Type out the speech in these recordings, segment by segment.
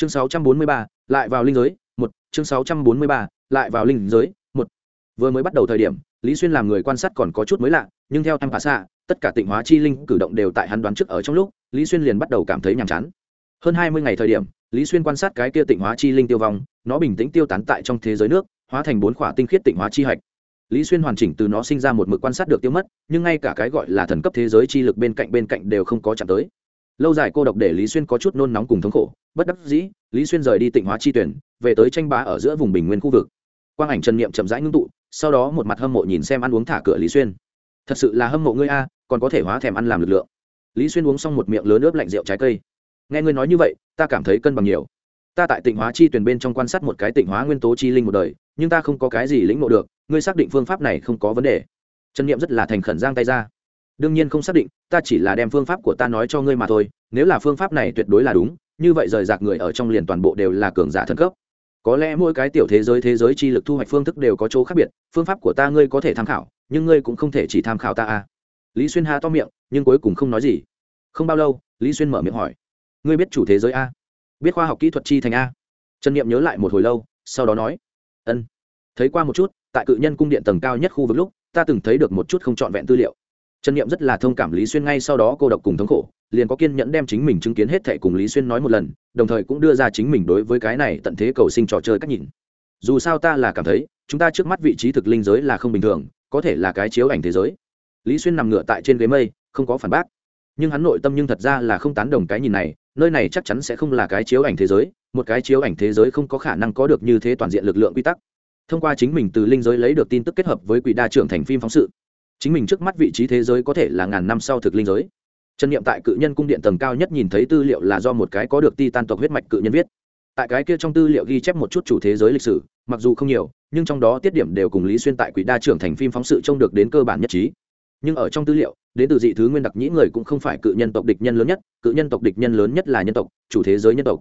chương 643, lại vào linh giới một. Chương 643, lại vào linh giới một. Vừa mới bắt đầu thời điểm lý xuyên làm người quan sát còn có chút mới lạ nhưng theo em phá xạ tất cả tịnh hóa chi linh cử động đều tại hắn đoán trước ở trong lúc lý xuyên liền bắt đầu cảm thấy nhàm chán. Hơn hai mươi ngày thời điểm lý xuyên quan sát cái kia tịnh hóa chi linh tiêu vong nó bình tĩnh tiêu tán tại trong thế giới nước hóa thành bốn khỏa tinh khiết tịnh hóa chi hạch. Lý xuyên hoàn chỉnh từ nó sinh ra một mực quan sát được tiêu mất nhưng ngay cả cái gọi là thần cấp thế giới chi lực bên cạnh bên cạnh đều không có chạm tới. Lâu dài cô độc để lý xuyên có chút nôn nóng cùng thống khổ bất đắc dĩ, lý xuyên rời đi tịnh hóa chi tuyển, về tới tranh bá ở giữa vùng bình nguyên khu vực. Quang ảnh trần niệm chậm rãi ngưng tụ, sau đó một mặt hâm mộ nhìn xem ăn uống thả cửa lý xuyên. Thật sự là hâm mộ ngươi a, còn có thể hóa thèm ăn làm lực lượng. Lý xuyên uống xong một miệng lớn ướp lạnh rượu trái cây. Nghe ngươi nói như vậy, ta cảm thấy cân bằng nhiều. Ta tại tịnh hóa chi tuyển bên trong quan sát một cái tịnh hóa nguyên tố chi linh một đời, nhưng ta không có cái gì lĩnh ngộ được, ngươi xác định phương pháp này không có vấn đề. Trần niệm rất là thành khẩn giang tay ra. Đương nhiên không xác định, ta chỉ là đem phương pháp của ta nói cho ngươi mà thôi, nếu là phương pháp này tuyệt đối là đúng như vậy rời rạc người ở trong liền toàn bộ đều là cường giả thân cấp. Có lẽ mỗi cái tiểu thế giới thế giới chi lực thu hoạch phương thức đều có chỗ khác biệt, phương pháp của ta ngươi có thể tham khảo, nhưng ngươi cũng không thể chỉ tham khảo ta a lý xuyên ha to miệng, nhưng cuối cùng không nói gì. Không bao lâu, lý xuyên mở miệng hỏi, ngươi biết chủ thế giới a? Biết khoa học kỹ thuật chi thành a? Trần n i ệ m nhớ lại một hồi lâu, sau đó nói, ân. Thấy qua một chút, tại cự nhân cung điện tầng cao nhất khu vực lúc, ta từng thấy được một chút không trọn vẹn tư liệu. Trần n i ệ m rất là thông cảm lý xuyên ngay sau đó cô độc cùng thống khổ liền có kiên nhẫn đem chính mình chứng kiến hết thệ cùng lý xuyên nói một lần, đồng thời cũng đưa ra chính mình đối với cái này tận thế cầu sinh trò chơi cách nhìn. Dù sao ta là cảm thấy, chúng ta trước mắt vị trí thực linh giới là không bình thường, có thể là cái chiếu ảnh thế giới. Lý xuyên nằm ngửa tại trên ghế mây, không có phản bác. Nhưng hắn nội tâm nhưng thật ra là không tán đồng cái nhìn này, nơi này chắc chắn sẽ không là cái chiếu ảnh thế giới, một cái chiếu ảnh thế giới không có khả năng có được như thế toàn diện lực lượng quy tắc. Thông qua chính mình từ linh giới lấy được tin tức kết hợp với quỷ đa trưởng thành phim phóng sự, chính mình trước mắt vị trí thế giới có thể là ngàn năm sau thực linh giới trần Niệm tại cự nhân cung điện tầng cao nhất nhìn thấy tư liệu là do một cái có được ti tan tộc huyết mạch cự nhân viết. Tại cái kia trong tư liệu ghi chép một chút chủ thế giới lịch sử, mặc dù không nhiều, nhưng trong đó tiết điểm đều cùng lý xuyên tại quỷ đa trưởng thành phim phóng sự trông được đến cơ bản nhất trí. Nhưng ở trong tư liệu, đến từ dị thứ nguyên đặc nhĩ người cũng không phải cự nhân tộc địch nhân lớn nhất, cự nhân tộc địch nhân lớn nhất là nhân tộc, chủ thế giới nhân tộc.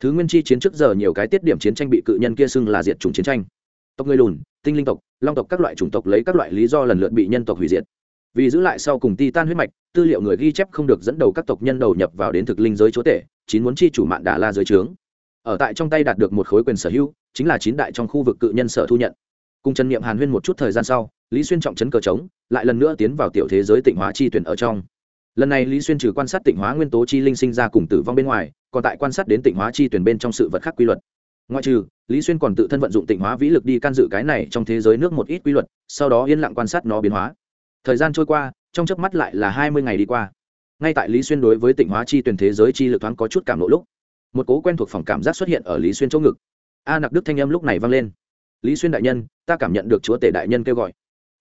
Thứ nguyên chi chiến trước giờ nhiều cái tiết điểm chiến tranh bị cự nhân kia xưng là diệt chủng chiến tranh. Tộc người lùn, tinh linh tộc, long tộc các loại chủng tộc lấy các loại lý do lần lượt bị nhân tộc hủy diệt vì giữ lại sau cùng ti tan huyết mạch, tư liệu người ghi chép không được dẫn đầu các tộc nhân đầu nhập vào đến thực linh giới chúa tể, chín muốn chi chủ mạng đà la giới trướng. Ở tại trong tay đạt được một khối quyền sở hữu, chính là chín đại trong khu vực cự nhân sở thu nhận. Cùng trần niệm hàn huyên một chút thời gian sau, lý xuyên trọng chấn cờ trống, lại lần nữa tiến vào tiểu thế giới tịnh hóa chi tuyển ở trong. Lần này lý xuyên trừ quan sát tịnh hóa nguyên tố chi linh sinh ra cùng tử vong bên ngoài, còn tại quan sát đến tịnh hóa chi tuyển bên trong sự vật khác quy luật. Ngoại trừ, lý xuyên còn tự thân vận dụng tịnh hóa vĩ lực đi can dự cái này trong thế giới nước một ít quy luật, sau đó yên lặng quan sát nó biến hóa thời gian trôi qua, trong chớp mắt lại là hai mươi ngày đi qua. Ngay tại lý xuyên đối với tịnh hóa chi tuyển thế giới chi lực thoáng có chút cảm lộ lúc, một cố quen thuộc phòng cảm giác xuất hiện ở lý xuyên chỗ ngực. A nặc đức thanh âm lúc này vang lên. Lý xuyên đại nhân, ta cảm nhận được chúa tể đại nhân kêu gọi.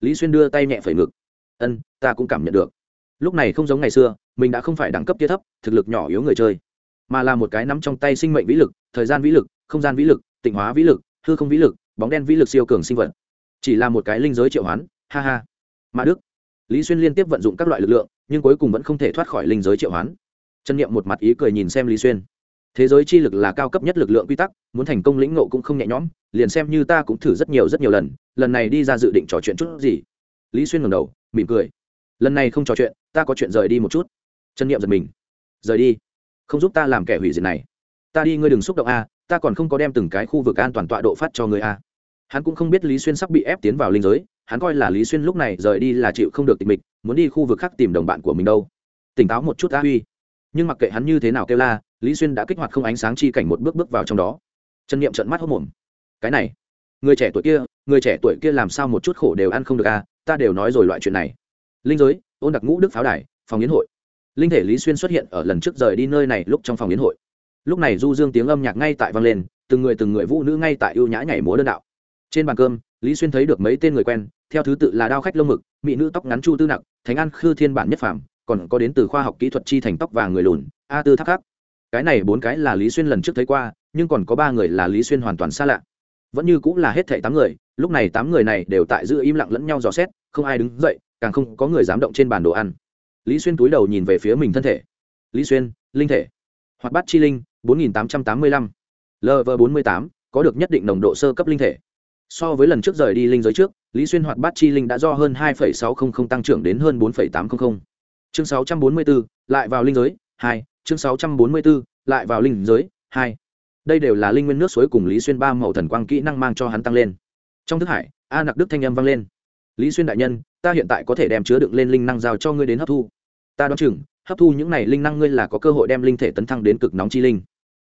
Lý xuyên đưa tay nhẹ phẩy ngực. Ân, ta cũng cảm nhận được. Lúc này không giống ngày xưa, mình đã không phải đẳng cấp kia thấp, thực lực nhỏ yếu người chơi, mà là một cái nắm trong tay sinh mệnh vĩ lực, thời gian vĩ lực, không gian vĩ lực, tịnh hóa vĩ lực, hư không vĩ lực, bóng đen vĩ lực siêu cường sinh vật. Chỉ là một cái linh giới triệu hoán, ha ha. Mà đức lý xuyên liên tiếp vận dụng các loại lực lượng, nhưng cuối cùng vẫn không thể thoát khỏi linh giới triệu hoán. Trân nghiệm một mặt ý cười nhìn xem lý xuyên. Thế giới chi lực là cao cấp nhất lực lượng quy tắc, muốn thành công lĩnh ngộ cũng không nhẹ nhõm, liền xem như ta cũng thử rất nhiều rất nhiều lần lần này đi ra dự định trò chuyện chút gì. Lý xuyên ngầm đầu, mỉm cười. Lần này không trò chuyện, ta có chuyện rời đi một chút. Trân nghiệm giật mình. Rời đi? Không giúp ta làm kẻ hủy diệt này. Ta đi ngươi đừng xúc động a, ta còn không có đem từng cái khu vực an toàn tọa độ phát cho người a. Hắn cũng không biết lý xuyên sắp bị ép tiến vào linh giới hắn coi là lý xuyên lúc này rời đi là chịu không được tịch mịch, muốn đi khu vực khác tìm đồng bạn của mình đâu. Tỉnh táo một chút đã uy nhưng mặc kệ hắn như thế nào kêu la, lý xuyên đã kích hoạt không ánh sáng chi cảnh một bước bước vào trong đó. Chân niệm trận mắt hốc mồm. Cái này, người trẻ tuổi kia, người trẻ tuổi kia làm sao một chút khổ đều ăn không được à ta đều nói rồi loại chuyện này. Linh giới, ôn đặc ngũ đức pháo đài, phòng yến hội. Linh thể lý xuyên xuất hiện ở lần trước rời đi nơi này lúc trong phòng yến hội. Lúc này du dương tiếng âm nhạc ngay tại vang lên, từng người từng người vũ nữ ngay tại ưu nhã nhảy múa đơn đạo. Trên bàn cơm, lý xuyên thấy được mấy tên người quen theo thứ tự là đao khách lông mực, mỹ nữ tóc ngắn chu tư nặc, thánh an khư thiên bản nhất phàm, còn có đến từ khoa học kỹ thuật chi thành tóc và người lùn, a tư tháp khắc. Cái này bốn cái là lý xuyên lần trước thấy qua, nhưng còn có ba người là lý xuyên hoàn toàn xa lạ. Vẫn như cũng là hết thảy tám người, lúc này tám người này đều tại giữ im lặng lẫn nhau dò xét, không ai đứng dậy, càng không có người dám động trên bàn đồ ăn. Lý xuyên túi đầu nhìn về phía mình thân thể. Lý xuyên, linh thể. Hoạt bát chi linh, bốn nghìn tám trăm tám mươi lăm. Lv bốn mươi tám, có được nhất định nồng độ sơ cấp linh thể. So với lần trước rời đi linh giới trước lý xuyên hoạt bát chi linh đã do hơn hai sáu trăm linh tăng trưởng đến hơn bốn tám trăm linh chương sáu trăm bốn mươi bốn lại vào linh giới, hai. Chương sáu trăm bốn mươi bốn lại vào linh giới, hai. Đây đều là linh nguyên nước suối cùng lý xuyên ba màu thần quang kỹ năng mang cho hắn tăng lên. Trong thức hải, a nặc đức thanh âm vang lên. Lý xuyên đại nhân, ta hiện tại có thể đem chứa đựng lên linh năng giao cho ngươi đến hấp thu. Ta đoán chừng, hấp thu những này linh năng ngươi là có cơ hội đem linh thể tấn thăng đến cực nóng chi linh.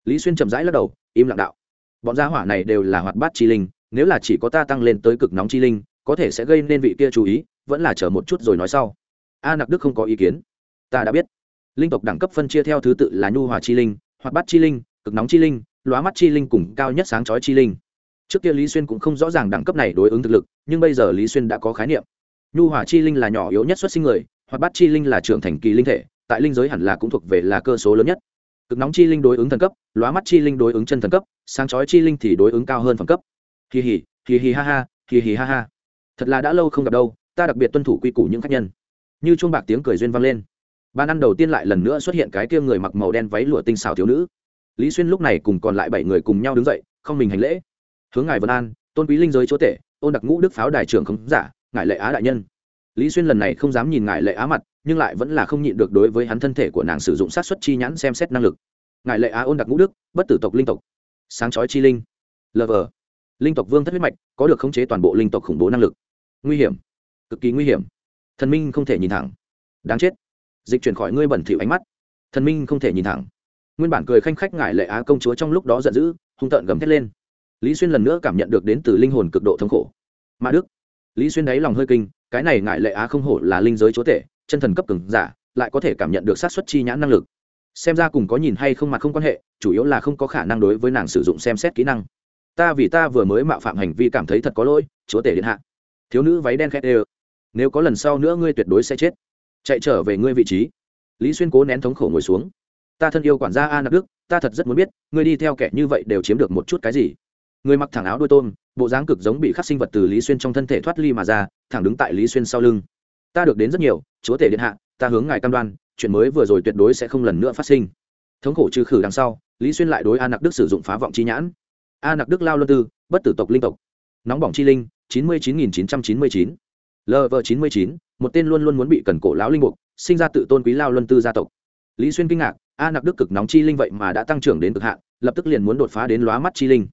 Lý xuyên chậm rãi lắc đầu, im lặng đạo. Bọn gia hỏa này đều là hoạt bát chi linh, nếu là chỉ có ta tăng lên tới cực nóng chi linh có thể sẽ gây nên vị kia chú ý, vẫn là chờ một chút rồi nói sau. A nặc đức không có ý kiến. Ta đã biết. Linh tộc đẳng cấp phân chia theo thứ tự là nhu hòa chi linh, hoạt bát chi linh, cực nóng chi linh, lóa mắt chi linh cùng cao nhất sáng chói chi linh. Trước kia lý xuyên cũng không rõ ràng đẳng cấp này đối ứng thực lực, nhưng bây giờ lý xuyên đã có khái niệm. Nhu hòa chi linh là nhỏ yếu nhất xuất sinh người, hoạt bát chi linh là trưởng thành kỳ linh thể, tại linh giới hẳn là cũng thuộc về là cơ số lớn nhất. Cực nóng chi linh đối ứng thần cấp, lóa mắt chi linh đối ứng chân thần cấp, sáng chói chi linh thì đối ứng cao hơn phẩm cấp. Kỳ hì kỳ hì ha ha kỳ hì ha ha thật là đã lâu không gặp đâu, ta đặc biệt tuân thủ quy củ những khách nhân. Như chuông bạc tiếng cười duyên vang lên. Ban ăn đầu tiên lại lần nữa xuất hiện cái kia người mặc màu đen váy lụa tinh xảo thiếu nữ. Lý xuyên lúc này cùng còn lại bảy người cùng nhau đứng dậy, không mình hành lễ. Hướng ngài vân an, tôn quý linh giới chúa tể, ôn đặc ngũ đức pháo đài trưởng khống giả, ngài lệ á đại nhân. Lý xuyên lần này không dám nhìn ngài lệ á mặt, nhưng lại vẫn là không nhịn được đối với hắn thân thể của nàng sử dụng sát xuất chi nhãn xem xét năng lực. Ngài lệ á ôn đặc ngũ đức, bất tử tộc linh tộc, sáng chói chi linh, lờ vờ. Linh tộc vương thất huyết mạch, có được khống chế toàn bộ linh tộc khủng bố năng lực nguy hiểm. Cực kỳ nguy hiểm. Thần minh không thể nhìn thẳng. Đáng chết. Dịch chuyển khỏi ngươi bẩn thỉu ánh mắt. Thần minh không thể nhìn thẳng. Nguyên bản cười khanh khách ngại lệ á công chúa trong lúc đó giận dữ, hung tợn gầm thét lên. Lý xuyên lần nữa cảm nhận được đến từ linh hồn cực độ thống khổ. Mã đức. Lý xuyên đáy lòng hơi kinh, cái này ngại lệ á không hổ là linh giới chúa tể, chân thần cấp cường giả, lại có thể cảm nhận được sát xuất chi nhãn năng lực. Xem ra cùng có nhìn hay không mặt không quan hệ, chủ yếu là không có khả năng đối với nàng sử dụng xem xét kỹ năng. Ta vì ta vừa mới mạo phạm hành vi cảm thấy thật có lỗi, chúa tể điện hạ thiếu nữ váy đen khét ê nếu có lần sau nữa ngươi tuyệt đối sẽ chết. Chạy trở về ngươi vị trí. Lý xuyên cố nén thống khổ ngồi xuống. Ta thân yêu quản gia a nặc đức, ta thật rất muốn biết, ngươi đi theo kẻ như vậy đều chiếm được một chút cái gì? Người mặc thẳng áo đôi tôm, bộ dáng cực giống bị khắc sinh vật từ lý xuyên trong thân thể thoát ly mà ra, thẳng đứng tại lý xuyên sau lưng. Ta được đến rất nhiều, chúa tể điện hạ, ta hướng ngài cam đoan, chuyện mới vừa rồi tuyệt đối sẽ không lần nữa phát sinh. Thống khổ trừ khử đằng sau, lý xuyên lại đối a nặc đức sử dụng phá vọng chi nhãn. A nặc đức lao luân tư, bất tử tộc linh tộc. Nóng bỏng chi linh chín mươi chín nghìn chín trăm chín mươi chín. Lv chín mươi chín, một tên luôn luôn muốn bị cần cổ lão linh mục, sinh ra tự tôn quý lao luân tư gia tộc. Lý xuyên kinh ngạc, a nặc đức cực nóng chi linh vậy mà đã tăng trưởng đến cực hạn, lập tức liền muốn đột phá đến lóa mắt chi linh.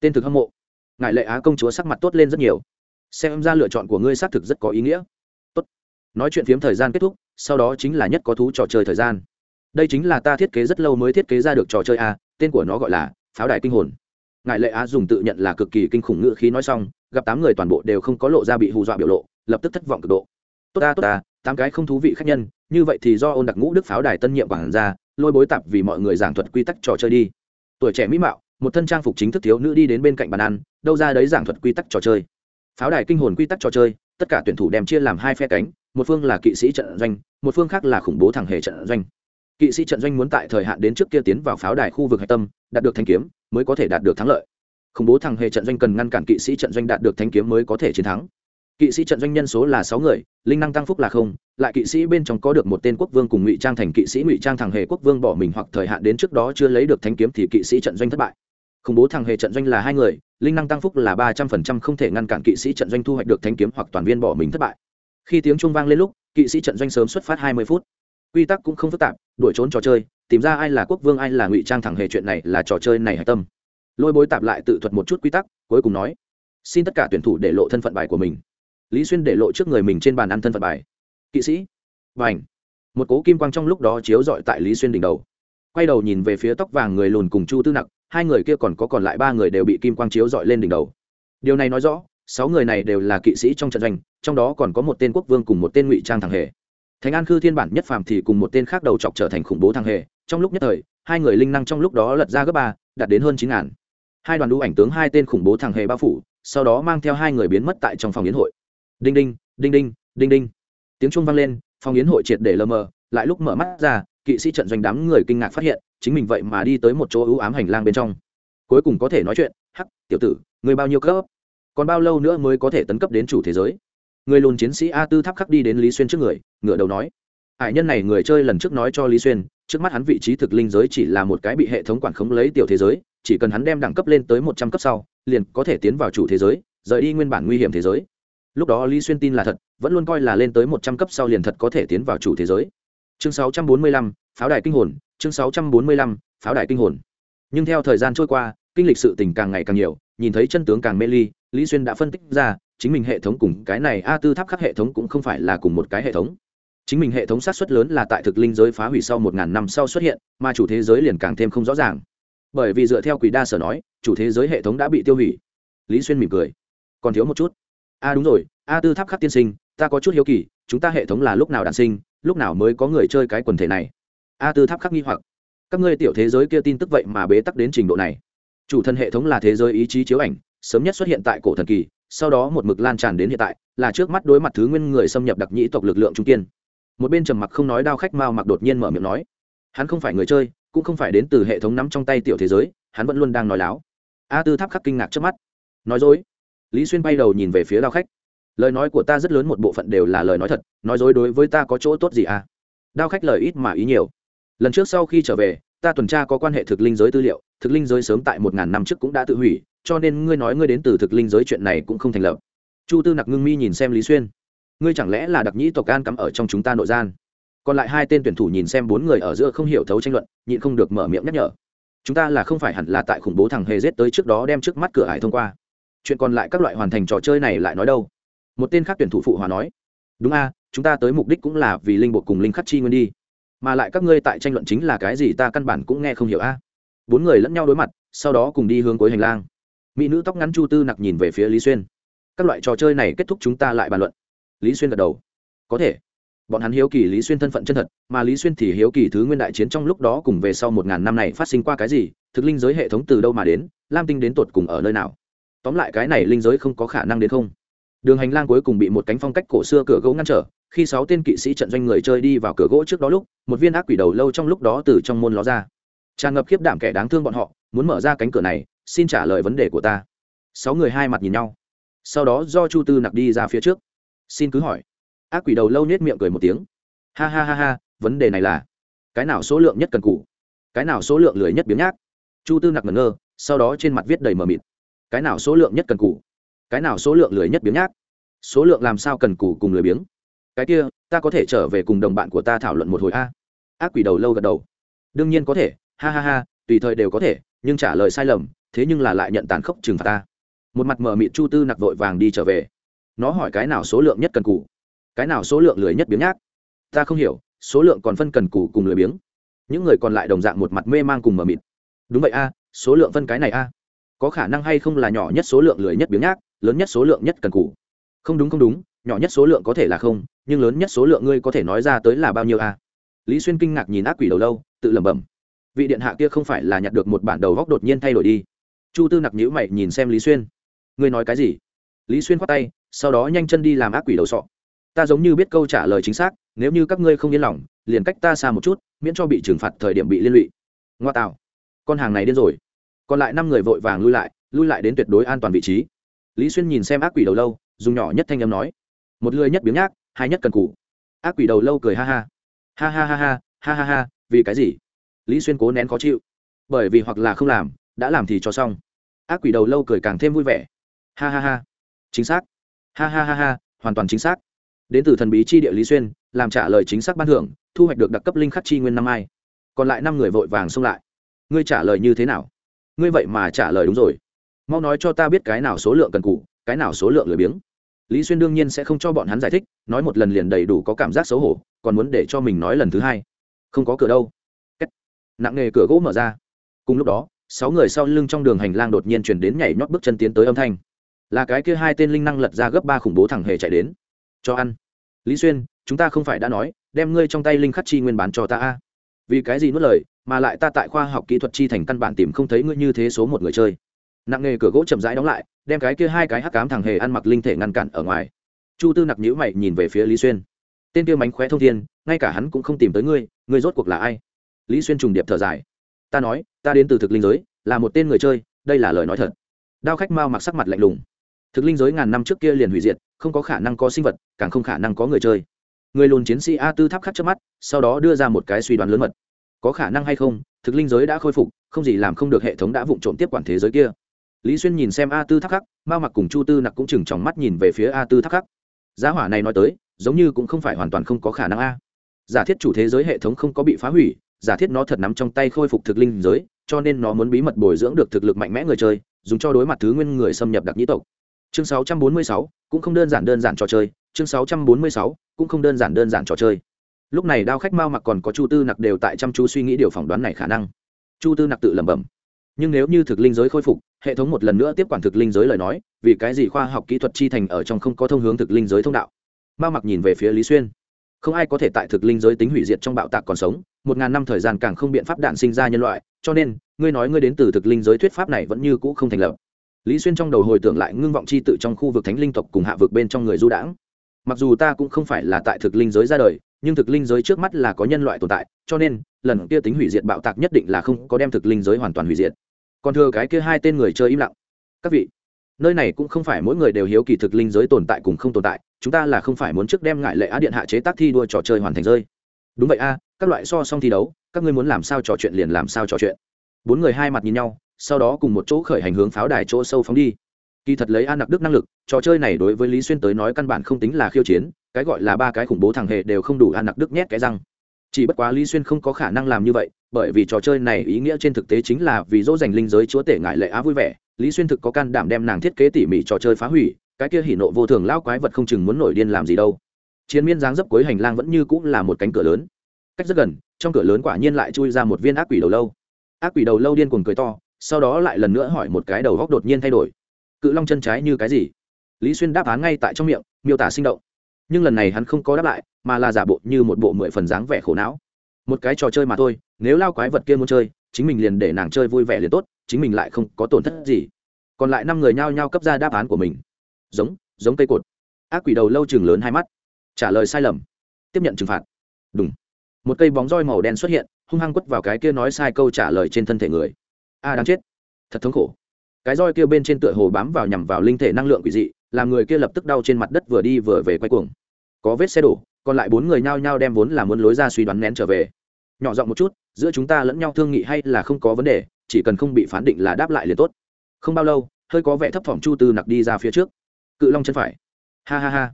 Tên thực hâm mộ. Ngại lệ á công chúa sắc mặt tốt lên rất nhiều. Xem ra lựa chọn của ngươi xác thực rất có ý nghĩa. Tốt. Nói chuyện phiếm thời gian kết thúc, sau đó chính là nhất có thú trò chơi thời gian. Đây chính là ta thiết kế rất lâu mới thiết kế ra được trò chơi a tên của nó gọi là pháo đài kinh hồn ngài lệ á dùng tự nhận là cực kỳ kinh khủng ngữ khí nói xong, gặp tám người toàn bộ đều không có lộ ra bị hù dọa biểu lộ, lập tức thất vọng cực độ. Tốt ta tốt ta, tám cái không thú vị khác nhân, như vậy thì do ôn đặc ngũ đức pháo đài tân nhiệm quản ra lôi bối tạp vì mọi người giảng thuật quy tắc trò chơi đi. Tuổi trẻ mỹ mạo, một thân trang phục chính thức thiếu nữ đi đến bên cạnh bàn ăn, đâu ra đấy giảng thuật quy tắc trò chơi. Pháo đài kinh hồn quy tắc trò chơi, tất cả tuyển thủ đem chia làm hai phe cánh, một phương là kỵ sĩ trận doanh, một phương khác là khủng bố thẳng hề trận doanh kỵ sĩ trận doanh muốn tại thời hạn đến trước kia tiến vào pháo đài khu vực hạch tâm, đạt được thanh kiếm mới có thể đạt được thắng lợi. Khủng bố thằng hề trận doanh cần ngăn cản kỵ sĩ trận doanh đạt được thanh kiếm mới có thể chiến thắng. Kỵ sĩ trận doanh nhân số là sáu người, linh năng tăng phúc là không, lại kỵ sĩ bên trong có được một tên quốc vương cùng ngụy trang thành kỵ sĩ ngụy trang thằng hề quốc vương bỏ mình hoặc thời hạn đến trước đó chưa lấy được thanh kiếm thì kỵ sĩ trận doanh thất bại. Khủng bố thằng hề trận doanh là hai người, linh năng tăng phúc là ba trăm phần trăm không thể ngăn cản kỵ sĩ trận doanh thu hoạch được thanh kiếm hoặc toàn viên bỏ mình thất bại. Khi tiếng trung vang lên lúc, kỵ sĩ trận doanh sớm xuất phát hai mươi phút quy tắc cũng không phức tạp, đuổi trốn trò chơi, tìm ra ai là quốc vương, ai là ngụy trang thẳng hề chuyện này là trò chơi này hạch tâm. Lôi bối tạp lại tự thuật một chút quy tắc, cuối cùng nói, xin tất cả tuyển thủ để lộ thân phận bài của mình. Lý xuyên để lộ trước người mình trên bàn ăn thân phận bài. Kỵ sĩ. Và ảnh một cố kim quang trong lúc đó chiếu dọi tại lý xuyên đỉnh đầu. Quay đầu nhìn về phía tóc vàng người lùn cùng chu tư nặc, hai người kia còn có còn lại ba người đều bị kim quang chiếu dọi lên đỉnh đầu. Điều này nói rõ, sáu người này đều là kỵ sĩ trong trận doanh, trong đó còn có một tên quốc vương cùng một tên ngụy trang thằng hề thành an khư thiên bản nhất phàm thì cùng một tên khác đầu chọc trở thành khủng bố thằng hề. Trong lúc nhất thời, hai người linh năng trong lúc đó lật ra gấp ba, đạt đến hơn chín ngàn. Hai đoàn đũ ảnh tướng hai tên khủng bố thằng hề bao phủ, sau đó mang theo hai người biến mất tại trong phòng yến hội. Đinh đinh đinh đinh đinh đinh. Tiếng trung vang lên, phòng yến hội triệt để lờ mờ, lại lúc mở mắt ra, kỵ sĩ trận doanh đám người kinh ngạc phát hiện, chính mình vậy mà đi tới một chỗ ưu ám hành lang bên trong. Cuối cùng có thể nói chuyện, hắc, tiểu tử, người bao nhiêu cấp? Còn bao lâu nữa mới có thể tấn cấp đến chủ thế giới? Người lùn chiến sĩ a tư tháp khắc đi đến lý xuyên trước người ngựa đầu nói, hải nhân này người chơi lần trước nói cho lý xuyên, trước mắt hắn vị trí thực linh giới chỉ là một cái bị hệ thống quản khống lấy tiểu thế giới, chỉ cần hắn đem đẳng cấp lên tới một trăm cấp sau, liền có thể tiến vào chủ thế giới, rời đi nguyên bản nguy hiểm thế giới. Lúc đó lý xuyên tin là thật, vẫn luôn coi là lên tới một trăm cấp sau liền thật có thể tiến vào chủ thế giới. Chương sáu trăm bốn mươi lăm, pháo đài kinh hồn, chương sáu trăm bốn mươi lăm, pháo đài kinh hồn. Nhưng theo thời gian trôi qua, kinh lịch sự tình càng ngày càng nhiều, nhìn thấy chân tướng càng mê ly, lý xuyên đã phân tích ra chính mình hệ thống cùng cái này a tư tháp khắc hệ thống cũng không phải là cùng một cái hệ thống. Chính mình hệ thống sát xuất lớn là tại thực linh giới phá hủy sau một ngàn năm sau xuất hiện, mà chủ thế giới liền càng thêm không rõ ràng. Bởi vì dựa theo quỷ đa sở nói, chủ thế giới hệ thống đã bị tiêu hủy. Lý xuyên mỉm cười. Còn thiếu một chút. A đúng rồi, a tư tháp khắc tiên sinh, ta có chút hiếu kỳ, chúng ta hệ thống là lúc nào đản sinh, lúc nào mới có người chơi cái quần thể này? A tư tháp khắc nghi hoặc. Các ngươi tiểu thế giới kia tin tức vậy mà bế tắc đến trình độ này. Chủ thân hệ thống là thế giới ý chí chiếu ảnh, sớm nhất xuất hiện tại cổ thần kỳ sau đó một mực lan tràn đến hiện tại, là trước mắt đối mặt thứ nguyên người xâm nhập đặc nhĩ tộc lực lượng trung kiên. Một bên trầm mặc không nói đao khách mao mặc đột nhiên mở miệng nói, hắn không phải người chơi, cũng không phải đến từ hệ thống nắm trong tay tiểu thế giới, hắn vẫn luôn đang nói láo. A tư tháp khắc kinh ngạc trước mắt. Nói dối? Lý xuyên bay đầu nhìn về phía đao khách. Lời nói của ta rất lớn, một bộ phận đều là lời nói thật, nói dối đối với ta có chỗ tốt gì à? Đao khách lời ít mà ý nhiều. Lần trước sau khi trở về, ta tuần tra có quan hệ thực linh giới tư liệu, thực linh giới sớm tại một ngàn năm trước cũng đã tự hủy cho nên ngươi nói ngươi đến từ thực linh giới chuyện này cũng không thành lập. Chu tư nặc ngưng mi nhìn xem lý xuyên. Ngươi chẳng lẽ là đặc nhĩ tộc an cắm ở trong chúng ta nội gian? Còn lại hai tên tuyển thủ nhìn xem bốn người ở giữa không hiểu thấu tranh luận, nhịn không được mở miệng nhắc nhở. Chúng ta là không phải hẳn là tại khủng bố thằng hề rết tới trước đó đem trước mắt cửa hải thông qua. Chuyện còn lại các loại hoàn thành trò chơi này lại nói đâu? Một tên khác tuyển thủ phụ hòa nói. Đúng a, chúng ta tới mục đích cũng là vì linh bộ cùng linh khắc chi nguyên đi. Mà lại các ngươi tại tranh luận chính là cái gì ta căn bản cũng nghe không hiểu a. Bốn người lẫn nhau đối mặt, sau đó cùng đi hướng cuối hành lang mỹ nữ tóc ngắn chu tư nặc nhìn về phía lý xuyên. Các loại trò chơi này kết thúc chúng ta lại bàn luận. Lý xuyên gật đầu. Có thể. Bọn hắn hiếu kỳ lý xuyên thân phận chân thật, mà lý xuyên thì hiếu kỳ thứ nguyên đại chiến trong lúc đó cùng về sau một ngàn năm này phát sinh qua cái gì, thực linh giới hệ thống từ đâu mà đến, lam tinh đến tột cùng ở nơi nào. Tóm lại cái này linh giới không có khả năng đến không. Đường hành lang cuối cùng bị một cánh phong cách cổ xưa cửa gỗ ngăn trở, khi sáu tên kỵ sĩ trận doanh người chơi đi vào cửa gỗ trước đó lúc, một viên ác quỷ đầu lâu trong lúc đó từ trong môn ló ra. Tràn ngập khiếp đảm kẻ đáng thương bọn họ, muốn mở ra cánh cửa này xin trả lời vấn đề của ta. Sáu người hai mặt nhìn nhau. Sau đó do chu tư nặc đi ra phía trước. Xin cứ hỏi. Ác quỷ đầu lâu nhét miệng cười một tiếng. Ha ha ha ha, vấn đề này là cái nào số lượng nhất cần cụ cái nào số lượng lười nhất biếng nhác? Chu tư nặc ngẩn ngơ, sau đó trên mặt viết đầy mờ mịt. Cái nào số lượng nhất cần cụ cái nào số lượng lười nhất biếng nhác? Số lượng làm sao cần cụ cùng lười biếng? Cái kia, ta có thể trở về cùng đồng bạn của ta thảo luận một hồi a. Ác quỷ đầu lâu gật đầu. Đương nhiên có thể. Ha ha ha, tùy thời đều có thể, nhưng trả lời sai lầm thế nhưng là lại nhận tàn khốc trừng phạt ta. Một mặt mờ mịt chu tư nặc vội vàng đi trở về. Nó hỏi cái nào số lượng nhất cần cù? Cái nào số lượng lười nhất biếng nhác? Ta không hiểu, số lượng còn phân cần cù cùng lười biếng. Những người còn lại đồng dạng một mặt mê mang cùng mờ mịt. Đúng vậy a, số lượng phân cái này a. Có khả năng hay không là nhỏ nhất số lượng lười nhất biếng nhác, lớn nhất số lượng nhất cần cù? Không đúng không đúng, nhỏ nhất số lượng có thể là không, nhưng lớn nhất số lượng ngươi có thể nói ra tới là bao nhiêu a? Lý xuyên kinh ngạc nhìn ác quỷ đầu lâu, tự lẩm bẩm. Vị điện hạ kia không phải là nhặt được một bản đầu góc đột nhiên thay đổi đi chu tư nặc nhữ mày nhìn xem lý xuyên. Ngươi nói cái gì? Lý xuyên khoát tay, sau đó nhanh chân đi làm ác quỷ đầu sọ. Ta giống như biết câu trả lời chính xác, nếu như các ngươi không yên lòng, liền cách ta xa một chút, miễn cho bị trừng phạt thời điểm bị liên lụy. Ngoa tạo, con hàng này điên rồi. Còn lại năm người vội vàng lui lại lui lại đến tuyệt đối an toàn vị trí. Lý xuyên nhìn xem ác quỷ đầu lâu, dùng nhỏ nhất thanh âm nói, một lười nhất biếng nhác, hai nhất cần cụ ác quỷ đầu lâu cười ha ha. Ha ha ha ha ha ha ha, vì cái gì? Lý xuyên cố nén khó chịu. Bởi vì hoặc là không làm, đã làm thì cho xong ác quỷ đầu lâu cười càng thêm vui vẻ. Ha ha ha. Chính xác. Ha ha ha ha, hoàn toàn chính xác. Đến từ thần bí chi địa lý xuyên, làm trả lời chính xác ban thưởng, thu hoạch được đặc cấp linh khắc chi nguyên năm ai còn lại năm người vội vàng xông lại. Ngươi trả lời như thế nào? Ngươi vậy mà trả lời đúng rồi. Mau nói cho ta biết cái nào số lượng cần cụ cái nào số lượng lười biếng. Lý xuyên đương nhiên sẽ không cho bọn hắn giải thích, nói một lần liền đầy đủ có cảm giác xấu hổ, còn muốn để cho mình nói lần thứ hai. Không có cửa đâu. Kết. nặng nghề cửa gỗ mở ra. Cùng lúc đó sáu người sau lưng trong đường hành lang đột nhiên chuyển đến nhảy nhót bước chân tiến tới âm thanh. Là cái kia hai tên linh năng lật ra gấp ba khủng bố thẳng hề chạy đến. Cho ăn. Lý xuyên, chúng ta không phải đã nói, đem ngươi trong tay linh khắc chi nguyên bán cho ta a. Vì cái gì nuốt lời, mà lại ta tại khoa học kỹ thuật chi thành căn bản tìm không thấy ngươi như thế số một người chơi. Nặng nghề cửa gỗ chậm rãi đóng lại, đem cái kia hai cái hắc cám thằng hề ăn mặc linh thể ngăn cản ở ngoài. Chu tư nặc nhữ mày nhìn về phía lý xuyên. Tên kia mánh khóe thông thiên, ngay cả hắn cũng không tìm tới ngươi ngươi rốt cuộc là ai? Lý xuyên trùng điệp thở dài ta nói, ta đến từ thực linh giới, là một tên người chơi, đây là lời nói thật. Đao khách mao mặc sắc mặt lạnh lùng. Thực linh giới ngàn năm trước kia liền hủy diệt, không có khả năng có sinh vật, càng không khả năng có người chơi. Người lùn chiến sĩ a tư tháp khắc trước mắt, sau đó đưa ra một cái suy đoán lớn mật. Có khả năng hay không, thực linh giới đã khôi phục, không gì làm không được hệ thống đã vụng trộm tiếp quản thế giới kia. Lý xuyên nhìn xem a tư tháp khắc mao mặc cùng chu tư nặc cũng chừng tròng mắt nhìn về phía a tư tháp khắc. Giá hỏa này nói tới, giống như cũng không phải hoàn toàn không có khả năng a. Giả thiết chủ thế giới hệ thống không có bị phá hủy giả thiết nó thật nắm trong tay khôi phục thực linh giới cho nên nó muốn bí mật bồi dưỡng được thực lực mạnh mẽ người chơi dùng cho đối mặt thứ nguyên người xâm nhập đặc nhĩ tộc. Chương 646, cũng không đơn giản đơn giản trò chơi. Chương 646, cũng không đơn giản đơn giản trò chơi. Lúc này đao khách mao mặc còn có chu tư nặc đều tại chăm chú suy nghĩ điều phỏng đoán này khả năng. Chu tư nặc tự lẩm bẩm. Nhưng nếu như thực linh giới khôi phục hệ thống một lần nữa tiếp quản thực linh giới lời nói vì cái gì khoa học kỹ thuật chi thành ở trong không có thông hướng thực linh giới thông đạo? Mao mặc nhìn về phía lý xuyên. Không ai có thể tại thực linh giới tính hủy diệt trong bạo tạc còn sống một ngàn năm thời gian càng không biện pháp đạn sinh ra nhân loại, cho nên, ngươi nói ngươi đến từ thực linh giới thuyết pháp này vẫn như cũ không thành lập. Lý xuyên trong đầu hồi tưởng lại ngưng vọng c h i tự trong khu vực thánh linh tộc cùng hạ vực bên trong người du đãng. Mặc dù ta cũng không phải là tại thực linh giới ra đời, nhưng thực linh giới trước mắt là có nhân loại tồn tại, cho nên, lần kia tính hủy diệt bạo tạc nhất định là không có đem thực linh giới hoàn toàn hủy diệt. Còn thừa cái kia hai tên người chơi im lặng. Các vị, nơi này cũng không phải mỗi người đều hiếu kỳ thực linh giới tồn tại cùng không tồn tại, chúng ta là không phải muốn trước đem ngại lệ á điện hạ chế tác thi đua trò chơi hoàn thành rơi đúng vậy a, các loại so xong thi đấu, các ngươi muốn làm sao trò chuyện liền làm sao trò chuyện. Bốn người hai mặt nhìn nhau, sau đó cùng một chỗ khởi hành hướng pháo đài chỗ sâu phóng đi. Kỳ thật lấy an nặc đức năng lực, trò chơi này đối với lý xuyên tới nói căn bản không tính là khiêu chiến, cái gọi là ba cái khủng bố thằng hề đều không đủ an nặc đức nhét cái răng. Chỉ bất quá lý xuyên không có khả năng làm như vậy, bởi vì trò chơi này ý nghĩa trên thực tế chính là vì dỗ dành linh giới chúa tể ngại lệ á vui vẻ. Lý xuyên thực có can đảm đem nàng thiết kế tỉ mỉ trò chơi phá hủy, cái kia hỉ nộ vô thường lao quái vật không chừng muốn nổi điên làm gì đâu chiến miên dáng dấp cuối hành lang vẫn như cũng là một cánh cửa lớn. Cách rất gần, trong cửa lớn quả nhiên lại chui ra một viên ác quỷ đầu lâu. Ác quỷ đầu lâu điên cuồng cười to, sau đó lại lần nữa hỏi một cái đầu góc đột nhiên thay đổi. Cự long chân trái như cái gì? Lý xuyên đáp án ngay tại trong miệng, miêu tả sinh động. Nhưng lần này hắn không có đáp lại, mà là giả bộ như một bộ mười phần dáng vẻ khổ não. Một cái trò chơi mà thôi, nếu lao quái vật kia muốn chơi, chính mình liền để nàng chơi vui vẻ liền tốt, chính mình lại không có tổn thất gì. Còn lại năm người nhao nhao cấp ra đáp án của mình. Giống giống cây cột. Ác quỷ đầu lâu chừng lớn hai mắt trả lời sai lầm. Tiếp nhận trừng phạt. Đúng một cây bóng roi màu đen xuất hiện, hung hăng quất vào cái kia nói sai câu trả lời trên thân thể người. A, đáng chết. Thật thống khổ. Cái roi kia bên trên tựa hồ bám vào nhằm vào linh thể năng lượng quỷ dị, làm người kia lập tức đau trên mặt đất vừa đi vừa về quay cuồng. Có vết xe đổ, còn lại bốn người nhao nhao đem vốn là muốn lối ra suy đoán nén trở về. Nhỏ giọng một chút, giữa chúng ta lẫn nhau thương nghị hay là không có vấn đề, chỉ cần không bị phán định là đáp lại liền tốt. Không bao lâu, hơi có vẻ thấp thỏm chu tư nặc đi ra phía trước. Cự long chân phải. Ha ha ha.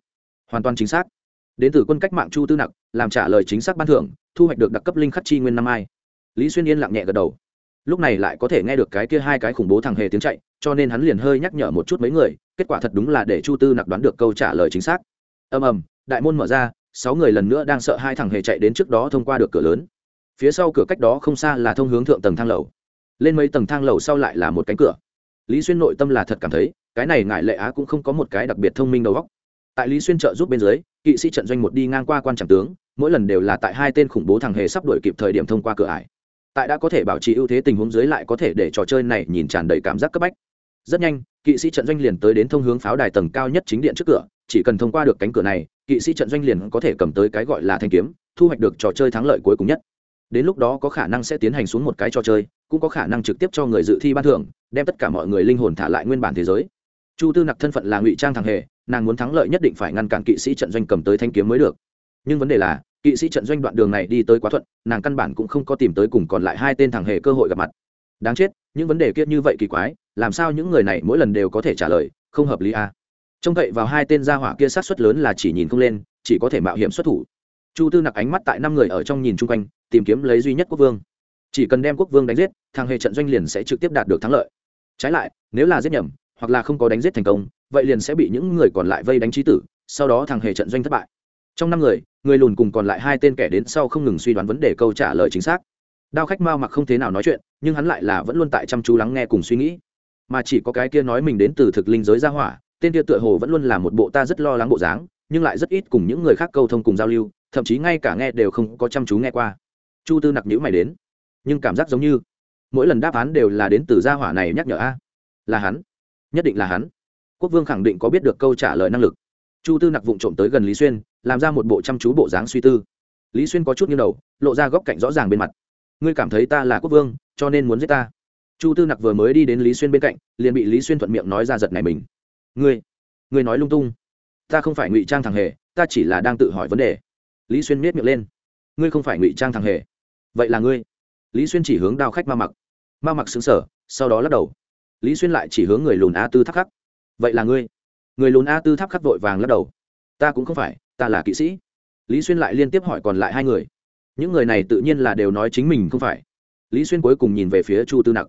Hoàn toàn chính xác đến từ quân cách mạng chu tư nặc, làm trả lời chính xác ban thưởng, thu hoạch được đặc cấp linh khắc chi nguyên năm ai. Lý xuyên yên lặng nhẹ gật đầu. Lúc này lại có thể nghe được cái kia hai cái khủng bố thằng hề tiếng chạy, cho nên hắn liền hơi nhắc nhở một chút mấy người, kết quả thật đúng là để chu tư nặc đoán được câu trả lời chính xác. Ầm ầm, đại môn mở ra, sáu người lần nữa đang sợ hai thằng hề chạy đến trước đó thông qua được cửa lớn. Phía sau cửa cách đó không xa là thông hướng thượng tầng thang lầu. Lên mấy tầng thang lầu sau lại là một cánh cửa. Lý xuyên nội tâm là thật cảm thấy, cái này ngại lệ á cũng không có một cái đặc biệt thông minh đầu óc tại lý xuyên trợ giúp bên dưới, kỵ sĩ trận doanh một đi ngang qua quan trọng tướng, mỗi lần đều là tại hai tên khủng bố thằng hề sắp đổi kịp thời điểm thông qua cửa ải. Tại đã có thể bảo trì ưu thế tình huống dưới lại có thể để trò chơi này nhìn tràn đầy cảm giác cấp bách. Rất nhanh, kỵ sĩ trận doanh liền tới đến thông hướng pháo đài tầng cao nhất chính điện trước cửa, chỉ cần thông qua được cánh cửa này, kỵ sĩ trận doanh liền có thể cầm tới cái gọi là thanh kiếm, thu hoạch được trò chơi thắng lợi cuối cùng nhất. Đến lúc đó có khả năng sẽ tiến hành xuống một cái trò chơi, cũng có khả năng trực tiếp cho người dự thi ban thưởng, đem tất cả mọi người linh hồn thả lại nguyên bản thế giới. Chu tư nặc thân phận là ngụy trang thằng hề nàng muốn thắng lợi nhất định phải ngăn cản kỵ sĩ trận doanh cầm tới thanh kiếm mới được. Nhưng vấn đề là, kỵ sĩ trận doanh đoạn đường này đi tới quá thuận, nàng căn bản cũng không có tìm tới cùng còn lại hai tên thằng hề cơ hội gặp mặt. Đáng chết, những vấn đề kia như vậy kỳ quái, làm sao những người này mỗi lần đều có thể trả lời, không hợp lý à? trông cậy vào hai tên gia hỏa kia sát xuất lớn là chỉ nhìn không lên, chỉ có thể mạo hiểm xuất thủ. Chu tư nặc ánh mắt tại năm người ở trong nhìn chung quanh, tìm kiếm lấy duy nhất quốc vương. Chỉ cần đem quốc vương đánh giết, thằng hề trận doanh liền sẽ trực tiếp đạt được thắng lợi. Trái lại, nếu là giết nhầm, hoặc là không có đánh giết thành công vậy liền sẽ bị những người còn lại vây đánh trí tử, sau đó thằng hề trận doanh thất bại. Trong năm người người lùn cùng còn lại hai tên kẻ đến sau không ngừng suy đoán vấn đề câu trả lời chính xác. Đao khách mao mặc không thế nào nói chuyện, nhưng hắn lại là vẫn luôn tại chăm chú lắng nghe cùng suy nghĩ. Mà chỉ có cái kia nói mình đến từ thực linh giới gia hỏa, tên kia tựa hồ vẫn luôn là một bộ ta rất lo lắng bộ dáng, nhưng lại rất ít cùng những người khác câu thông cùng giao lưu, thậm chí ngay cả nghe đều không có chăm chú nghe qua. Chu tư nặc nhữ mày đến. Nhưng cảm giác giống như, mỗi lần đáp án đều là đến từ gia hỏa này nhắc nhở a. Là hắn. Nhất định là hắn quốc vương khẳng định có biết được câu trả lời năng lực. Chu tư nặc vụng trộm tới gần lý xuyên, làm ra một bộ chăm chú bộ dáng suy tư. Lý xuyên có chút nghiêng đầu, lộ ra góc cạnh rõ ràng bên mặt. Ngươi cảm thấy ta là quốc vương, cho nên muốn giết ta? Chu tư nặc vừa mới đi đến lý xuyên bên cạnh, liền bị lý xuyên thuận miệng nói ra giật này mình. Ngươi ngươi nói lung tung. Ta không phải ngụy trang thằng hề, ta chỉ là đang tự hỏi vấn đề. Lý xuyên miết miệng lên. Ngươi không phải ngụy trang thằng hề. Vậy là ngươi? Lý xuyên chỉ hướng đao khách ma mặc. Ma mặc xứng sở sau đó lắc đầu. Lý xuyên lại chỉ hướng người lùn a tư thắc khắc vậy là ngươi. Người lùn a tư tháp khắc vội vàng lắc đầu. Ta cũng không phải ta là kỵ sĩ. Lý xuyên lại liên tiếp hỏi còn lại hai người. Những người này tự nhiên là đều nói chính mình không phải. Lý xuyên cuối cùng nhìn về phía chu tư nặc.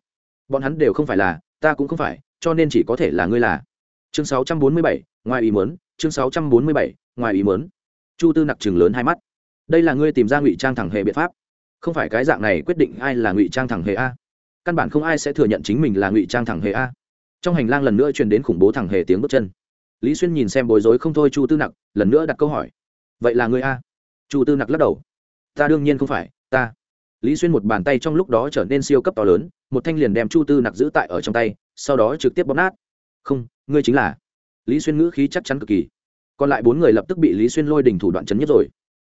Bọn hắn đều không phải là ta cũng không phải cho nên chỉ có thể là ngươi là. Chương 647, ngoài ý mớn chương 647, ngoài ý mớn chu tư nặc chừng lớn hai mắt. Đây là ngươi tìm ra ngụy trang thẳng hề biện pháp. Không phải cái dạng này quyết định ai là ngụy trang thẳng hề a. Căn bản không ai sẽ thừa nhận chính mình là ngụy trang thẳng hề a trong hành lang lần nữa truyền đến khủng bố thẳng hề tiếng bước chân. Lý xuyên nhìn xem bối rối không thôi chu tư nặc, lần nữa đặt câu hỏi. Vậy là người a? Chu tư nặc lắc đầu. Ta đương nhiên không phải, ta. Lý xuyên một bàn tay trong lúc đó trở nên siêu cấp to lớn, một thanh liền đem chu tư nặc giữ tại ở trong tay, sau đó trực tiếp bóp nát. Không, ngươi chính là. Lý xuyên ngữ khí chắc chắn cực kỳ. Còn lại bốn người lập tức bị lý xuyên lôi đình thủ đoạn chấn nhất rồi.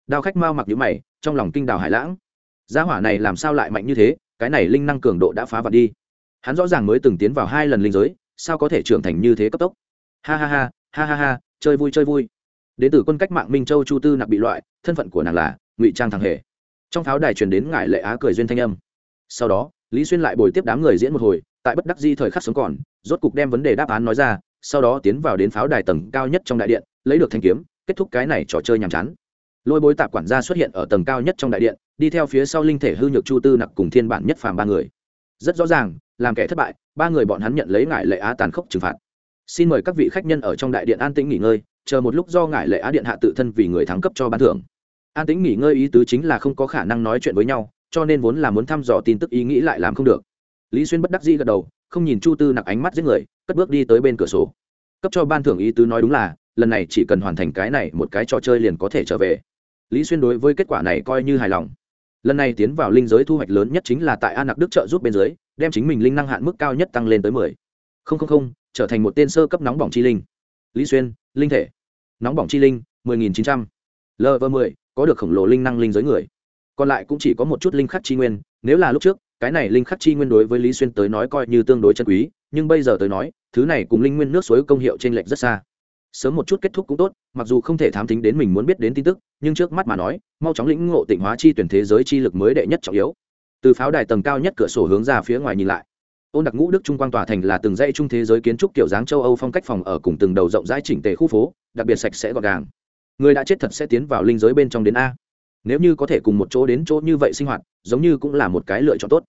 Đao khách mau mặc nhữ mày, trong lòng kinh đào hải lãng. Gia hỏa này làm sao lại mạnh như thế? Cái này linh năng cường độ đã phá vật đi hắn rõ ràng mới từng tiến vào hai lần linh giới, sao có thể trưởng thành như thế cấp tốc? Ha ha ha ha ha ha, chơi vui chơi vui. Đến từ quân cách mạng minh châu chu tư nặc bị loại, thân phận của nàng là ngụy trang thằng hề. Trong pháo đài truyền đến ngải lệ á cười duyên thanh âm. Sau đó, lý xuyên lại bồi tiếp đám người diễn một hồi, tại bất đắc di thời khắc sống còn, rốt cục đem vấn đề đáp án nói ra, sau đó tiến vào đến pháo đài tầng cao nhất trong đại điện, lấy được thanh kiếm, kết thúc cái này trò chơi nhàm chán. Lôi bối tạp quản gia xuất hiện ở tầng cao nhất trong đại điện, đi theo phía sau linh thể hư nhược chu tư nặc cùng thiên bản nhất phàm ba người. Rất rõ ràng làm kẻ thất bại, ba người bọn hắn nhận lấy ngải lệ á tàn khốc trừng phạt. Xin mời các vị khách nhân ở trong đại điện an tĩnh nghỉ ngơi, chờ một lúc do ngải lệ á điện hạ tự thân vì người thắng cấp cho ban thưởng. An tĩnh nghỉ ngơi ý tứ chính là không có khả năng nói chuyện với nhau, cho nên vốn là muốn thăm dò tin tức ý nghĩ lại làm không được. Lý xuyên bất đắc dĩ gật đầu, không nhìn chu tư nặc ánh mắt giết người, cất bước đi tới bên cửa sổ. Cấp cho ban thưởng ý tứ nói đúng là, lần này chỉ cần hoàn thành cái này một cái trò chơi liền có thể trở về. Lý xuyên đối với kết quả này coi như hài lòng lần này tiến vào linh giới thu hoạch lớn nhất chính là tại an nặc đức trợ giúp bên dưới, đem chính mình linh năng hạn mức cao nhất tăng lên tới mười. Không không không, trở thành một tên sơ cấp nóng bỏng chi linh. Lý xuyên, linh thể. Nóng bỏng chi linh, mười nghìn chín trăm. Lv mười, có được khổng lồ linh năng linh giới người. Còn lại cũng chỉ có một chút linh khắc chi nguyên, nếu là lúc trước, cái này linh khắc chi nguyên đối với lý xuyên tới nói coi như tương đối chân quý, nhưng bây giờ tới nói, thứ này cùng linh nguyên nước suối công hiệu trên lệch rất xa sớm một chút kết thúc cũng tốt, mặc dù không thể thám tính đến mình muốn biết đến tin tức, nhưng trước mắt mà nói, mau chóng lĩnh ngộ tịnh hóa chi tuyển thế giới chi lực mới đệ nhất trọng yếu. Từ pháo đài tầng cao nhất cửa sổ hướng ra phía ngoài nhìn lại. Ôn đặc ngũ đức trung quang tòa thành là từng dãy trung thế giới kiến trúc kiểu dáng châu âu phong cách phòng ở cùng từng đầu rộng rãi chỉnh tề khu phố, đặc biệt sạch sẽ gọn gàng. Người đã chết thật sẽ tiến vào linh giới bên trong đến a. Nếu như có thể cùng một chỗ đến chỗ như vậy sinh hoạt, giống như cũng là một cái lựa chọn tốt.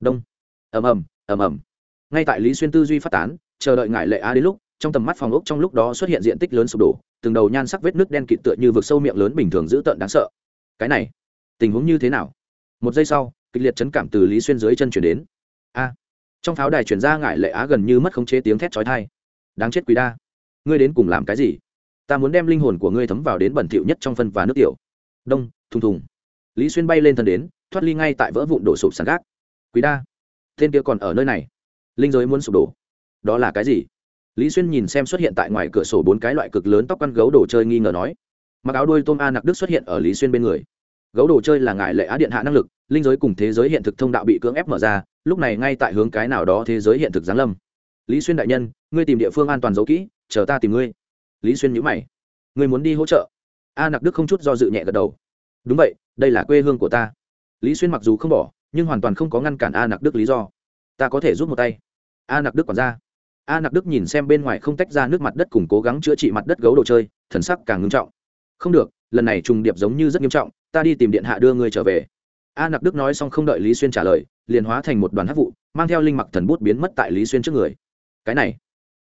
Đông. Ầm ầm ầm ầm. Ngay tại lý xuyên tư duy phát tán, chờ đợi ngại lệ a đến lúc trong tầm mắt phòng ốc trong lúc đó xuất hiện diện tích lớn sụp đổ, từng đầu nhan sắc vết nước đen kịt tựa như vực sâu miệng lớn bình thường dữ tợn đáng sợ. Cái này, tình huống như thế nào? Một giây sau, kịch liệt chấn cảm từ lý xuyên dưới chân chuyển đến. A! Trong pháo đài chuyển ra ngại lệ á gần như mất khống chế tiếng thét chói thai đáng chết quý đa. Ngươi đến cùng làm cái gì? Ta muốn đem linh hồn của ngươi thấm vào đến bẩn thỉu nhất trong phân và nước tiểu. Đông, thùng thùng. Lý xuyên bay lên thân đến, thoát ly ngay tại vỡ vụn đổ sụp sàn gác. Quý đa, tên kia còn ở nơi này. Linh giới muốn sụp đổ. Đó là cái gì? Lý xuyên nhìn xem xuất hiện tại ngoài cửa sổ bốn cái loại cực lớn tóc căn gấu đồ chơi nghi ngờ nói, mặc áo đôi tôm a nặc đức xuất hiện ở lý xuyên bên người. Gấu đồ chơi là ngại lệ á điện hạ năng lực, linh giới cùng thế giới hiện thực thông đạo bị cưỡng ép mở ra, lúc này ngay tại hướng cái nào đó thế giới hiện thực giáng lâm. Lý xuyên đại nhân, ngươi tìm địa phương an toàn giấu kỹ, chờ ta tìm ngươi. Lý xuyên nhữ mày. Ngươi muốn đi hỗ trợ? A nặc đức không chút do dự nhẹ gật đầu. Đúng vậy, đây là quê hương của ta. Lý xuyên mặc dù không bỏ, nhưng hoàn toàn không có ngăn cản a nặc đức lý do. Ta có thể giúp một tay. A nặc đức còn ra a nặc đức nhìn xem bên ngoài không tách ra nước mặt đất cùng cố gắng chữa trị mặt đất gấu đồ chơi, thần sắc càng ngưng trọng. Không được, lần này trùng điệp giống như rất nghiêm trọng, ta đi tìm điện hạ đưa ngươi trở về. A nặc đức nói xong không đợi lý xuyên trả lời, liền hóa thành một đoàn hát vụ, mang theo linh mặc thần bút biến mất tại lý xuyên trước người. Cái này,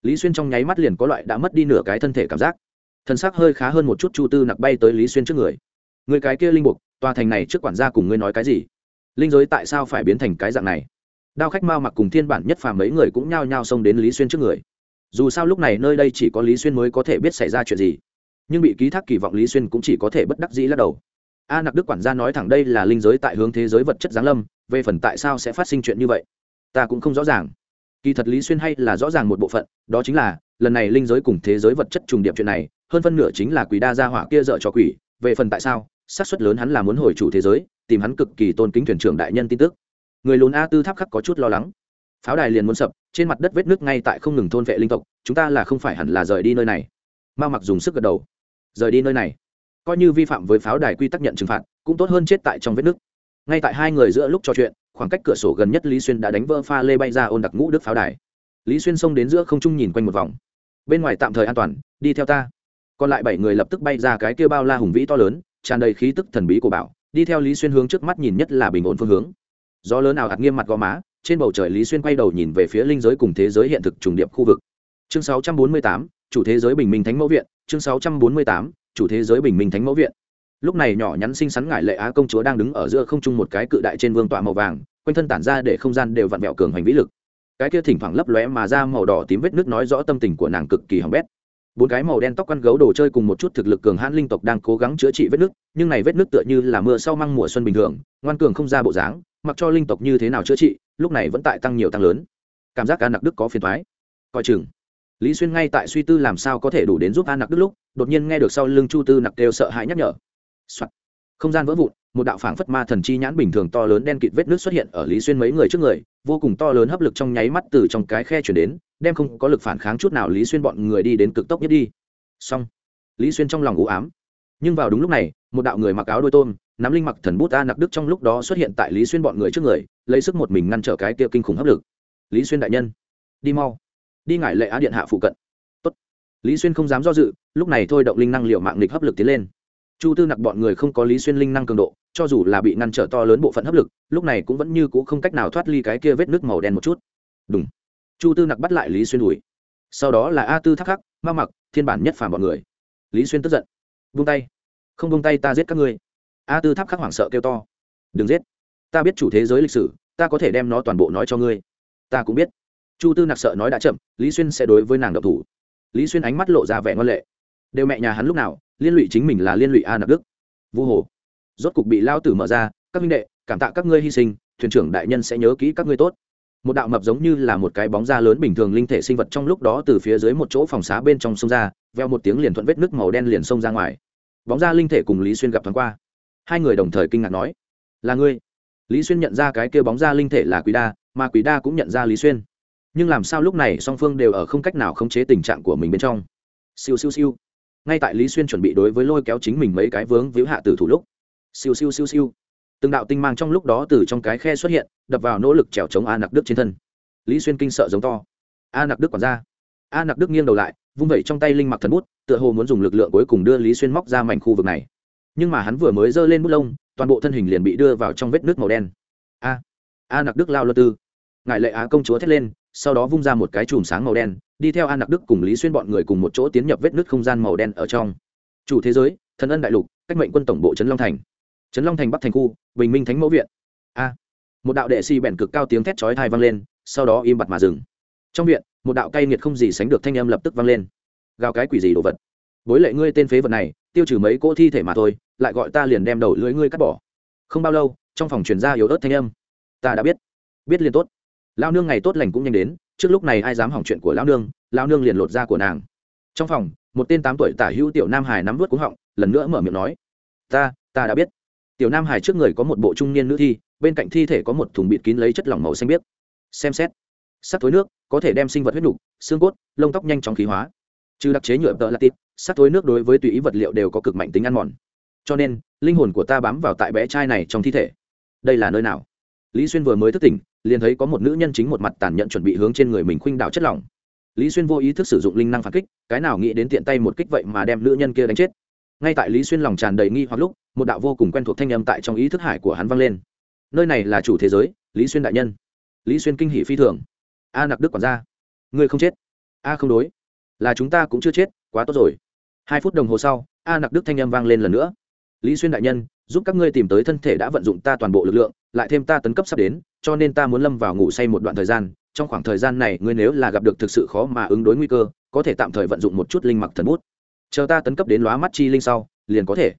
lý xuyên trong nháy mắt liền có loại đã mất đi nửa cái thân thể cảm giác. Thân xác hơi khá hơn một chút chu tư nặc bay tới lý xuyên trước người. Người cái kia linh mục tòa thành này trước quản gia cùng ngươi nói cái gì? Linh giới tại sao phải biến thành cái dạng này? Đao khách mao mặc cùng thiên bản nhất phàm mấy người cũng nhao nhao xông đến lý xuyên trước người. Dù sao lúc này nơi đây chỉ có lý xuyên mới có thể biết xảy ra chuyện gì. Nhưng bị ký thác kỳ vọng lý xuyên cũng chỉ có thể bất đắc dĩ lắc đầu. A nặc đức quản gia nói thẳng đây là linh giới tại hướng thế giới vật chất giáng lâm, về phần tại sao sẽ phát sinh chuyện như vậy, ta cũng không rõ ràng. Kỳ thật lý xuyên hay là rõ ràng một bộ phận, đó chính là, lần này linh giới cùng thế giới vật chất trùng điệp chuyện này, hơn phân nửa chính là quỷ đa gia hỏa kia dợ cho quỷ, về phần tại sao, xác suất lớn hắn là muốn hồi chủ thế giới, tìm hắn cực kỳ tôn kính thuyền trưởng đại nhân tin tức người lùn a tư tháp khắc có chút lo lắng. Pháo đài liền muốn sập, trên mặt đất vết nước ngay tại không ngừng thôn vệ linh tộc, chúng ta là không phải hẳn là rời đi nơi này. Ma mặc dùng sức gật đầu. Rời đi nơi này. Coi như vi phạm với pháo đài quy tắc nhận trừng phạt, cũng tốt hơn chết tại trong vết nước. Ngay tại hai người giữa lúc trò chuyện, khoảng cách cửa sổ gần nhất lý xuyên đã đánh vỡ pha lê bay ra ôn đặc ngũ đức pháo đài. Lý xuyên xông đến giữa không trung nhìn quanh một vòng. Bên ngoài tạm thời an toàn, đi theo ta. Còn lại bảy người lập tức bay ra cái kia bao la hùng vĩ to lớn, tràn đầy khí tức thần bí của bảo, đi theo lý xuyên hướng trước mắt nhìn nhất là bình ổn phương hướng gió lớn nào hạt nghiêm mặt gò má trên bầu trời lý xuyên quay đầu nhìn về phía linh giới cùng thế giới hiện thực trùng điệp khu vực. Chương 648, chủ thế giới bình minh thánh mẫu viện. Chương 648, chủ thế giới bình minh thánh mẫu viện. Lúc này nhỏ nhắn xinh xắn ngại lệ á công chúa đang đứng ở giữa không trung một cái cự đại trên vương tọa màu vàng quanh thân tản ra để không gian đều vặn vẹo cường hành vĩ lực. Cái kia thỉnh thoảng lấp lóe mà ra màu đỏ tím vết nước nói rõ tâm tình của nàng cực kỳ hỏng bét bốn cái màu đen tóc quăn gấu đồ chơi cùng một chút thực lực cường hãn linh tộc đang cố gắng chữa trị vết nước nhưng này vết nước tựa như là mưa sau măng mùa xuân bình thường, ngoan cường không ra bộ dáng, mặc cho linh tộc như thế nào chữa trị, lúc này vẫn tại tăng nhiều tăng lớn. Cảm giác An nặc đức có phiền thoái coi chừng. Lý xuyên ngay tại suy tư làm sao có thể đủ đến giúp an nặc đức lúc, đột nhiên nghe được sau lưng chu tư nặc đều sợ hãi nhắc nhở、Soạn. không gian vỡ vụn, một đạo phảng phất ma thần chi nhãn bình thường to lớn đen kịt vết nước xuất hiện ở lý xuyên mấy người trước người, vô cùng to lớn hấp lực trong nháy mắt từ trong cái khe chuyển đến đem không có lực phản kháng chút nào lý xuyên bọn người đi đến cực tốc nhất đi. Xong, lý xuyên trong lòng u ám. Nhưng vào đúng lúc này, một đạo người mặc áo đôi tôm, nắm linh mặc thần bút a nặc đức trong lúc đó xuất hiện tại lý xuyên bọn người trước người, lấy sức một mình ngăn trở cái kia kinh khủng hấp lực. Lý xuyên đại nhân, đi mau. Đi ngại lệ á điện hạ phụ cận. Tốt. lý xuyên không dám do dự, lúc này thôi động linh năng liệu mạng nghịch hấp lực tiến lên. Chu tư nặc bọn người không có lý xuyên linh năng cường độ, cho dù là bị ngăn trở to lớn bộ phận hấp lực, lúc này cũng vẫn như c ũ không cách nào thoát ly cái kia vết nước màu đen một chút. Đúng chu tư nặc bắt lại lý xuyên đùi sau đó là a tư thắc khắc, ma mặc, thiên bản nhất phản bọn người. Lý xuyên tức giận. Vung tay, không vung tay ta giết các ngươi. A tư tháp khắc hoảng sợ kêu to. Đừng giết. Ta biết chủ thế giới lịch sử, ta có thể đem nó toàn bộ nói cho ngươi. Ta cũng biết. Chu tư nặc sợ nói đã chậm, lý xuyên sẽ đối với nàng độc thủ. Lý xuyên ánh mắt lộ ra vẻ ngân lệ. Đều mẹ nhà hắn lúc nào, liên lụy chính mình là liên lụy a nặc đức. Vu hồ. Rốt cục bị lao tử mở ra, các minh đệ, cảm tạ các ngươi hy sinh, thuyền trưởng đại nhân sẽ nhớ kỹ các ngươi tốt một đạo mập giống như là một cái bóng da lớn bình thường linh thể sinh vật trong lúc đó từ phía dưới một chỗ phòng xá bên trong sông ra, veo một tiếng liền thuận vết nước màu đen liền xông ra ngoài. Bóng da linh thể cùng lý xuyên gặp thoáng qua. Hai người đồng thời kinh ngạc nói, là ngươi? Lý xuyên nhận ra cái kia bóng da linh thể là quý đa, mà quý đa cũng nhận ra lý xuyên. Nhưng làm sao lúc này song phương đều ở không cách nào khống chế tình trạng của mình bên trong? Siêu siêu siêu. Ngay tại lý xuyên chuẩn bị đối với lôi kéo chính mình mấy cái vướng víu hạ tử thủ lúc. Siêu siêu siêu siêu từng đạo tinh mang trong lúc đó từ trong cái khe xuất hiện, đập vào nỗ lực trèo chống a nặc đức trên thân. Lý xuyên kinh sợ giống to. A nặc đức còn ra a nặc đức nghiêng đầu lại, vung vẩy trong tay linh mặc thần bút, tựa hồ muốn dùng lực lượng cuối cùng đưa lý xuyên móc ra mảnh khu vực này. Nhưng mà hắn vừa mới giơ lên bút lông, toàn bộ thân hình liền bị đưa vào trong vết nước màu đen. A a nặc đức lao lơ tư. Ngại lệ á công chúa thét lên, sau đó vung ra một cái chùm sáng màu đen, đi theo an nặc đức cùng lý xuyên bọn người cùng một chỗ tiến nhập vết nước không gian màu đen ở trong. Chủ thế giới, thần ân đại lục, cách mệnh quân tổng bộ trấn long thành trấn long thành bắc thành khu, bình minh thánh mẫu viện. A. Một đạo đệ xi bèn cực cao tiếng thét chói thai vang lên, sau đó im bặt mà dừng. Trong viện, một đạo cay nghiệt không gì sánh được thanh âm lập tức vang lên. Gào cái quỷ gì đồ vật? Bối lệ ngươi tên phế vật này, tiêu trừ mấy cỗ thi thể mà thôi, lại gọi ta liền đem đầu lưỡi ngươi cắt bỏ. Không bao lâu, trong phòng truyền ra yếu ớt thanh âm. Ta đã biết. Biết liền tốt. Lao nương ngày tốt lành cũng nhanh đến, trước lúc này ai dám hỏng chuyện của lao nương lao nương liền lột ra của nàng. Trong phòng, một tên tám tuổi tả hữu tiểu nam hải nắm vớt cúng họng, lần nữa mở miệng nói. Ta ta đã biết tiểu nam hải trước người có một bộ trung niên nữ thi, bên cạnh thi thể có một thùng bịt kín lấy chất lỏng màu xanh biếc. Xem xét sắc thối nước có thể đem sinh vật huyết nục xương cốt, lông tóc nhanh chóng khí hóa. Trừ đặc chế nhựa tợ là sắc thối nước đối với tùy ý vật liệu đều có cực mạnh tính ăn mòn. Cho nên, linh hồn của ta bám vào tại bé trai này trong thi thể. Đây là nơi nào? Lý xuyên vừa mới thức tỉnh, liền thấy có một nữ nhân chính một mặt tàn nhẫn chuẩn bị hướng trên người mình khuynh đảo chất lỏng. Lý xuyên vô ý thức sử dụng linh năng phản kích, cái nào nghĩ đến tiện tay một kích vậy mà đem nữ nhân kia đánh chết ngay tại lý xuyên lòng tràn đầy nghi hoặc lúc, một đạo vô cùng quen thuộc thanh âm tại trong ý thức hải của hắn vang lên. Nơi này là chủ thế giới, lý xuyên đại nhân. Lý xuyên kinh hỷ phi thường. A nặc đức quản gia. Ngươi không chết? A không đối. Là chúng ta cũng chưa chết, quá tốt rồi. Hai phút đồng hồ sau, a nặc đức thanh âm vang lên lần nữa. Lý xuyên đại nhân, giúp các ngươi tìm tới thân thể đã vận dụng ta toàn bộ lực lượng, lại thêm ta tấn cấp sắp đến, cho nên ta muốn lâm vào ngủ say một đoạn thời gian. Trong khoảng thời gian này, ngươi nếu là gặp được thực sự khó mà ứng đối nguy cơ, có thể tạm thời vận dụng một chút linh mặc thần bút chờ ta tấn cấp đến lóa mắt chi linh sau, liền có thể.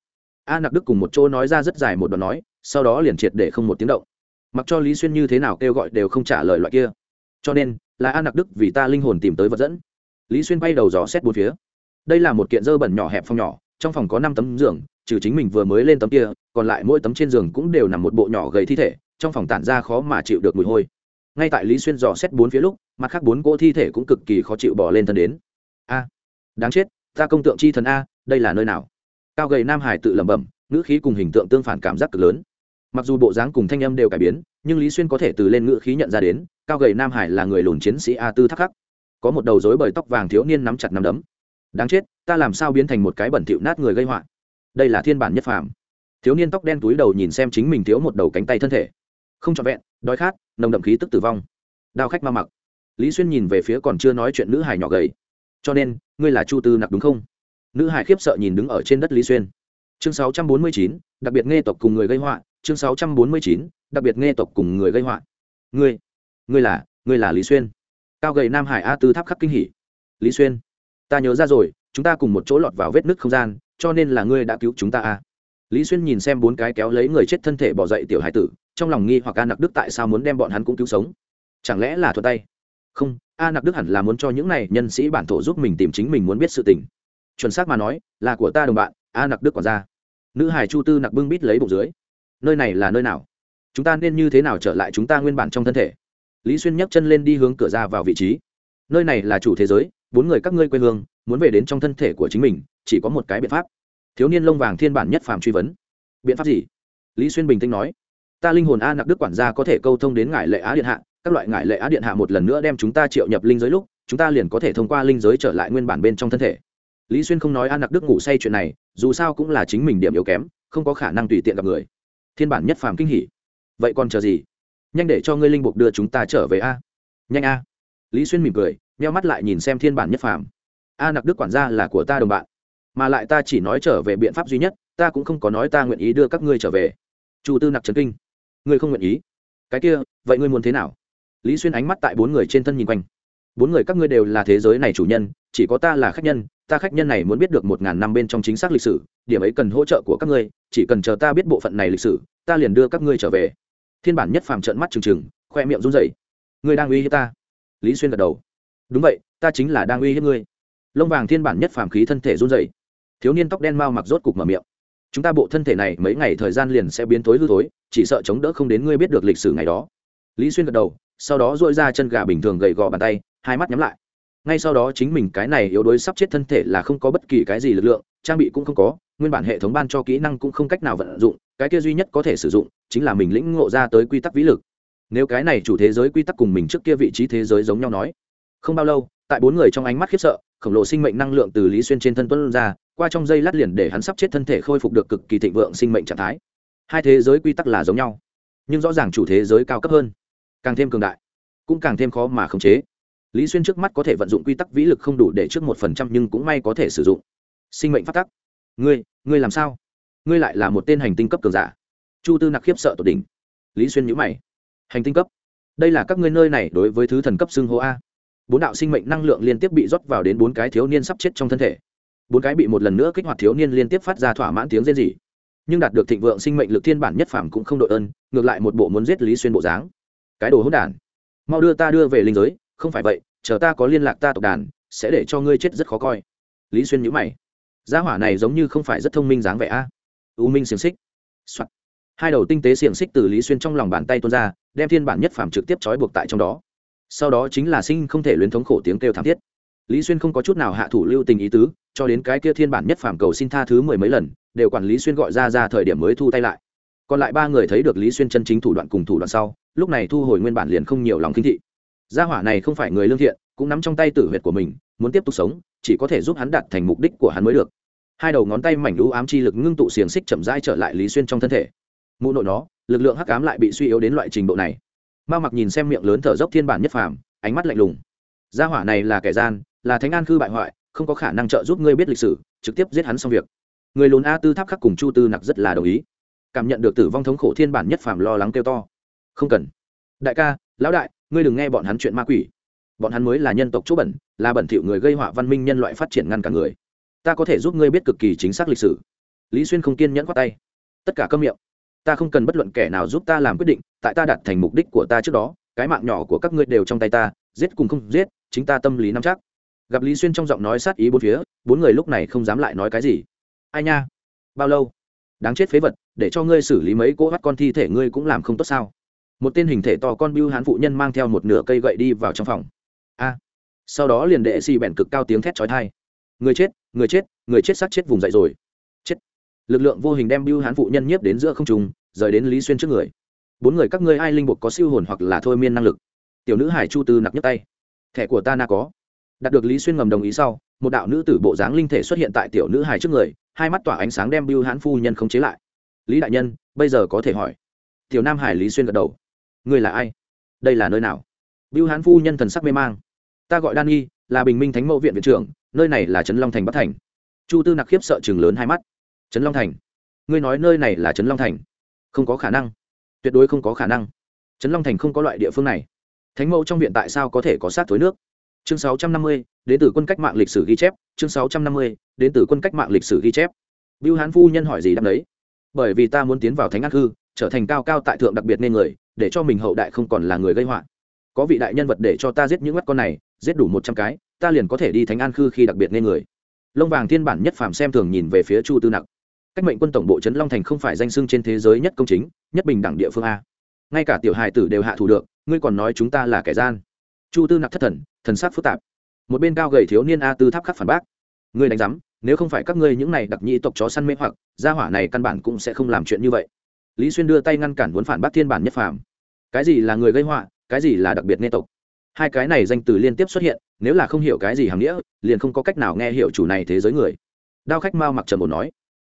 A nặc đức cùng một chỗ nói ra rất dài một đoạn nói, sau đó liền triệt để không một tiếng động. Mặc cho lý xuyên như thế nào kêu gọi đều không trả lời loại kia. Cho nên, là a nặc đức vì ta linh hồn tìm tới vật dẫn. Lý xuyên bay đầu dò xét bốn phía. Đây là một kiện dơ bẩn nhỏ hẹp phòng nhỏ, trong phòng có năm tấm giường, trừ chính mình vừa mới lên tấm kia, còn lại mỗi tấm trên giường cũng đều nằm một bộ nhỏ gầy thi thể, trong phòng tản ra khó mà chịu được mùi hôi. Ngay tại lý xuyên dò xét bốn phía lúc, mặt khác bốn cỗ thi thể cũng cực kỳ khó chịu bỏ lên thân đến. A, đáng chết ta công tượng chi thần a, đây là nơi nào? Cao gầy nam hải tự lẩm bẩm, ngữ khí cùng hình tượng tương phản cảm giác cực lớn. Mặc dù bộ dáng cùng thanh âm đều cải biến, nhưng lý xuyên có thể từ lên ngữ khí nhận ra đến, cao gầy nam hải là người lùn chiến sĩ a tư thắc khắc. Có một đầu dối bởi tóc vàng thiếu niên nắm chặt nắm đấm. Đáng chết, ta làm sao biến thành một cái bẩn thịu nát người gây họa? Đây là thiên bản nhất phàm. Thiếu niên tóc đen túi đầu nhìn xem chính mình thiếu một đầu cánh tay thân thể. Không trọn vẹn, đói khát, nồng đậm khí tức tử vong. Đao khách ma mặc. Lý xuyên nhìn về phía còn chưa nói chuyện nữ hải nhỏ gầy cho nên ngươi là chu tư nặc đúng không? Nữ hải khiếp sợ nhìn đứng ở trên đất lý xuyên. Chương 649, đặc biệt nghe tộc cùng người gây họa. Chương 649, đặc biệt nghe tộc cùng người gây họa. Ngươi ngươi là ngươi là lý xuyên. Cao gầy nam hải a tư tháp khắc kinh hỉ. Lý xuyên ta nhớ ra rồi chúng ta cùng một chỗ lọt vào vết nứt không gian cho nên là ngươi đã cứu chúng ta a. Lý xuyên nhìn xem bốn cái kéo lấy người chết thân thể bỏ dậy tiểu hải tử trong lòng nghi hoặc a nặc đức tại sao muốn đem bọn hắn cũng cứu sống? Chẳng lẽ là thuật tay? Không, a nặc đức hẳn là muốn cho những này nhân sĩ bản thổ giúp mình tìm chính mình muốn biết sự tình. Chuẩn xác mà nói, là của ta đồng bạn, a nặc đức quản gia. Nữ hải chu tư nặc bưng bít lấy bụng dưới. Nơi này là nơi nào? Chúng ta nên như thế nào trở lại chúng ta nguyên bản trong thân thể? Lý xuyên nhấc chân lên đi hướng cửa ra vào vị trí. Nơi này là chủ thế giới, bốn người các ngươi quê hương, muốn về đến trong thân thể của chính mình, chỉ có một cái biện pháp. Thiếu niên lông vàng thiên bản nhất phàm truy vấn. Biện pháp gì? Lý xuyên bình tĩnh nói. Ta linh hồn a nặc đức quản gia có thể câu thông đến ngải lệ á điện hạ các loại ngải lệ á điện hạ một lần nữa đem chúng ta triệu nhập linh giới lúc, chúng ta liền có thể thông qua linh giới trở lại nguyên bản bên trong thân thể. Lý xuyên không nói an nặc đức ngủ say chuyện này, dù sao cũng là chính mình điểm yếu kém, không có khả năng tùy tiện gặp người. Thiên bản nhất phàm kinh hỉ. Vậy còn chờ gì? Nhanh để cho ngươi linh buộc đưa chúng ta trở về a. Nhanh a. Lý xuyên mỉm cười meo mắt lại nhìn xem thiên bản nhất phàm. A nặc đức quản gia là của ta đồng bạn, mà lại ta chỉ nói trở về biện pháp duy nhất, ta cũng không có nói ta nguyện ý đưa các ngươi trở về. Chu tư nặc trấn kinh. Ngươi không nguyện ý? Cái kia, vậy ngươi muốn thế nào? Lý xuyên ánh mắt tại bốn người trên thân nhìn quanh. Bốn người các ngươi đều là thế giới này chủ nhân, chỉ có ta là khách nhân, ta khách nhân này muốn biết được một ngàn năm bên trong chính xác lịch sử, điểm ấy cần hỗ trợ của các ngươi, chỉ cần chờ ta biết bộ phận này lịch sử, ta liền đưa các ngươi trở về. Thiên bản nhất phàm trợn mắt trừng trừng, khoe miệng run rẩy. Ngươi đang uy hiếp ta? Lý xuyên gật đầu. Đúng vậy, ta chính là đang uy hiếp ngươi. Lông vàng thiên bản nhất phàm khí thân thể run rẩy. Thiếu niên tóc đen mau mặc rốt cục mở miệng. Chúng ta bộ thân thể này mấy ngày thời gian liền sẽ biến tối hư thối chỉ sợ chống đỡ không đến ngươi biết được lịch sử ngày đó. Lý xuyên gật đầu sau đó dội ra chân gà bình thường gầy gò bàn tay, hai mắt nhắm lại. Ngay sau đó chính mình cái này yếu đuối sắp chết thân thể là không có bất kỳ cái gì lực lượng, trang bị cũng không có, nguyên bản hệ thống ban cho kỹ năng cũng không cách nào vận dụng, cái kia duy nhất có thể sử dụng chính là mình lĩnh ngộ ra tới quy tắc vĩ lực. Nếu cái này chủ thế giới quy tắc cùng mình trước kia vị trí thế giới giống nhau nói, không bao lâu, tại bốn người trong ánh mắt khiếp sợ, khổng lồ sinh mệnh năng lượng từ lý xuyên trên thân tuân ra, qua trong dây lát liền để hắn sắp chết thân thể khôi phục được cực kỳ thịnh vượng sinh mệnh trạng thái. Hai thế giới quy tắc là giống nhau, nhưng rõ ràng chủ thế giới cao cấp hơn càng thêm cường đại, cũng càng thêm khó mà khống chế. Lý xuyên trước mắt có thể vận dụng quy tắc vĩ lực không đủ để trước một phần trăm nhưng cũng may có thể sử dụng. Sinh mệnh phát tắc. Ngươi ngươi làm sao? Ngươi lại là một tên hành tinh cấp cường giả. Chu tư nặc khiếp sợ tột đỉnh. Lý xuyên nhữ mày. Hành tinh cấp? Đây là các ngươi nơi này đối với thứ thần cấp xưng hô a. Bốn đạo sinh mệnh năng lượng liên tiếp bị rót vào đến bốn cái thiếu niên sắp chết trong thân thể. Bốn cái bị một lần nữa kích hoạt thiếu niên liên tiếp phát ra thỏa mãn tiếng rên rỉ. Nhưng đạt được thịnh vượng sinh mệnh lực thiên bản nhất phẩm cũng không đội ơn, ngược lại một bộ muốn giết lý xuyên bộ dáng cái đồ hỗn đản. Mau đưa ta đưa về linh giới, không phải vậy, chờ ta có liên lạc ta tộc đàn, sẽ để cho ngươi chết rất khó coi. Lý xuyên nhữ mày. Gia hỏa này giống như không phải rất thông minh dáng vẻ a. U minh xiềng xích、Soạn. hai đầu tinh tế xiềng xích từ lý xuyên trong lòng bàn tay tuôn ra, đem thiên bản nhất phàm trực tiếp trói buộc tại trong đó. Sau đó chính là sinh không thể luyến thống khổ tiếng kêu thảm thiết. Lý xuyên không có chút nào hạ thủ lưu tình ý tứ, cho đến cái kia thiên bản nhất phàm cầu xin tha thứ mười mấy lần, đều quản lý xuyên gọi ra ra thời điểm mới thu tay lại. Còn lại ba người thấy được lý xuyên chân chính thủ đoạn cùng thủ đoạn sau lúc này thu hồi nguyên bản liền không nhiều lòng kinh thị. Gia hỏa này không phải người lương thiện, cũng nắm trong tay tử huyệt của mình, muốn tiếp tục sống, chỉ có thể giúp hắn đạt thành mục đích của hắn mới được. Hai đầu ngón tay mảnh lũ ám chi lực ngưng tụ xiềng xích chậm rãi trở lại lý xuyên trong thân thể. Mụ nội nó, lực lượng hắc ám lại bị suy yếu đến loại trình độ này. Ma mặc nhìn xem miệng lớn thở dốc thiên bản nhất phàm, ánh mắt lạnh lùng. Gia hỏa này là kẻ gian, là thánh an khư bại hoại, không có khả năng trợ giúp ngươi biết lịch sử, trực tiếp giết hắn xong việc. Người lùn a tư tháp khắc cùng chu tư nặc rất là đồng ý. Cảm nhận được tử vong thống khổ thiên bản nhất phàm lo lắng kêu to không cần. Đại ca, lão đại, ngươi đừng nghe bọn hắn chuyện ma quỷ. Bọn hắn mới là nhân tộc chỗ bẩn, là bẩn thỉu người gây họa văn minh nhân loại phát triển ngăn cả người. Ta có thể giúp ngươi biết cực kỳ chính xác lịch sử. Lý xuyên không kiên nhẫn khoát tay. Tất cả câm miệng. Ta không cần bất luận kẻ nào giúp ta làm quyết định, tại ta đạt thành mục đích của ta trước đó, cái mạng nhỏ của các ngươi đều trong tay ta, giết cùng không giết, chính ta tâm lý nắm chắc. Gặp lý xuyên trong giọng nói sát ý bốn phía, bốn người lúc này không dám lại nói cái gì. Ai nha? Bao lâu? Đáng chết phế vật, để cho ngươi xử lý mấy cỗ bắt con thi thể ngươi cũng làm không tốt sao? Một tên hình thể to con bưu hán phụ nhân mang theo một nửa cây gậy đi vào trong phòng. A! Sau đó liền đệ xì bẹn cực cao tiếng thét trói thai người chết người chết người chết sát chết vùng dậy rồi. Chết! Lực lượng vô hình đem bưu hán phụ nhân nhiếp đến giữa không trùng rời đến lý xuyên trước người. Bốn người các ngươi ai linh buộc có siêu hồn hoặc là thôi miên năng lực? Tiểu nữ hải chu tư nặc nhấc tay. Thẻ của ta na có. Đạt được lý xuyên ngầm đồng ý sau, một đạo nữ tử bộ dáng linh thể xuất hiện tại tiểu nữ hải trước người, hai mắt tỏa ánh sáng đem bưu hãn phu nhân không chế lại. Lý đại nhân, bây giờ có thể hỏi. Tiểu nam hải lý xuyên gật đầu ngươi là ai? Đây là nơi nào? Bưu hán phu nhân thần sắc mê mang. Ta gọi đan nghi là bình minh thánh mẫu viện viện trưởng nơi này là trấn long thành bắc thành. Chu tư nặc khiếp sợ chừng lớn hai mắt. Trấn long thành? Ngươi nói nơi này là trấn long thành? Không có khả năng. Tuyệt đối không có khả năng. Trấn long thành không có loại địa phương này. Thánh mẫu trong viện tại sao có thể có sát thối nước? Chương 650, đến từ quân cách mạng lịch sử ghi chép. Chương 650, đến từ quân cách mạng lịch sử ghi chép. Bưu hán phu nhân hỏi gì đáp đấy? Bởi vì ta muốn tiến vào thánh an hư trở thành cao cao tại thượng đặc biệt nên người, để cho mình hậu đại không còn là người gây họa. Có vị đại nhân vật để cho ta giết những mắt con này, giết đủ một trăm cái, ta liền có thể đi thánh an khư khi đặc biệt nên người. Lông vàng thiên bản nhất phàm xem thường nhìn về phía chu tư nặc. Cách mệnh quân tổng bộ trấn long thành không phải danh sưng trên thế giới nhất công chính, nhất bình đẳng địa phương a. Ngay cả tiểu hài tử đều hạ thủ được, ngươi còn nói chúng ta là kẻ gian. Chu tư nặc thất thần thần sắc phức tạp. Một bên cao gầy thiếu niên a tư tháp khắc phản bác. Ngươi đánh giám, nếu không phải các ngươi những này đặc nhĩ tộc chó săn mê hoặc, gia hỏa này căn bản cũng sẽ không làm chuyện như vậy lý xuyên đưa tay ngăn cản muốn phản bác thiên bản nhất phàm. Cái gì là người gây họa, cái gì là đặc biệt nghe tộc? Hai cái này danh từ liên tiếp xuất hiện, nếu là không hiểu cái gì hàm nghĩa, liền không có cách nào nghe hiểu chủ này thế giới người. Đao khách mao mặc trầm ổn nói,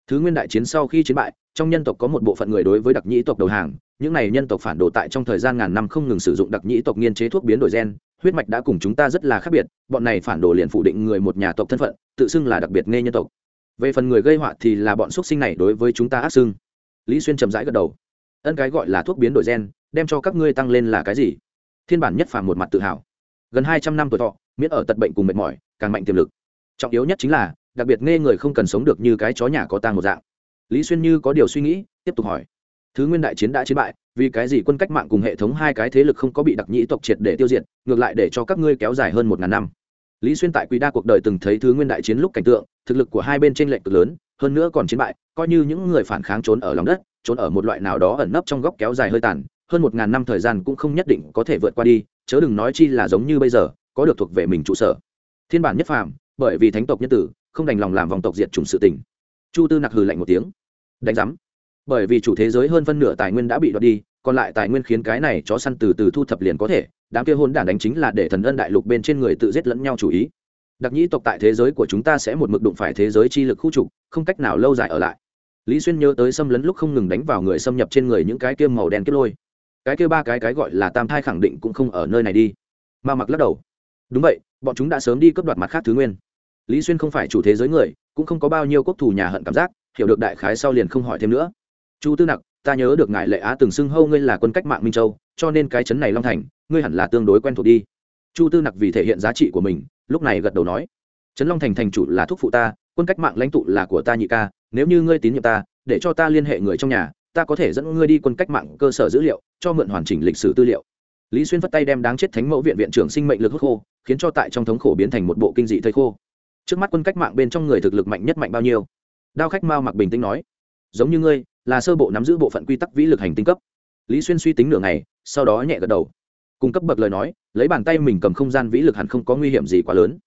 thứ nguyên đại chiến sau khi chiến bại, trong nhân tộc có một bộ phận người đối với đặc nhĩ tộc đầu hàng, những này nhân tộc phản đồ tại trong thời gian ngàn năm không ngừng sử dụng đặc nhĩ tộc nghiên chế thuốc biến đổi gen, huyết mạch đã cùng chúng ta rất là khác biệt, bọn này phản đồ liền phủ định người một nhà tộc thân phận, tự xưng là đặc biệt nghe nhân tộc. Về phần người gây họa thì là bọn xuất sinh này đối với chúng ta ác xưng lý xuyên chậm rãi gật đầu. Ân cái gọi là thuốc biến đổi gen, đem cho các ngươi tăng lên là cái gì? Thiên bản nhất phàm một mặt tự hào. Gần hai trăm năm tuổi thọ, miễn ở tật bệnh cùng mệt mỏi, càng mạnh tiềm lực. Trọng yếu nhất chính là, đặc biệt nghe người không cần sống được như cái chó nhà có tang một dạng. Lý xuyên như có điều suy nghĩ, tiếp tục hỏi. Thứ nguyên đại chiến đã chiến bại, vì cái gì quân cách mạng cùng hệ thống hai cái thế lực không có bị đặc nhĩ tộc triệt để tiêu diệt, ngược lại để cho các ngươi kéo dài hơn một ngàn năm? Lý xuyên tại quý đa cuộc đời từng thấy thứ nguyên đại chiến lúc cảnh tượng, thực lực của hai bên trên lệnh cực lớn hơn nữa còn chiến bại, coi như những người phản kháng trốn ở lòng đất, trốn ở một loại nào đó ẩn nấp trong góc kéo dài hơi tàn, hơn một ngàn năm thời gian cũng không nhất định có thể vượt qua đi, chớ đừng nói chi là giống như bây giờ, có được thuộc về mình trụ sở. Thiên bản nhất phàm, bởi vì thánh tộc nhân tử, không đành lòng làm vòng tộc diệt chủng sự tình. Chu tư nặc hừ lạnh một tiếng. Đánh giám. Bởi vì chủ thế giới hơn phân nửa tài nguyên đã bị đoạt đi, còn lại tài nguyên khiến cái này chó săn từ từ thu thập liền có thể, đám kia hôn đản đánh chính là để thần ân đại lục bên trên người tự giết lẫn nhau chủ ý đặc nhĩ tộc tại thế giới của chúng ta sẽ một mực đụng phải thế giới chi lực khu trục, không cách nào lâu dài ở lại. Lý xuyên nhớ tới xâm lấn lúc không ngừng đánh vào người xâm nhập trên người những cái kia màu đen kết lôi. Cái kia ba cái cái gọi là tam thai khẳng định cũng không ở nơi này đi. Ma mặc lắc đầu. Đúng vậy, bọn chúng đã sớm đi cướp đoạt mặt khác thứ nguyên. Lý xuyên không phải chủ thế giới người, cũng không có bao nhiêu quốc thủ nhà hận cảm giác, hiểu được đại khái sau liền không hỏi thêm nữa. Chu tư nặc, ta nhớ được ngài lệ á từng xưng hâu ngươi là quân cách mạng minh châu, cho nên cái chấn này long thành, ngươi hẳn là tương đối quen thuộc đi. Chu tư nặc vì thể hiện giá trị của mình lúc này gật đầu nói, trấn long thành thành chủ là thúc phụ ta, quân cách mạng lãnh tụ là của ta nhị ca, nếu như ngươi tín nhiệm ta, để cho ta liên hệ người trong nhà, ta có thể dẫn ngươi đi quân cách mạng cơ sở dữ liệu, cho mượn hoàn chỉnh lịch sử tư liệu. Lý xuyên phất tay đem đáng chết thánh mẫu viện viện trưởng sinh mệnh lực hút khô, khiến cho tại trong thống khổ biến thành một bộ kinh dị thây khô. Trước mắt quân cách mạng bên trong người thực lực mạnh nhất mạnh bao nhiêu? Đao khách mao mặc bình tĩnh nói, giống như ngươi, là sơ bộ nắm giữ bộ phận quy tắc vĩ lực hành tinh cấp. Lý xuyên suy tính nửa ngày, sau đó nhẹ gật đầu cung cấp bậc lời nói, lấy bàn tay mình cầm không gian vĩ lực hẳn không có nguy hiểm gì quá lớn.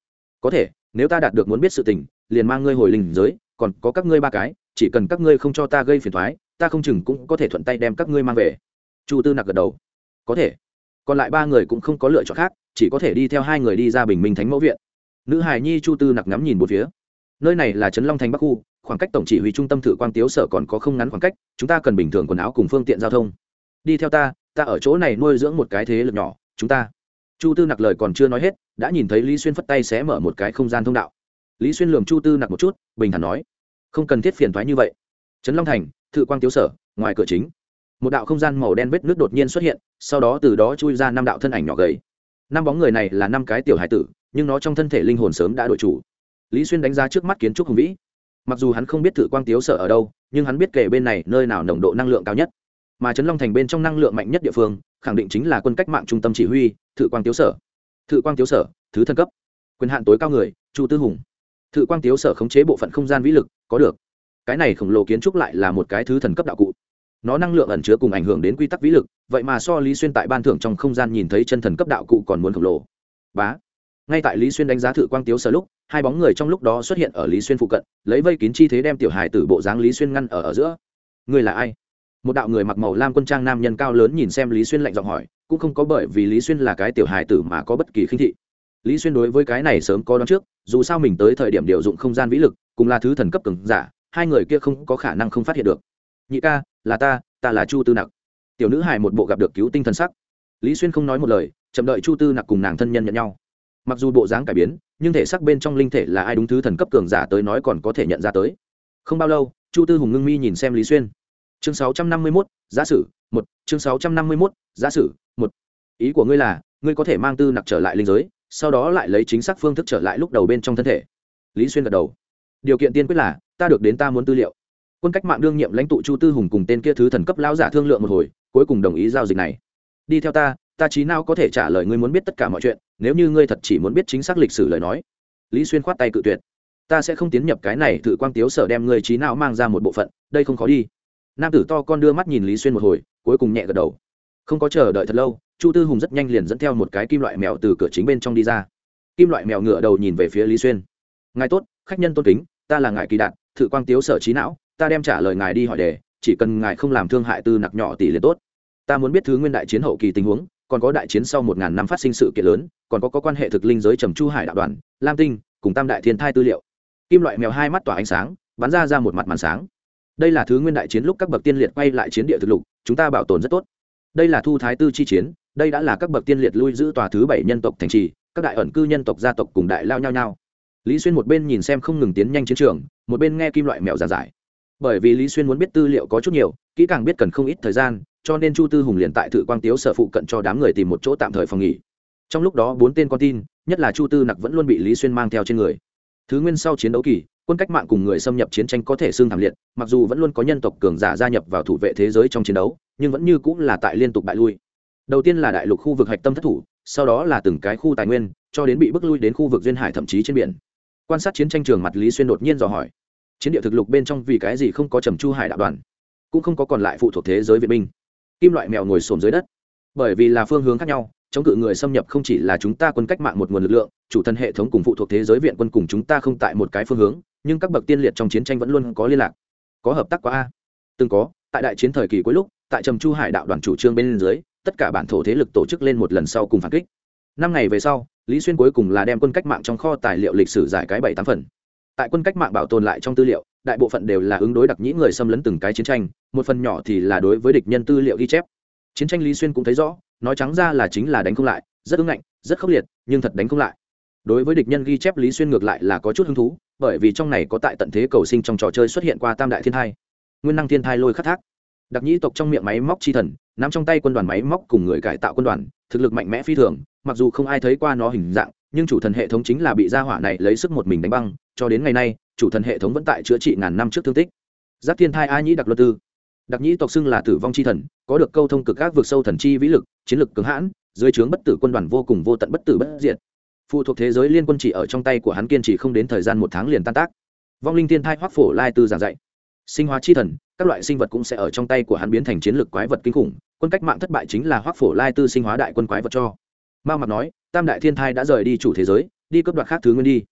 Có thể, nếu ta đạt được muốn biết sự tình, liền mang ngươi hồi linh giới, còn có các ngươi ba cái, chỉ cần các ngươi không cho ta gây phiền thoái ta không chừng cũng có thể thuận tay đem các ngươi mang về. Chu tư nặc gật đầu. Có thể. Còn lại ba người cũng không có lựa chọn khác, chỉ có thể đi theo hai người đi ra bình minh thánh mẫu viện. Nữ hài nhi chu tư nặc ngắm nhìn một phía. Nơi này là trấn long thành bắc khu, khoảng cách tổng chỉ huy trung tâm thử quang tiếu sở còn có không ngắn khoảng cách, chúng ta cần bình thường quần áo cùng phương tiện giao thông đi theo ta ta ở chỗ này nuôi dưỡng một cái thế lực nhỏ, chúng ta. Chu tư nặc lời còn chưa nói hết, đã nhìn thấy lý xuyên phất tay sẽ mở một cái không gian thông đạo. Lý xuyên lường chu tư nặc một chút, bình thản nói, không cần thiết phiền thoái như vậy. Trấn long thành, thự quang tiếu sở, ngoài cửa chính, một đạo không gian màu đen vết nước đột nhiên xuất hiện, sau đó từ đó chui ra năm đạo thân ảnh nhỏ gầy. Năm bóng người này là năm cái tiểu hải tử, nhưng nó trong thân thể linh hồn sớm đã đổi chủ. Lý xuyên đánh giá trước mắt kiến trúc hùng vĩ. Mặc dù hắn không biết thử quang tiếu sở ở đâu, nhưng hắn biết kể bên này nơi nào nồng độ năng lượng cao nhất mà trấn long thành bên trong năng lượng mạnh nhất địa phương, khẳng định chính là quân cách mạng trung tâm chỉ huy, thự quang tiếu sở. Thự quang tiếu sở, thứ thân cấp. Quyền hạn tối cao người, chu tư hùng. Thự quang tiếu sở khống chế bộ phận không gian vĩ lực, có được. Cái này khổng lồ kiến trúc lại là một cái thứ thần cấp đạo cụ. Nó năng lượng ẩn chứa cùng ảnh hưởng đến quy tắc vĩ lực, vậy mà so lý xuyên tại ban thưởng trong không gian nhìn thấy chân thần cấp đạo cụ còn muốn khổng lồ. Bá. Ngay tại lý xuyên đánh giá thự quang tiếu sở lúc, hai bóng người trong lúc đó xuất hiện ở lý xuyên phụ cận, lấy vây kín chi thế đem tiểu hài từ bộ dáng lý xuyên ngăn ở ở giữa. Người là ai? Một đạo người mặc màu lam quân trang nam nhân cao lớn nhìn xem lý xuyên lạnh giọng hỏi, cũng không có bởi vì lý xuyên là cái tiểu hài tử mà có bất kỳ khinh thị. Lý xuyên đối với cái này sớm có đón trước, dù sao mình tới thời điểm điều dụng không gian vĩ lực, cùng là thứ thần cấp cường giả, hai người kia không có khả năng không phát hiện được. Nhị ca, là ta ta là chu tư nặc. Tiểu nữ hài một bộ gặp được cứu tinh thần sắc. Lý xuyên không nói một lời, chậm đợi chu tư nặc cùng nàng thân nhân nhận nhau. Mặc dù bộ dáng cải biến, nhưng thể xác bên trong linh thể là ai đúng thứ thần cấp cường giả tới nói còn có thể nhận ra tới. Không bao lâu, chu tư hùng ngưng mi nhìn xem lý xuyên chương sáu trăm năm mươi mốt, giả sử, một. Chương sáu trăm năm mươi mốt, giả sử, một. Ý của ngươi là, ngươi có thể mang tư nặc trở lại linh giới, sau đó lại lấy chính xác phương thức trở lại lúc đầu bên trong thân thể. Lý xuyên gật đầu. Điều kiện tiên quyết là, ta được đến ta muốn tư liệu. Quân cách mạng đương nhiệm lãnh tụ chu tư hùng cùng tên kia thứ thần cấp lão giả thương lượng một hồi, cuối cùng đồng ý giao dịch này. Đi theo ta ta trí nào có thể trả lời ngươi muốn biết tất cả mọi chuyện, nếu như ngươi thật chỉ muốn biết chính xác lịch sử lời nói. Lý xuyên khoát tay cự tuyệt. Ta sẽ không tiến nhập cái này, thử quang tiếu sở đem ngươi trí nào mang ra một bộ phận, đây không khó đi nam tử to con đưa mắt nhìn lý xuyên một hồi cuối cùng nhẹ gật đầu không có chờ đợi thật lâu chu tư hùng rất nhanh liền dẫn theo một cái kim loại mèo từ cửa chính bên trong đi ra kim loại mèo ngựa đầu nhìn về phía lý xuyên ngài tốt khách nhân tôn kính ta là ngài kỳ đạt thự quang tiếu sở trí não ta đem trả lời ngài đi hỏi đề chỉ cần ngài không làm thương hại tư nặc nhỏ tỷ liền tốt ta muốn biết thứ nguyên đại chiến hậu kỳ tình huống còn có đại chiến sau một ngàn năm phát sinh sự kiện lớn còn có, có quan hệ thực linh giới trầm chu hải đạo đoàn lam tinh cùng tam đại thiên thai tư liệu kim loại mèo hai mắt tỏa ánh sáng bắn ra ra một mặt màn sáng đây là thứ nguyên đại chiến lúc các bậc tiên liệt quay lại chiến địa thực lục, chúng ta bảo tồn rất tốt. Đây là thu thái tư chi chiến, đây đã là các bậc tiên liệt lui giữ tòa thứ bảy nhân tộc thành trì, các đại ẩn cư nhân tộc gia tộc cùng đại lao nhau nhau. Lý xuyên một bên nhìn xem không ngừng tiến nhanh chiến trường, một bên nghe kim loại mèo giàn giải. Bởi vì lý xuyên muốn biết tư liệu có chút nhiều, kỹ càng biết cần không ít thời gian, cho nên chu tư hùng liền tại thự quang tiếu sở phụ cận cho đám người tìm một chỗ tạm thời phòng nghỉ. Trong lúc đó bốn tên con tin, nhất là chu tư nặc vẫn luôn bị lý xuyên mang theo trên người. Thứ nguyên sau chiến đấu kỳ quân cách mạng cùng người xâm nhập chiến tranh có thể xương thảm liệt, mặc dù vẫn luôn có nhân tộc cường giả gia nhập vào thủ vệ thế giới trong chiến đấu, nhưng vẫn như cũng là tại liên tục bại lui. Đầu tiên là đại lục khu vực hạch tâm thất thủ, sau đó là từng cái khu tài nguyên, cho đến bị bức lui đến khu vực duyên hải thậm chí trên biển. Quan sát chiến tranh trường mặt lý xuyên đột nhiên dò hỏi, chiến địa thực lục bên trong vì cái gì không có trầm chu hải đạo đoàn, cũng không có còn lại phụ thuộc thế giới viện binh, kim loại mèo ngồi xổm dưới đất. Bởi vì là phương hướng khác nhau, chống cự người xâm nhập không chỉ là chúng ta quân cách mạng một nguồn lực lượng, chủ thân hệ thống cùng phụ thuộc thế giới viện quân cùng chúng ta không tại một cái phương hướng nhưng các bậc tiên liệt trong chiến tranh vẫn luôn có liên lạc. Có hợp tác quá a. Từng có, tại đại chiến thời kỳ cuối lúc, tại trầm chu hải đạo đoàn chủ trương bên dưới, tất cả bản thổ thế lực tổ chức lên một lần sau cùng phản kích. Năm ngày về sau, lý xuyên cuối cùng là đem quân cách mạng trong kho tài liệu lịch sử giải cái bảy tám phần. Tại quân cách mạng bảo tồn lại trong tư liệu, đại bộ phận đều là ứng đối đặc nhĩ người xâm lấn từng cái chiến tranh, một phần nhỏ thì là đối với địch nhân tư liệu ghi chép. Chiến tranh lý xuyên cũng thấy rõ, nói trắng ra là chính là đánh không lại, rất ứng ngạnh, rất khốc liệt, nhưng thật đánh không lại. Đối với địch nhân ghi chép lý xuyên ngược lại là có chút hứng thú bởi vì trong này có tại tận thế cầu sinh trong trò chơi xuất hiện qua tam đại thiên thai. Nguyên năng thiên thai lôi khắc thác. Đặc nhĩ tộc trong miệng máy móc chi thần, nắm trong tay quân đoàn máy móc cùng người cải tạo quân đoàn, thực lực mạnh mẽ phi thường, mặc dù không ai thấy qua nó hình dạng, nhưng chủ thần hệ thống chính là bị gia hỏa này lấy sức một mình đánh băng, cho đến ngày nay, chủ thần hệ thống vẫn tại chữa trị ngàn năm trước thương tích. Giáp thiên thai a nhĩ đặc luật tư. Đặc nhĩ tộc xưng là tử vong chi thần, có được câu thông cực các vượt sâu thần chi vĩ lực, chiến lực cứng hãn, dưới trướng bất tử quân đoàn vô cùng vô tận bất tử bất diệt phụ thuộc thế giới liên quân chỉ ở trong tay của hắn kiên trì không đến thời gian một tháng liền tan tác. Vong linh thiên thai hoác phổ lai tư giảng dạy. Sinh hóa chi thần, các loại sinh vật cũng sẽ ở trong tay của hắn biến thành chiến lược quái vật kinh khủng. Quân cách mạng thất bại chính là hoác phổ lai tư sinh hóa đại quân quái vật cho. Mao mặt nói, tam đại thiên thai đã rời đi chủ thế giới, đi cấp đoạt khác thứ nguyên đi.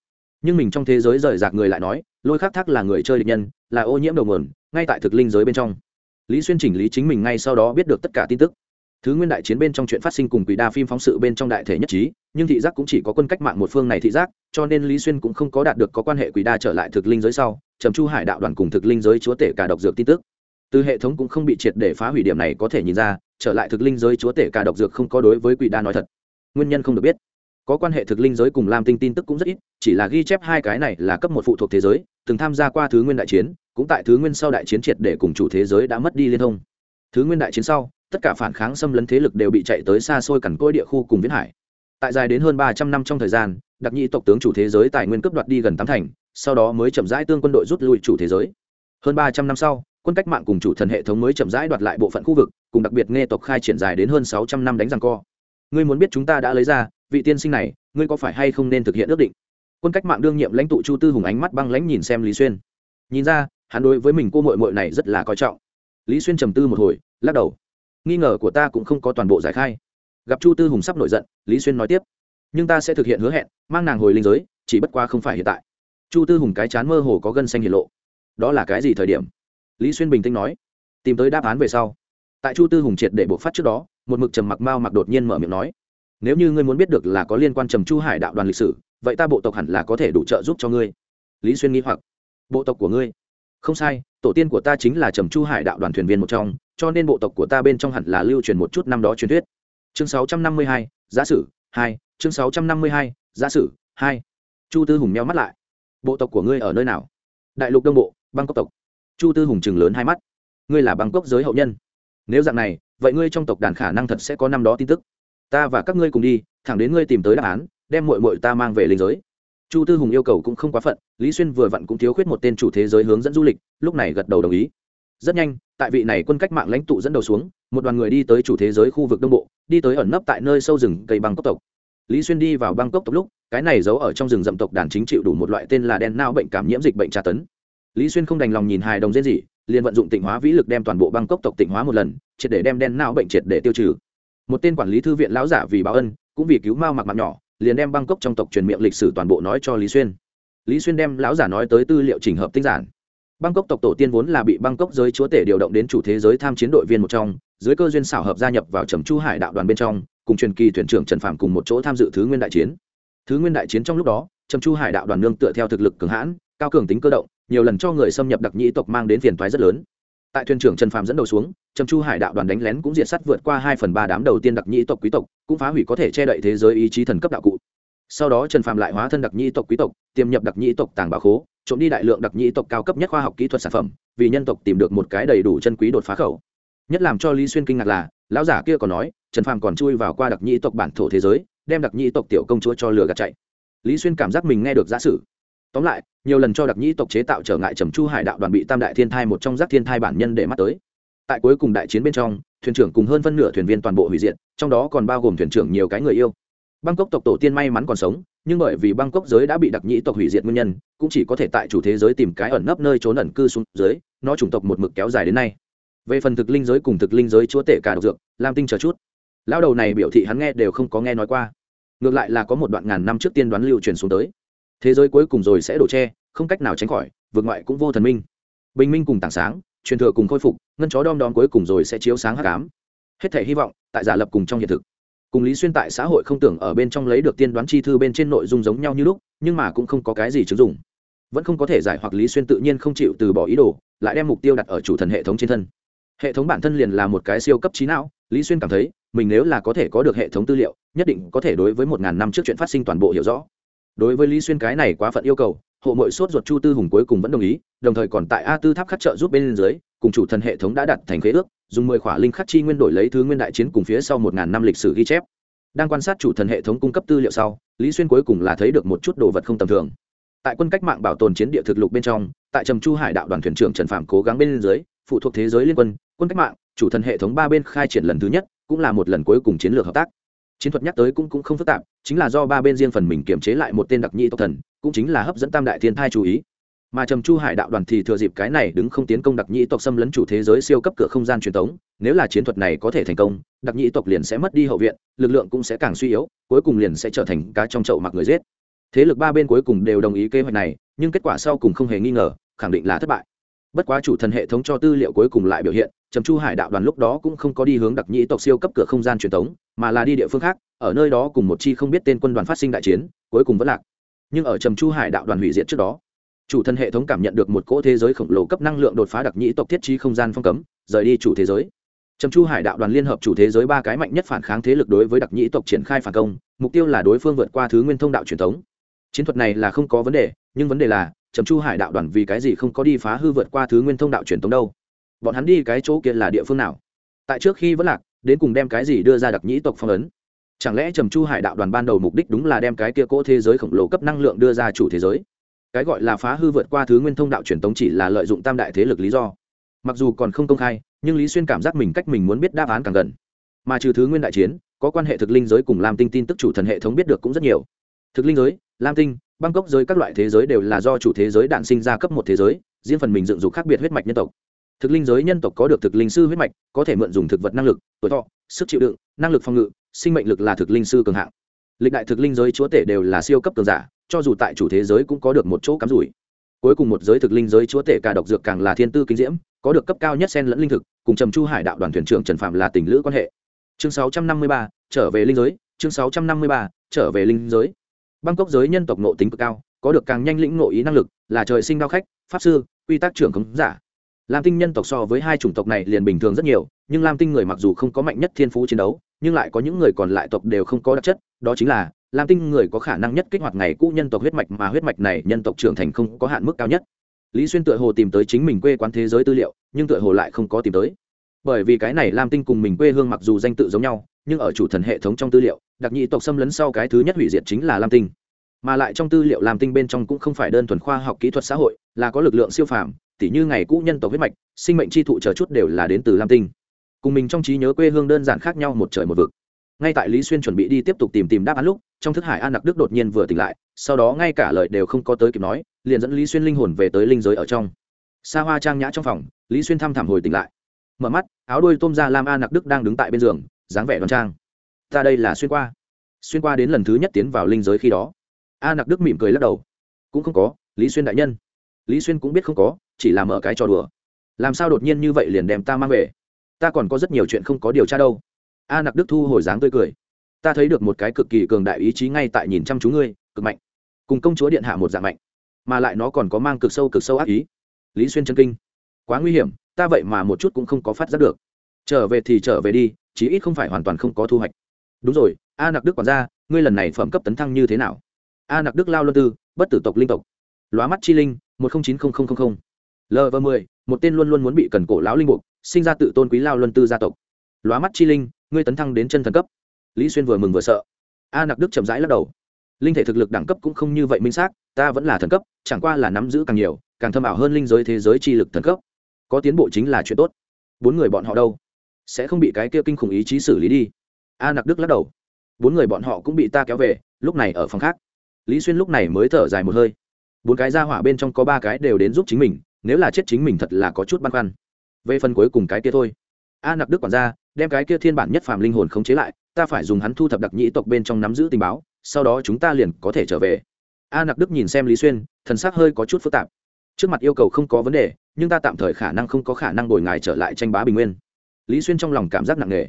Nhưng mình trong thế giới rời rạc người lại nói, lôi khắc thác là người chơi địch nhân, là ô nhiễm đầu nguồn, ngay tại thực linh giới bên trong. Lý xuyên chỉnh lý chính mình ngay sau đó biết được tất cả tin tức thứ nguyên đại chiến bên trong chuyện phát sinh cùng quỷ đa phim phóng sự bên trong đại thể nhất trí, nhưng thị giác cũng chỉ có quân cách mạng một phương này thị giác, cho nên lý xuyên cũng không có đạt được có quan hệ quỷ đa trở lại thực linh giới sau, trầm chu hải đạo đoàn cùng thực linh giới chúa tể cả độc dược tin tức. Từ hệ thống cũng không bị triệt để phá hủy điểm này có thể nhìn ra, trở lại thực linh giới chúa tể cả độc dược không có đối với quỷ đa nói thật. Nguyên nhân không được biết. Có quan hệ thực linh giới cùng lam tinh tin tức cũng rất ít, chỉ là ghi chép hai cái này là cấp một phụ thuộc thế giới, từng tham gia qua thứ nguyên đại chiến, cũng tại thứ nguyên sau đại chiến triệt để cùng chủ thế giới đã mất đi liên thông. Thứ nguyên đại chiến sau tất cả phản kháng xâm lấn thế lực đều bị chạy tới xa xôi cằn côi địa khu cùng viễn hải. Tại dài đến hơn ba trăm năm trong thời gian, đặc nhị tộc tướng chủ thế giới tài nguyên cấp đoạt đi gần tám thành, sau đó mới chậm rãi tương quân đội rút lui chủ thế giới. Hơn ba trăm năm sau, quân cách mạng cùng chủ thần hệ thống mới chậm rãi đoạt lại bộ phận khu vực, cùng đặc biệt nghe tộc khai triển dài đến hơn sáu trăm năm đánh răng co. Ngươi muốn biết chúng ta đã lấy ra, vị tiên sinh này, ngươi có phải hay không nên thực hiện ước định? Quân cách mạng đương nhiệm lãnh tụ chu tư hùng ánh mắt băng lãnh nhìn xem lý xuyên. Nhìn ra, hắn đối với mình cô mội mội này rất là coi trọng. Lý xuyên trầm tư một hồi, lắc đầu nghi ngờ của ta cũng không có toàn bộ giải khai. Gặp chu tư hùng sắp nổi giận, lý xuyên nói tiếp. Nhưng ta sẽ thực hiện hứa hẹn, mang nàng hồi linh giới, chỉ bất qua không phải hiện tại. Chu tư hùng cái chán mơ hồ có gân xanh hiện lộ. Đó là cái gì thời điểm? Lý xuyên bình tĩnh nói. Tìm tới đáp án về sau. Tại chu tư hùng triệt để buộc phát trước đó, một mực trầm mặc mao mặc đột nhiên mở miệng nói. Nếu như ngươi muốn biết được là có liên quan trầm chu hải đạo đoàn lịch sử, vậy ta bộ tộc hẳn là có thể đủ trợ giúp cho ngươi. Lý xuyên nghĩ hoặc. Bộ tộc của ngươi? Không sai, tổ tiên của ta chính là trầm chu hải đạo đoàn thuyền viên một trong cho nên bộ tộc của ta bên trong hẳn là lưu truyền một chút năm đó truyền thuyết. Chương 652, giả sử 2 chương 652, giả sử 2 chu tư hùng meo mắt lại. Bộ tộc của ngươi ở nơi nào? Đại lục đông bộ bangkok tộc. Chu tư hùng chừng lớn hai mắt. Ngươi là bangkok giới hậu nhân. Nếu dạng này vậy ngươi trong tộc đàn khả năng thật sẽ có năm đó tin tức. Ta và các ngươi cùng đi thẳng đến ngươi tìm tới đáp án đem mội mội ta mang về linh giới. Chu tư hùng yêu cầu cũng không quá phận lý xuyên vừa vặn cũng thiếu khuyết một tên chủ thế giới hướng dẫn du lịch lúc này gật đầu đồng ý rất nhanh tại vị này quân cách mạng lãnh tụ dẫn đầu xuống một đoàn người đi tới chủ thế giới khu vực đông bộ đi tới ẩn nấp tại nơi sâu rừng cây băng cốc tộc. Lý xuyên đi vào băng cốc tộc lúc cái này giấu ở trong rừng rậm tộc đàn chính chịu đủ một loại tên là đen nao bệnh cảm nhiễm dịch bệnh tra tấn. Lý xuyên không đành lòng nhìn hài đồng diễn gì, liền vận dụng tịnh hóa vĩ lực đem toàn bộ băng cốc tộc tịnh hóa một lần triệt để đem đen nao bệnh triệt để tiêu trừ. Một tên quản lý thư viện lão giả vì báo ân cũng vì cứu mao mặc mặt nhỏ liền đem băng cốc trong tộc truyền miệng lịch sử toàn bộ nói cho lý xuyên. Lý xuyên đem lão giả nói tới tư liệu trình hợp tinh giản bangkok tộc tổ tiên vốn là bị bangkok giới chúa tể điều động đến chủ thế giới tham chiến đội viên một trong, dưới cơ duyên xảo hợp gia nhập vào trầm chu hải đạo đoàn bên trong, cùng truyền kỳ thuyền trưởng trần phạm cùng một chỗ tham dự thứ nguyên đại chiến. Thứ nguyên đại chiến trong lúc đó, trầm chu hải đạo đoàn nương tựa theo thực lực cường hãn, cao cường tính cơ động, nhiều lần cho người xâm nhập đặc nhĩ tộc mang đến phiền toái rất lớn. Tại thuyền trưởng trần phạm dẫn đầu xuống, trầm chu hải đạo đoàn đánh lén cũng diệt sát vượt qua hai phần ba đám đầu tiên đặc nhĩ tộc quý tộc, cũng phá hủy có thể che đậy thế giới ý chí thần cấp đạo cụ. Sau đó trần phạm lại hóa thân đặc nhĩ tộc quý tộc, tiềm nhập đặc nhĩ tộc tàng bảo khố trộm đi đại lượng đặc nhĩ tộc cao cấp nhất khoa học kỹ thuật sản phẩm, vì nhân tộc tìm được một cái đầy đủ chân quý đột phá khẩu. Nhất làm cho lý xuyên kinh ngạc là, lão giả kia còn nói, trần phàm còn chui vào qua đặc nhĩ tộc bản thổ thế giới, đem đặc nhĩ tộc tiểu công chúa cho lừa gạt chạy. Lý xuyên cảm giác mình nghe được giả sử. Tóm lại, nhiều lần cho đặc nhĩ tộc chế tạo trở ngại trầm chu hải đạo đoàn bị tam đại thiên thai một trong giác thiên thai bản nhân để mắt tới. Tại cuối cùng đại chiến bên trong, thuyền trưởng cùng hơn phân nửa thuyền viên toàn bộ hủy diệt, trong đó còn bao gồm thuyền trưởng nhiều cái người yêu bangkok tộc tổ tiên may mắn còn sống, nhưng bởi vì bangkok giới đã bị đặc nhĩ tộc hủy diệt nguyên nhân, cũng chỉ có thể tại chủ thế giới tìm cái ẩn nấp nơi trốn ẩn cư xuống dưới, nó chủng tộc một mực kéo dài đến nay. Về phần thực linh giới cùng thực linh giới chúa tể cả độc dược, lam tinh chờ chút. Lão đầu này biểu thị hắn nghe đều không có nghe nói qua. Ngược lại là có một đoạn ngàn năm trước tiên đoán lưu truyền xuống tới. Thế giới cuối cùng rồi sẽ đổ tre không cách nào tránh khỏi vượt ngoại cũng vô thần minh. Bình minh cùng tảng sáng, truyền thừa cùng khôi phục, ngân chó đom đóm cuối cùng rồi sẽ chiếu sáng hắc ám. Hết thể hy vọng tại giả lập cùng trong hiện thực cùng lý xuyên tại xã hội không tưởng ở bên trong lấy được tiên đoán chi thư bên trên nội dung giống nhau như lúc, nhưng mà cũng không có cái gì chứng dụng. Vẫn không có thể giải hoặc lý xuyên tự nhiên không chịu từ bỏ ý đồ, lại đem mục tiêu đặt ở chủ thần hệ thống trên thân. Hệ thống bản thân liền là một cái siêu cấp trí não, lý xuyên cảm thấy, mình nếu là có thể có được hệ thống tư liệu, nhất định có thể đối với một ngàn năm trước chuyện phát sinh toàn bộ hiểu rõ. Đối với lý xuyên cái này quá phận yêu cầu, hộ mội sốt ruột chu tư hùng cuối cùng vẫn đồng ý, đồng thời còn tại a tư tháp khắc trợ giúp bên dưới cùng chủ thần hệ thống đã đặt thành khế ước, dùng mười khỏa linh khắc chi nguyên đổi lấy thứ nguyên đại chiến cùng phía sau một ngàn năm lịch sử ghi chép. Đang quan sát chủ thần hệ thống cung cấp tư liệu sau, lý xuyên cuối cùng là thấy được một chút đồ vật không tầm thường. Tại quân cách mạng bảo tồn chiến địa thực lục bên trong, tại trầm chu hải đạo đoàn thuyền trưởng trần phạm cố gắng bên dưới, phụ thuộc thế giới liên quân quân cách mạng, chủ thần hệ thống ba bên khai triển lần thứ nhất, cũng là một lần cuối cùng chiến lược hợp tác. Chiến thuật nhắc tới cũng cũng không phức tạp, chính là do ba bên riêng phần mình kiểm chế lại một tên đặc nhị tộc thần, cũng chính là hấp dẫn tam đại thiên thai chú ý mà trầm chu hải đạo đoàn thì thừa dịp cái này đứng không tiến công đặc nhĩ tộc xâm lấn chủ thế giới siêu cấp cửa không gian truyền thống, nếu là chiến thuật này có thể thành công, đặc nhĩ tộc liền sẽ mất đi hậu viện, lực lượng cũng sẽ càng suy yếu, cuối cùng liền sẽ trở thành cá trong chậu mặc người giết. Thế lực ba bên cuối cùng đều đồng ý kế hoạch này, nhưng kết quả sau cùng không hề nghi ngờ, khẳng định là thất bại. Bất quá chủ thần hệ thống cho tư liệu cuối cùng lại biểu hiện, trầm chu hải đạo đoàn lúc đó cũng không có đi hướng đặc nhĩ tộc siêu cấp cửa không gian truyền thống, mà là đi địa phương khác, ở nơi đó cùng một chi không biết tên quân đoàn phát sinh đại chiến, cuối cùng vẫn lạc. Nhưng ở trầm chu hải đạo đoàn hủy diệt trước đó chủ thần hệ thống cảm nhận được một cỗ thế giới khổng lồ cấp năng lượng đột phá đặc nhĩ tộc thiết trí không gian phong cấm, rời đi chủ thế giới. Trầm chu hải đạo đoàn liên hợp chủ thế giới ba cái mạnh nhất phản kháng thế lực đối với đặc nhĩ tộc triển khai phản công, mục tiêu là đối phương vượt qua thứ nguyên thông đạo truyền thống. Chiến thuật này là không có vấn đề, nhưng vấn đề là, trầm chu hải đạo đoàn vì cái gì không có đi phá hư vượt qua thứ nguyên thông đạo truyền thống đâu? Bọn hắn đi cái chỗ kia là địa phương nào? Tại trước khi vẫn lạc, đến cùng đem cái gì đưa ra đặc nhĩ tộc phong ấn? Chẳng lẽ trầm chu hải đạo đoàn ban đầu mục đích đúng là đem cái kia cỗ thế giới khổng lồ cấp năng lượng đưa ra chủ thế giới? Cái gọi là phá hư vượt qua thứ nguyên thông đạo truyền thống chỉ là lợi dụng tam đại thế lực lý do. Mặc dù còn không công khai, nhưng lý xuyên cảm giác mình cách mình muốn biết đáp án càng gần. Mà trừ thứ nguyên đại chiến, có quan hệ thực linh giới cùng lam tinh tin tức chủ thần hệ thống biết được cũng rất nhiều. Thực linh giới, lam tinh, bangkok giới các loại thế giới đều là do chủ thế giới đạn sinh ra cấp một thế giới, riêng phần mình dựng dục khác biệt huyết mạch nhân tộc. Thực linh giới nhân tộc có được thực linh sư huyết mạch, có thể mượn dùng thực vật năng lực, tuổi thọ, sức chịu đựng, năng lực phòng ngự, sinh mệnh lực là thực linh sư cường hạng. Lịch đại thực linh giới chúa tể đều là siêu cấp cường giả cho dù tại chủ thế giới cũng có được một chỗ cắm rủi. Cuối cùng một giới thực linh giới chúa tể cả độc dược càng là thiên tư kinh diễm có được cấp cao nhất sen lẫn linh thực cùng trầm chu hải đạo đoàn thuyền trưởng trần phạm là tình lữ quan hệ. Chương 653, trở về linh giới chương 653, trở về linh giới. Bangkok giới nhân tộc nộ tính cực cao có được càng nhanh lĩnh ngộ ý năng lực là trời sinh đao khách pháp sư quy tắc trưởng khống giả. Lam tinh nhân tộc so với hai chủng tộc này liền bình thường rất nhiều nhưng lam tinh người mặc dù không có mạnh nhất thiên phú chiến đấu nhưng lại có những người còn lại tộc đều không có đặc chất đó chính là lam tinh người có khả năng nhất kích hoạt ngày cũ nhân tộc huyết mạch mà huyết mạch này nhân tộc trưởng thành không có hạn mức cao nhất. Lý xuyên tựa hồ tìm tới chính mình quê quán thế giới tư liệu, nhưng tựa hồ lại không có tìm tới. Bởi vì cái này lam tinh cùng mình quê hương mặc dù danh tự giống nhau, nhưng ở chủ thần hệ thống trong tư liệu, đặc nhị tộc xâm lấn sau cái thứ nhất hủy diệt chính là lam tinh. Mà lại trong tư liệu lam tinh bên trong cũng không phải đơn thuần khoa học kỹ thuật xã hội, là có lực lượng siêu phàm, tỉ như ngày cũ nhân tộc huyết mạch, sinh mệnh tri thụ chờ chút đều là đến từ lam tinh. Cùng mình trong trí nhớ quê hương đơn giản khác nhau một trời một vực ngay tại lý xuyên chuẩn bị đi tiếp tục tìm tìm đáp án lúc, trong thức hải an nặc đức đột nhiên vừa tỉnh lại, sau đó ngay cả lời đều không có tới kịp nói, liền dẫn lý xuyên linh hồn về tới linh giới ở trong. Xa hoa trang nhã trong phòng, lý xuyên thăm thảm hồi tỉnh lại. Mở mắt, áo đuôi tôm ra lam an nặc đức đang đứng tại bên giường, dáng vẻ đoan trang. Ta đây là xuyên qua. Xuyên qua đến lần thứ nhất tiến vào linh giới khi đó. A nặc đức mỉm cười lắc đầu. Cũng không có, lý xuyên đại nhân. Lý xuyên cũng biết không có, chỉ là mở cái trò đùa. Làm sao đột nhiên như vậy liền đem ta mang về? Ta còn có rất nhiều chuyện không có điều tra đâu a nặc đức thu hồi dáng tươi cười. Ta thấy được một cái cực kỳ cường đại ý chí ngay tại nhìn chăm chú ngươi, cực mạnh. Cùng công chúa điện hạ một dạng mạnh, mà lại nó còn có mang cực sâu cực sâu ác ý. Lý xuyên chân kinh. Quá nguy hiểm, ta vậy mà một chút cũng không có phát giác được. Trở về thì trở về đi, chí ít không phải hoàn toàn không có thu hoạch. Đúng rồi, a nặc đức còn ra ngươi lần này phẩm cấp tấn thăng như thế nào? A nặc đức lao luân tư, bất tử tộc linh tộc. Lóa mắt chi linh, một trăm chín mươi lv mười, một tên luôn luôn muốn bị cần cổ lão linh mục sinh ra tự tôn quý lao luân tư gia tộc. Lóa mắt chi linh ngươi tấn thăng đến chân thần cấp. Lý xuyên vừa mừng vừa sợ. A nặc đức chậm rãi lắc đầu. Linh thể thực lực đẳng cấp cũng không như vậy minh xác, ta vẫn là thần cấp, chẳng qua là nắm giữ càng nhiều, càng thâm ảo hơn linh giới thế giới chi lực thần cấp. Có tiến bộ chính là chuyện tốt. Bốn người bọn họ đâu? Sẽ không bị cái kia kinh khủng ý chí xử lý đi. A nặc đức lắc đầu. Bốn người bọn họ cũng bị ta kéo về, lúc này ở phòng khác. Lý xuyên lúc này mới thở dài một hơi. Bốn cái ra hỏa bên trong có ba cái đều đến giúp chính mình, nếu là chết chính mình thật là có chút băn khoăn. Về phần cuối cùng cái kia thôi. A nặc đức quản gia đem cái kia thiên bản nhất phàm linh hồn khống chế lại, ta phải dùng hắn thu thập đặc nhĩ tộc bên trong nắm giữ tình báo, sau đó chúng ta liền có thể trở về. A nặc đức nhìn xem lý xuyên, thần sắc hơi có chút phức tạp. Trước mặt yêu cầu không có vấn đề, nhưng ta tạm thời khả năng không có khả năng đổi ngài trở lại tranh bá bình nguyên. Lý xuyên trong lòng cảm giác nặng nề.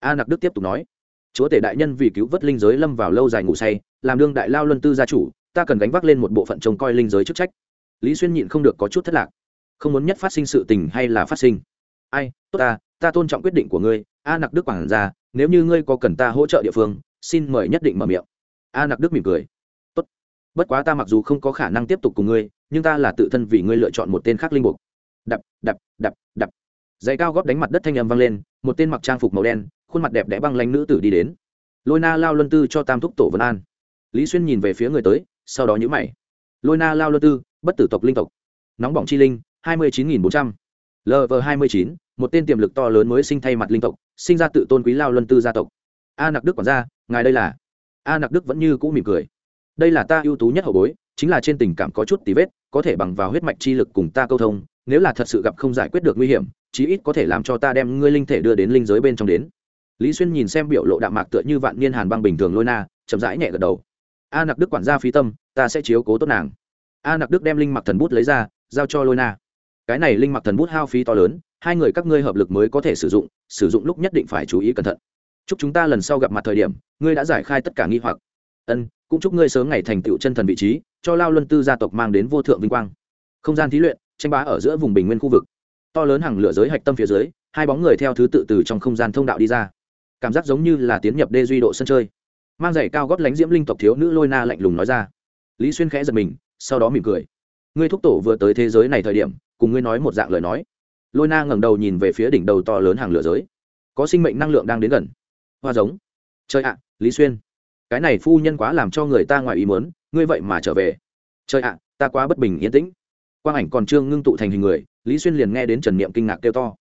A nặc đức tiếp tục nói, chúa tể đại nhân vì cứu vớt linh giới lâm vào lâu dài ngủ say, làm đương đại lao luân tư gia chủ, ta cần gánh vác lên một bộ phận trông coi linh giới chức trách. Lý xuyên nhịn không được có chút thất lạc. Không muốn nhất phát sinh sự tình hay là phát sinh. Ai, tốt ta ta tôn trọng quyết định của ngươi, a nặc đức quản ra nếu như ngươi có cần ta hỗ trợ địa phương, xin mời nhất định mở miệng. A nặc đức mỉm cười. Tốt. Bất quá ta mặc dù không có khả năng tiếp tục cùng ngươi, nhưng ta là tự thân vì ngươi lựa chọn một tên khác linh mục đập đập đập đập. Giày cao góp đánh mặt đất thanh âm vang lên, một tên mặc trang phục màu đen, khuôn mặt đẹp đẽ băng lanh nữ tử đi đến. Lôi na lao luân tư cho tam thúc tổ vân an. Lý xuyên nhìn về phía người tới, sau đó nhữ mày. Lôi na lao luân tư, bất tử tộc linh tộc. Nóng bỏng chi linh, hai mươi chín nghìn bốn trăm lv hai mươi chín, một tên tiềm lực to lớn mới sinh thay mặt linh tộc, sinh ra tự tôn quý lao luân tư gia tộc. A nặc đức quản gia, ngài đây là? A nặc đức vẫn như cũ mỉm cười. Đây là ta ưu tú nhất hậu bối, chính là trên tình cảm có chút tí vết, có thể bằng vào huyết mạch chi lực cùng ta câu thông, nếu là thật sự gặp không giải quyết được nguy hiểm, chí ít có thể làm cho ta đem ngươi linh thể đưa đến linh giới bên trong đến. Lý xuyên nhìn xem biểu lộ đạm mạc tựa như vạn niên hàn băng bình thường lôi na, chậm rãi nhẹ gật đầu. A nặc đức quản gia phí tâm, ta sẽ chiếu cố tốt nàng. A nặc đức đem linh mặc thần bút lấy ra, giao cho lôi na cái này linh mặc thần bút hao phí to lớn, hai người các ngươi hợp lực mới có thể sử dụng sử dụng lúc nhất định phải chú ý cẩn thận. Chúc chúng ta lần sau gặp mặt thời điểm, ngươi đã giải khai tất cả nghi hoặc. Ân, cũng chúc ngươi sớm ngày thành tựu chân thần vị trí, cho lao luân tư gia tộc mang đến vô thượng vinh quang. Không gian thí luyện, tranh bá ở giữa vùng bình nguyên khu vực. To lớn hàng lửa giới hạch tâm phía dưới, hai bóng người theo thứ tự từ trong không gian thông đạo đi ra. Cảm giác giống như là tiến nhập đê duy độ sân chơi. Mang giày cao gót lánh diễm linh tộc thiếu nữ lôi na lạnh lùng nói ra. Lý xuyên khẽ giật mình, sau đó mỉm cười. Ngươi thúc tổ vừa tới thế giới này thời điểm cùng ngươi nói một dạng lời nói. Lôi na ngẩng đầu nhìn về phía đỉnh đầu to lớn hàng lửa giới. Có sinh mệnh năng lượng đang đến gần. Hoa giống. Chơi ạ, lý xuyên. Cái này phu nhân quá làm cho người ta ngoài ý muốn, ngươi vậy mà trở về. Chơi ạ, ta quá bất bình yên tĩnh. Quang ảnh còn trương ngưng tụ thành hình người, lý xuyên liền nghe đến trần niệm kinh ngạc kêu to.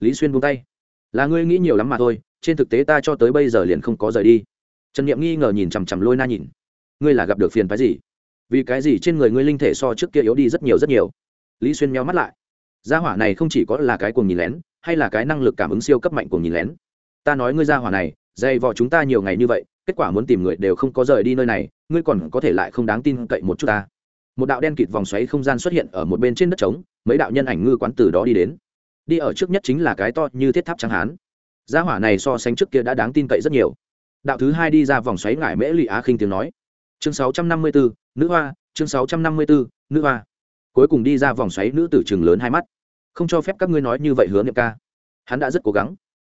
Lý xuyên buông tay. Là ngươi nghĩ nhiều lắm mà thôi, trên thực tế ta cho tới bây giờ liền không có rời đi. Trần niệm nghi ngờ nhìn chằm chằm lôi na nhìn. Ngươi là gặp được phiền phái gì? Vì cái gì trên người ngươi linh thể so trước kia yếu đi rất nhiều rất nhiều? Lý xuyên meo mắt lại. Gia hỏa này không chỉ có là cái cuồng nhìn lén, hay là cái năng lực cảm ứng siêu cấp mạnh cuồng nhìn lén. Ta nói ngươi gia hỏa này, dày vò chúng ta nhiều ngày như vậy, kết quả muốn tìm người đều không có rời đi nơi này, ngươi còn có thể lại không đáng tin cậy một chút ta. Một đạo đen kịt vòng xoáy không gian xuất hiện ở một bên trên đất trống, mấy đạo nhân ảnh ngư quán từ đó đi đến. Đi ở trước nhất chính là cái to như thiết tháp trắng hán. Gia hỏa này so sánh trước kia đã đáng tin cậy rất nhiều. Đạo thứ hai đi ra vòng xoáy ngải mễ lụy á khinh tiếng nói. Chương sáu trăm năm mươi bốn nữ hoa, chương sáu trăm năm mươi bốn nữ hoa cuối cùng đi ra vòng xoáy nữ tử trường lớn hai mắt. Không cho phép các ngươi nói như vậy hứa niệm ca. Hắn đã rất cố gắng.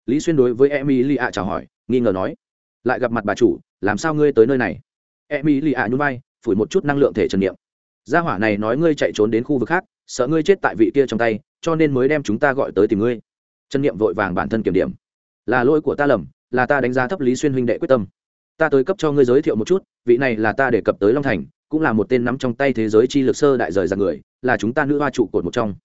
Lý xuyên đối với em y lì ạ chào hỏi, nghi ngờ nói, lại gặp mặt bà chủ, làm sao ngươi tới nơi này? Em y lì ạ nhún vai, phủi một chút năng lượng thể trần niệm gia hỏa này nói ngươi chạy trốn đến khu vực khác, sợ ngươi chết tại vị kia trong tay, cho nên mới đem chúng ta gọi tới tìm ngươi. Trần niệm vội vàng bản thân kiểm điểm. Là lỗi của ta lầm, là ta đánh giá thấp lý xuyên huynh đệ quyết tâm. Ta tới cấp cho ngươi giới thiệu một chút, vị này là ta để cập tới long thành cũng là một tên nắm trong tay thế giới chi lực sơ đại rời ra người, là chúng ta nữ hoa trụ cột một trong.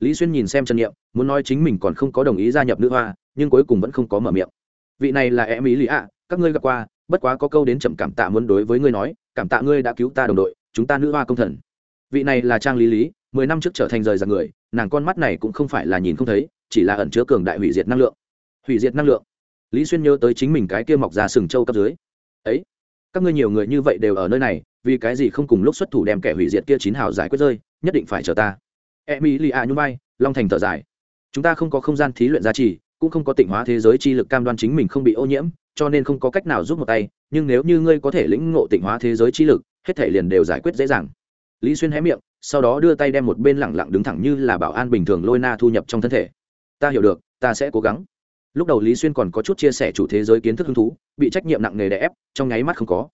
Lý xuyên nhìn xem trần niệm muốn nói chính mình còn không có đồng ý gia nhập nữ hoa, nhưng cuối cùng vẫn không có mở miệng. Vị này là em ý lý ạ, các ngươi gặp qua, bất quá có câu đến chậm cảm tạ muốn đối với ngươi nói, cảm tạ ngươi đã cứu ta đồng đội, chúng ta nữ hoa công thần. Vị này là trang lý lý, mười năm trước trở thành rời ra người, nàng con mắt này cũng không phải là nhìn không thấy, chỉ là ẩn chứa cường đại hủy diệt năng lượng. Hủy diệt năng lượng. Lý xuyên nhớ tới chính mình cái kia mọc ra sừng châu cấp dưới. Ấy, các ngươi nhiều người như vậy đều ở nơi này vì cái gì không cùng lúc xuất thủ đem kẻ hủy diệt kia chín hào giải quyết rơi, nhất định phải chờ ta. E mỹ lì a nhung bay long thành thở dài. Chúng ta không có không gian thí luyện giá trị cũng không có tịnh hóa thế giới chi lực cam đoan chính mình không bị ô nhiễm, cho nên không có cách nào giúp một tay, nhưng nếu như ngươi có thể lĩnh ngộ tịnh hóa thế giới chi lực, hết thể liền đều giải quyết dễ dàng. Lý xuyên hé miệng, sau đó đưa tay đem một bên lẳng lặng đứng thẳng như là bảo an bình thường lôi na thu nhập trong thân thể. Ta hiểu được, ta sẽ cố gắng. Lúc đầu lý xuyên còn có chút chia sẻ chủ thế giới kiến thức hứng thú, bị trách nhiệm nặng nề đè ép, trong nháy mắt không có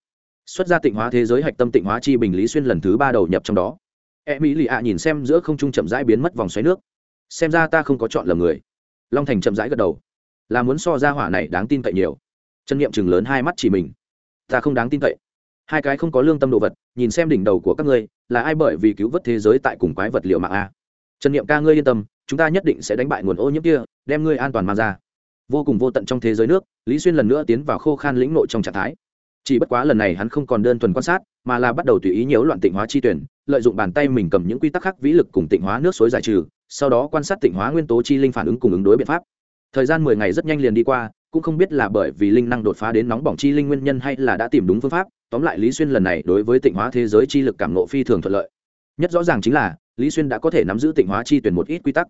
xuất ra tịnh hóa thế giới hạch tâm tịnh hóa chi bình lý xuyên lần thứ ba đầu nhập trong đó. E mỹ lì ạ nhìn xem giữa không trung chậm rãi biến mất vòng xoáy nước. Xem ra ta không có chọn lầm người. Long thành chậm rãi gật đầu. Là muốn so ra hỏa này đáng tin cậy nhiều. Chân nghiệm chừng lớn hai mắt chỉ mình. Ta không đáng tin cậy. Hai cái không có lương tâm đồ vật, nhìn xem đỉnh đầu của các ngươi, là ai bởi vì cứu vớt thế giới tại cùng quái vật liệu mạng a? Trần m ca ngươi yên tâm, chúng ta nhất định sẽ đánh bại nguồn ô nhiễm kia, đem ngươi an toàn mang ra. Vô cùng vô tận trong thế giới nước, lý xuyên lần nữa tiến vào khô khan lĩnh nội trong trạng thái chỉ bất quá lần này hắn không còn đơn thuần quan sát, mà là bắt đầu tùy ý nhiễu loạn tịnh hóa chi tuyển, lợi dụng bàn tay mình cầm những quy tắc khác vĩ lực cùng tịnh hóa nước suối giải trừ, sau đó quan sát tịnh hóa nguyên tố chi linh phản ứng cùng ứng đối biện pháp. Thời gian mười ngày rất nhanh liền đi qua, cũng không biết là bởi vì linh năng đột phá đến nóng bỏng chi linh nguyên nhân hay là đã tìm đúng phương pháp, tóm lại lý xuyên lần này đối với tịnh hóa thế giới chi lực cảm nộ phi thường thuận lợi. Nhất rõ ràng chính là, lý xuyên đã có thể nắm giữ tịnh hóa chi tuyển một ít quy tắc.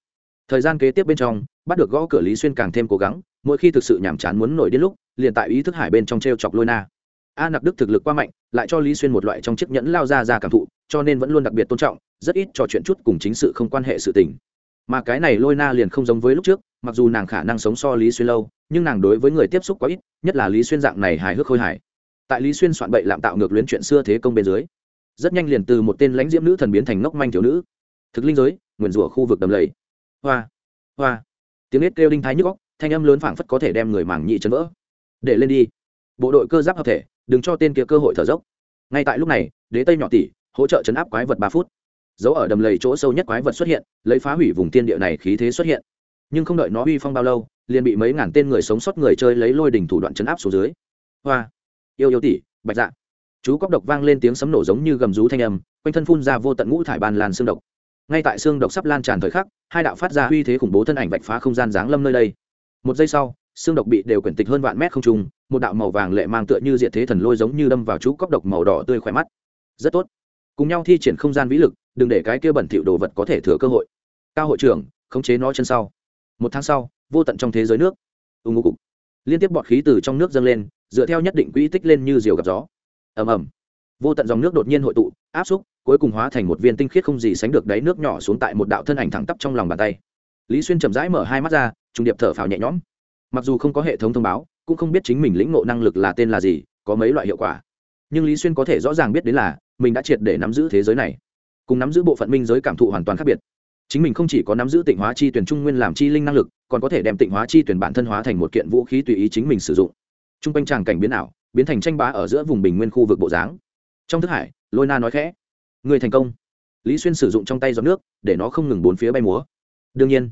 Thời gian kế tiếp bên trong, bắt được gõ cửa lý xuyên càng thêm cố gắng, mỗi khi thực sự nhàm chán muốn nổi đến lúc, liền tại ý thức hải bên trong t r e o chọc lôi na a nặc đức thực lực qua mạnh, lại cho lý xuyên một loại trong chiếc nhẫn lao ra ra cảm thụ, cho nên vẫn luôn đặc biệt tôn trọng, rất ít trò chuyện chút cùng chính sự không quan hệ sự tình. Mà cái này lôi na liền không giống với lúc trước, mặc dù nàng khả năng sống so lý xuyên lâu, nhưng nàng đối với người tiếp xúc quá ít, nhất là lý xuyên dạng này hài hước khôi hài. Tại lý xuyên soạn bậy lạm tạo ngược luyến chuyện xưa thế công bên dưới, rất nhanh liền từ một tên lãnh diễm nữ thần biến thành ngốc manh thiếu nữ. Thực linh giới, nguyền rủa khu vực đầm lầy. Hoa hoa. Tiếng ếch kêu đinh thái nhức góc thanh âm lớn phảng phất có thể đem người mảng nhị chấn vỡ. Để lên đi. Bộ đội cơ giáp hợp thể đừng cho tên kia cơ hội thở dốc. Ngay tại lúc này, đế tây nhỏ tỷ hỗ trợ chấn áp quái vật ba phút. Giấu ở đầm lầy chỗ sâu nhất quái vật xuất hiện, lấy phá hủy vùng tiên địa này khí thế xuất hiện. Nhưng không đợi nó uy phong bao lâu, liền bị mấy ngàn tên người sống sót người chơi lấy lôi đỉnh thủ đoạn chấn áp xuống dưới. Hoa! Yêu yêu tỷ, bạch dạ. Chú cóc độc vang lên tiếng sấm nổ giống như gầm rú thanh âm, quanh thân phun ra vô tận ngũ thải ban lan xương độc. Ngay tại xương độc sắp lan tràn thời khắc, hai đạo phát ra uy thế khủng bố thân ảnh vạch phá không gian giáng lâm nơi đây. Một giây sau xương độc bị đều quyển tịch hơn vạn mét không trung, một đạo màu vàng lệ mang tựa như diện thế thần lôi giống như đâm vào chú cóc độc màu đỏ tươi khỏe mắt. Rất tốt. Cùng nhau thi triển không gian vĩ lực, đừng để cái kia bẩn thỉu đồ vật có thể thừa cơ hội. Cao hội trưởng, khống chế nó chân sau. Một tháng sau, vô tận trong thế giới nước. Ưng ngô cục. Liên tiếp bọt khí từ trong nước dâng lên, dựa theo nhất định quỹ tích lên như diều gặp gió. Ầm ầm. Vô tận dòng nước đột nhiên hội tụ, áp xúc, cuối cùng hóa thành một viên tinh khiết không gì sánh được đáy nước nhỏ xuống tại một đạo thân ảnh thẳng tắp trong lòng bàn tay. Lý xuyên chậm rãi mở hai mắt ra, trùng điệp thở phào nhẹ nhõm mặc dù không có hệ thống thông báo, cũng không biết chính mình lĩnh ngộ năng lực là tên là gì, có mấy loại hiệu quả. Nhưng lý xuyên có thể rõ ràng biết đến là, mình đã triệt để nắm giữ thế giới này. Cùng nắm giữ bộ phận minh giới cảm thụ hoàn toàn khác biệt. Chính mình không chỉ có nắm giữ tịnh hóa chi tuyển trung nguyên làm chi linh năng lực, còn có thể đem tịnh hóa chi tuyển bản thân hóa thành một kiện vũ khí tùy ý chính mình sử dụng. T r u n g quanh tràng cảnh biến ảo, biến thành tranh bá ở giữa vùng bình nguyên khu vực bộ dáng. Trong thức hải, lôi na nói khẽ người thành công. Lý xuyên sử dụng trong tay giọt nước, để nó không ngừng bốn phía bay múa. Đương nhiên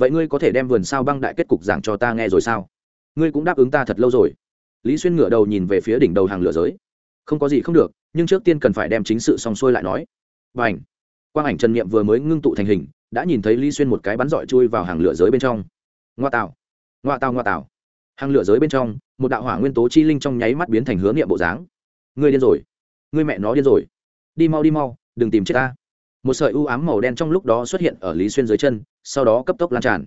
vậy ngươi có thể đem vườn sao băng đại kết cục giảng cho ta nghe rồi sao? Ngươi cũng đáp ứng ta thật lâu rồi. Lý xuyên ngửa đầu nhìn về phía đỉnh đầu hàng lửa giới. Không có gì không được, nhưng trước tiên cần phải đem chính sự xong xuôi lại nói. Và ảnh quang ảnh trần niệm vừa mới ngưng tụ thành hình, đã nhìn thấy lý xuyên một cái bắn dọi chui vào hàng lửa giới bên trong. Ngoa tạo ngoa tạo ngoa tạo hàng lửa giới bên trong, một đạo hỏa nguyên tố chi linh trong nháy mắt biến thành hướng niệm bộ dáng. Ngươi điên rồi! Ngươi mẹ nó điên rồi! Đi mau đi mau, đừng tìm chết ta. Một sợi u ám màu đen trong lúc đó xuất hiện ở lý xuyên dưới chân sau đó cấp tốc lan tràn.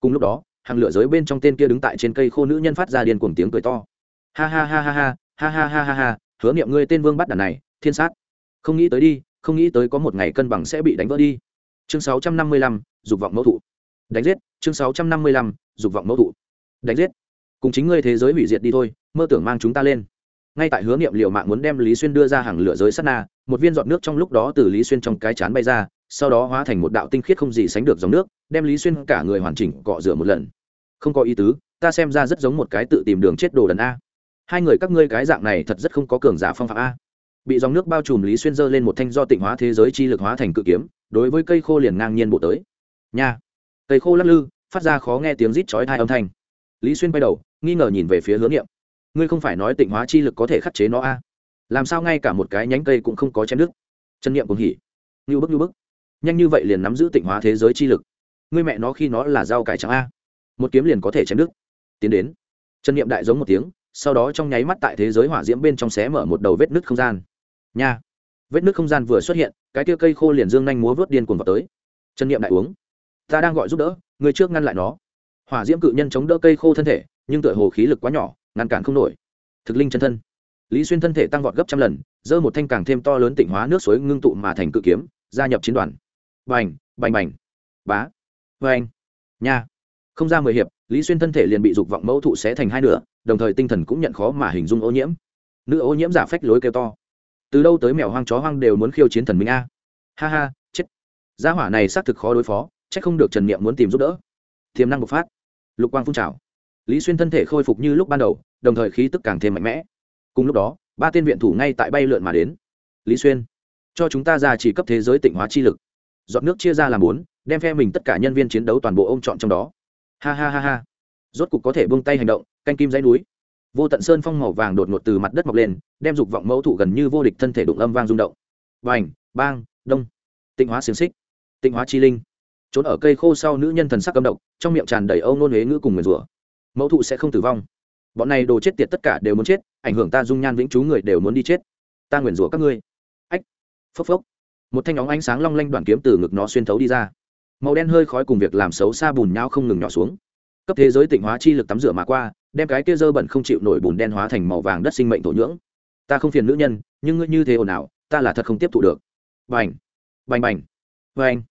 Cùng lúc đó, hàng lửa giới bên trong tên kia đứng tại trên cây khô nữ nhân phát ra điên cuồng tiếng cười to. Ha ha ha ha ha ha ha ha ha ha, hứa niệm ngươi tên vương bắt đàn này, thiên sát. Không nghĩ tới đi, không nghĩ tới có một ngày cân bằng sẽ bị đánh vỡ đi. Chương sáu trăm năm mươi lăm, dục vọng mẫu thụ. Đánh giết, chương sáu trăm năm mươi lăm, dục vọng mẫu thụ. Đánh giết. Cùng chính ngươi thế giới hủy diệt đi thôi, mơ tưởng mang chúng ta lên. Ngay tại hứa niệm liệu mạng muốn đem lý xuyên đưa ra hàng lửa giới sát na, một viên giọt nước trong lúc đó từ lý xuyên trong cái chán bay ra sau đó hóa thành một đạo tinh khiết không gì sánh được dòng nước, đem lý xuyên cả người hoàn chỉnh cọ rửa một lần. Không có ý tứ, ta xem ra rất giống một cái tự tìm đường chết đồ đần a. Hai người các ngươi cái dạng này thật rất không có cường giả phong phạm a. Bị dòng nước bao trùm lý xuyên dơ lên một thanh do tịnh hóa thế giới chi lực hóa thành cự kiếm, đối với cây khô liền ngang nhiên bộ tới. Nha! Cây khô lắc lư, phát ra khó nghe tiếng rít chói thai âm thanh. Lý xuyên bay đầu, nghi ngờ nhìn về phía hướng niệm ngươi không phải nói tịnh hóa chi lực có thể khắc chế nó a. Làm sao ngay cả một cái nhánh cây cũng không có chém nước? chân niệm cũng hỉ. Như bức như bức nhanh như vậy liền nắm giữ tịnh hóa thế giới chi lực. Ngươi mẹ nó khi nó là rau cải trắng a. Một kiếm liền có thể chém đứt. Tiến đến. Chân niệm đại giống một tiếng, sau đó trong nháy mắt tại thế giới hỏa diễm bên trong xé mở một đầu vết nứt không gian. Nha. Vết nứt không gian vừa xuất hiện, cái tia cây khô liền dương nhanh múa vớt điên cuồng vào tới. Chân niệm đại uống. Ta đang gọi giúp đỡ người trước ngăn lại nó. Hỏa diễm cự nhân chống đỡ cây khô thân thể, nhưng tựa hồ khí lực quá nhỏ, ngăn cản không nổi. Thực linh chân thân. Lý xuyên thân thể tăng vọt gấp trăm lần, giơ một thanh càng thêm to lớn tịnh hóa nước suối ngưng tụ mà thành cự kiếm, gia nhập chiến đoàn bành bành bành. Bá. Vê anh nha. Không ra mười hiệp, lý xuyên thân thể liền bị dục vọng mẫu thụ xé thành hai nửa, đồng thời tinh thần cũng nhận khó mà hình dung ô nhiễm. Nữ ô nhiễm giả phách lối kêu to. Từ đâu tới mèo hoang chó hoang đều muốn khiêu chiến thần minh a. Ha ha, chết. Gia hỏa này xác thực khó đối phó c h ắ c không được trần niệm muốn tìm giúp đỡ. Tiềm năng bộc phát. Lục quang phun trào. Lý xuyên thân thể khôi phục như lúc ban đầu, đồng thời khí tức càng thêm mạnh mẽ. Cùng lúc đó, ba tên viện thủ ngay tại bay lượn mà đến. Lý xuyên, cho chúng ta ra chỉ cấp thế giới tịnh hóa chi lực dọn nước chia ra làm bốn, đem phe mình tất cả nhân viên chiến đấu toàn bộ ô m chọn trong đó. Ha ha ha ha. Rốt cục có thể buông tay hành động, canh kim dãy núi. Vô tận sơn phong màu vàng đột ngột từ mặt đất mọc lên, đem dục vọng mẫu thụ gần như vô địch thân thể đụng âm vang rung động. Vành bang, đông. Tịnh hóa xiềng xích. Tịnh hóa chi linh. Trốn ở cây khô sau nữ nhân thần sắc âm động trong miệng tràn đầy âu nôn huế ngữ cùng người rủa. Mẫu thụ sẽ không tử vong. Bọn này đồ chết tiệt tất cả đều muốn chết, ảnh hưởng ta dung nhan vĩnh chú người đều muốn đi chết. Ta nguyền rủa các ngươi. Ách. Phốc phốc một thanh óng ánh sáng long lanh đoạn kiếm từ ngực nó xuyên thấu đi ra. Màu đen hơi khói cùng việc làm xấu xa bùn nhau không ngừng nhỏ xuống. Cấp thế giới tịnh hóa chi lực tắm rửa mà qua, đem cái kia dơ bẩn không chịu nổi bùn đen hóa thành màu vàng đất sinh mệnh thổ nhưỡng. Ta không phiền nữ nhân, nhưng ngươi như thế ồn ào, ta là thật không tiếp thụ được. Bành! Bành bành! Bành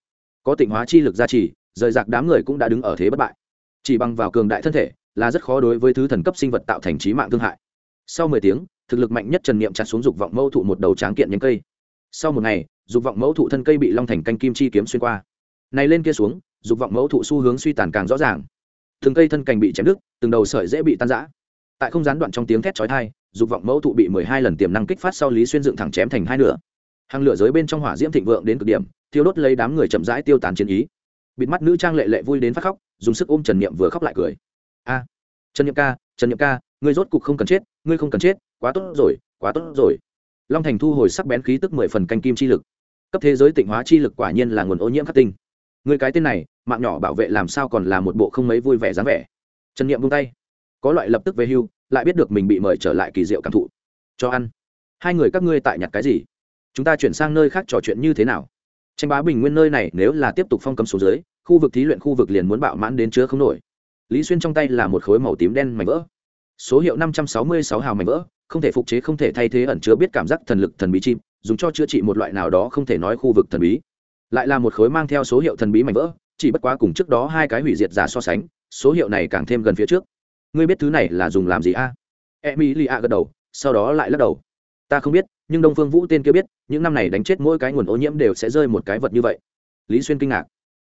có tịnh hóa chi lực gia trì, rời rạc đám người cũng đã đứng ở thế bất bại. Chỉ bằng vào cường đại thân thể, là rất khó đối với thứ thần cấp sinh vật tạo thành trí mạng thương hại. Sau mười tiếng, thực lực mạnh nhất trần niệm chặt xuống dục vọng mâu thụ một đầu tráng kiện nhánh cây. Sau một ngày dục vọng mẫu thụ thân cây bị long thành canh kim chi kiếm xuyên qua. Này lên kia xuống, dục vọng mẫu thụ xu hướng suy tàn càng rõ ràng. Từng cây thân cành bị chém đứt, từng đầu sợi dễ bị tan rã. Tại không gián đoạn trong tiếng thét chói tai, dục vọng mẫu thụ bị mười hai lần tiềm năng kích phát sau lý xuyên dựng thẳng chém thành hai nửa. Hàng lửa giới bên trong hỏa diễm thịnh vượng đến cực điểm, thiêu đốt lấy đám người chậm rãi tiêu tán chiến ý. Bịt mắt nữ trang lệ lệ vui đến phát khóc, dùng sức ôm trần niệm vừa khóc lại cười. A, trần niệm ca, trần niệm ca, ngươi rốt cục không cần chết, ngươi không cần chết, quá tốt rồi, quá tốt rồi. Long thành thu hồi sắc bén khí tức mười phần canh kim chi lực cấp thế giới tịnh hóa chi lực quả nhiên là nguồn ô nhiễm khắc tinh. Người cái tên này, mạng nhỏ bảo vệ làm sao còn là một bộ không mấy vui vẻ dáng vẻ. Trần nghiệm buông tay. Có loại lập tức về hưu, lại biết được mình bị mời trở lại kỳ diệu cảm thụ. Cho ăn. Hai người các ngươi tại nhặt cái gì? Chúng ta chuyển sang nơi khác trò chuyện như thế nào? Tranh bá bình nguyên nơi này nếu là tiếp tục phong cấm số dưới, khu vực thí luyện khu vực liền muốn bạo mãn đến chứa không nổi. Lý xuyên trong tay là một khối màu tím đen mảnh vỡ. Số hiệu năm trăm sáu mươi sáu hào mảnh vỡ, không thể phục chế không thể thay thế ẩn chứa biết cảm giác thần lực thần bí chim dùng cho chữa trị một loại nào đó không thể nói khu vực thần bí. Lại là một khối mang theo số hiệu thần bí mảnh vỡ, chỉ bất quá cùng trước đó hai cái hủy diệt giả so sánh, số hiệu này càng thêm gần phía trước. Ngươi biết thứ này là dùng làm gì a? À? emily a gật đầu, sau đó lại lắc đầu. Ta không biết, nhưng đông phương vũ tên kia biết, những năm này đánh chết mỗi cái nguồn ô nhiễm đều sẽ rơi một cái vật như vậy. Lý xuyên kinh ngạc.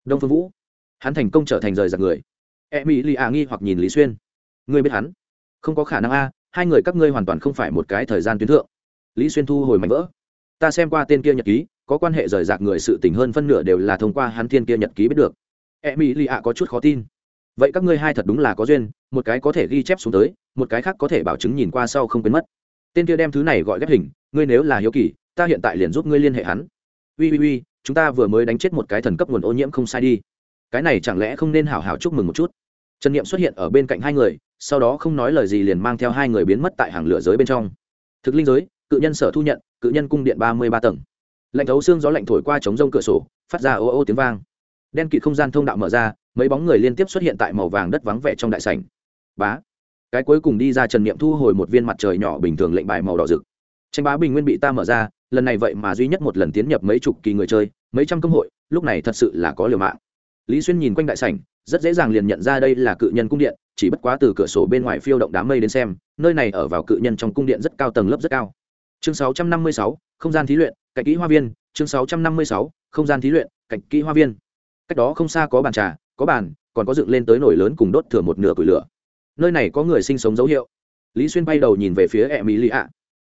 Đông phương vũ. Hắn thành công trở thành rời giặc người. Emily a nghi hoặc nhìn lý xuyên. Ngươi biết hắn? Không có khả năng a, hai người các ngươi hoàn toàn không phải một cái thời gian tuyến thượng. Lý xuyên thu hồi mảnh vỡ ta xem qua tên kia nhật ký, có quan hệ rời rạc người sự tình hơn phân nửa đều là thông qua hắn thiên kia nhật ký biết được. E mỹ lì ạ có chút khó tin. Vậy các ngươi hai thật đúng là có duyên, một cái có thể ghi chép xuống tới, một cái khác có thể bảo chứng nhìn qua sau không quên mất. Tên kia đem thứ này gọi ghép hình, ngươi nếu là hiếu kỳ, ta hiện tại liền giúp ngươi liên hệ hắn. Ui ui ui, chúng ta vừa mới đánh chết một cái thần cấp nguồn ô nhiễm không sai đi. Cái này chẳng lẽ không nên hảo hảo chúc mừng một chút? Trần n i ệ m xuất hiện ở bên cạnh hai người, sau đó không nói lời gì liền mang theo hai người biến mất tại hàng lửa giới bên trong. Thực linh giới cự nhân sở thu nhận, cự nhân cung điện ba mươi ba tầng. Lạnh thấu xương gió lạnh thổi qua trống rông cửa sổ, phát ra ô ô tiếng vang. Đen kịt không gian thông đạo mở ra, mấy bóng người liên tiếp xuất hiện tại màu vàng đất vắng vẻ trong đại sảnh. Bá. Cái cuối cùng đi ra trần niệm thu hồi một viên mặt trời nhỏ bình thường lệnh bài màu đỏ rực. Tranh bá bình nguyên bị ta mở ra, lần này vậy mà duy nhất một lần tiến nhập mấy chục kỳ người chơi, mấy trăm công hội, lúc này thật sự là có liều mạng. Lý xuyên nhìn quanh đại sảnh, rất dễ dàng liền nhận ra đây là cự nhân cung điện, chỉ bất quá từ cửa sổ bên ngoài phiêu động đám mây đến xem, nơi này ở vào cự nhân trong cung điện rất cao tầng lớp rất cao chương 656, không gian thí luyện cạnh kỹ hoa viên. Chương 656, không gian thí luyện cạnh kỹ hoa viên. Cách đó không xa có bàn trà có bàn còn có dựng lên tới nồi lớn cùng đốt thừa một nửa củi lửa. Nơi này có người sinh sống dấu hiệu. Lý xuyên bay đầu nhìn về phía e mỹ lì ạ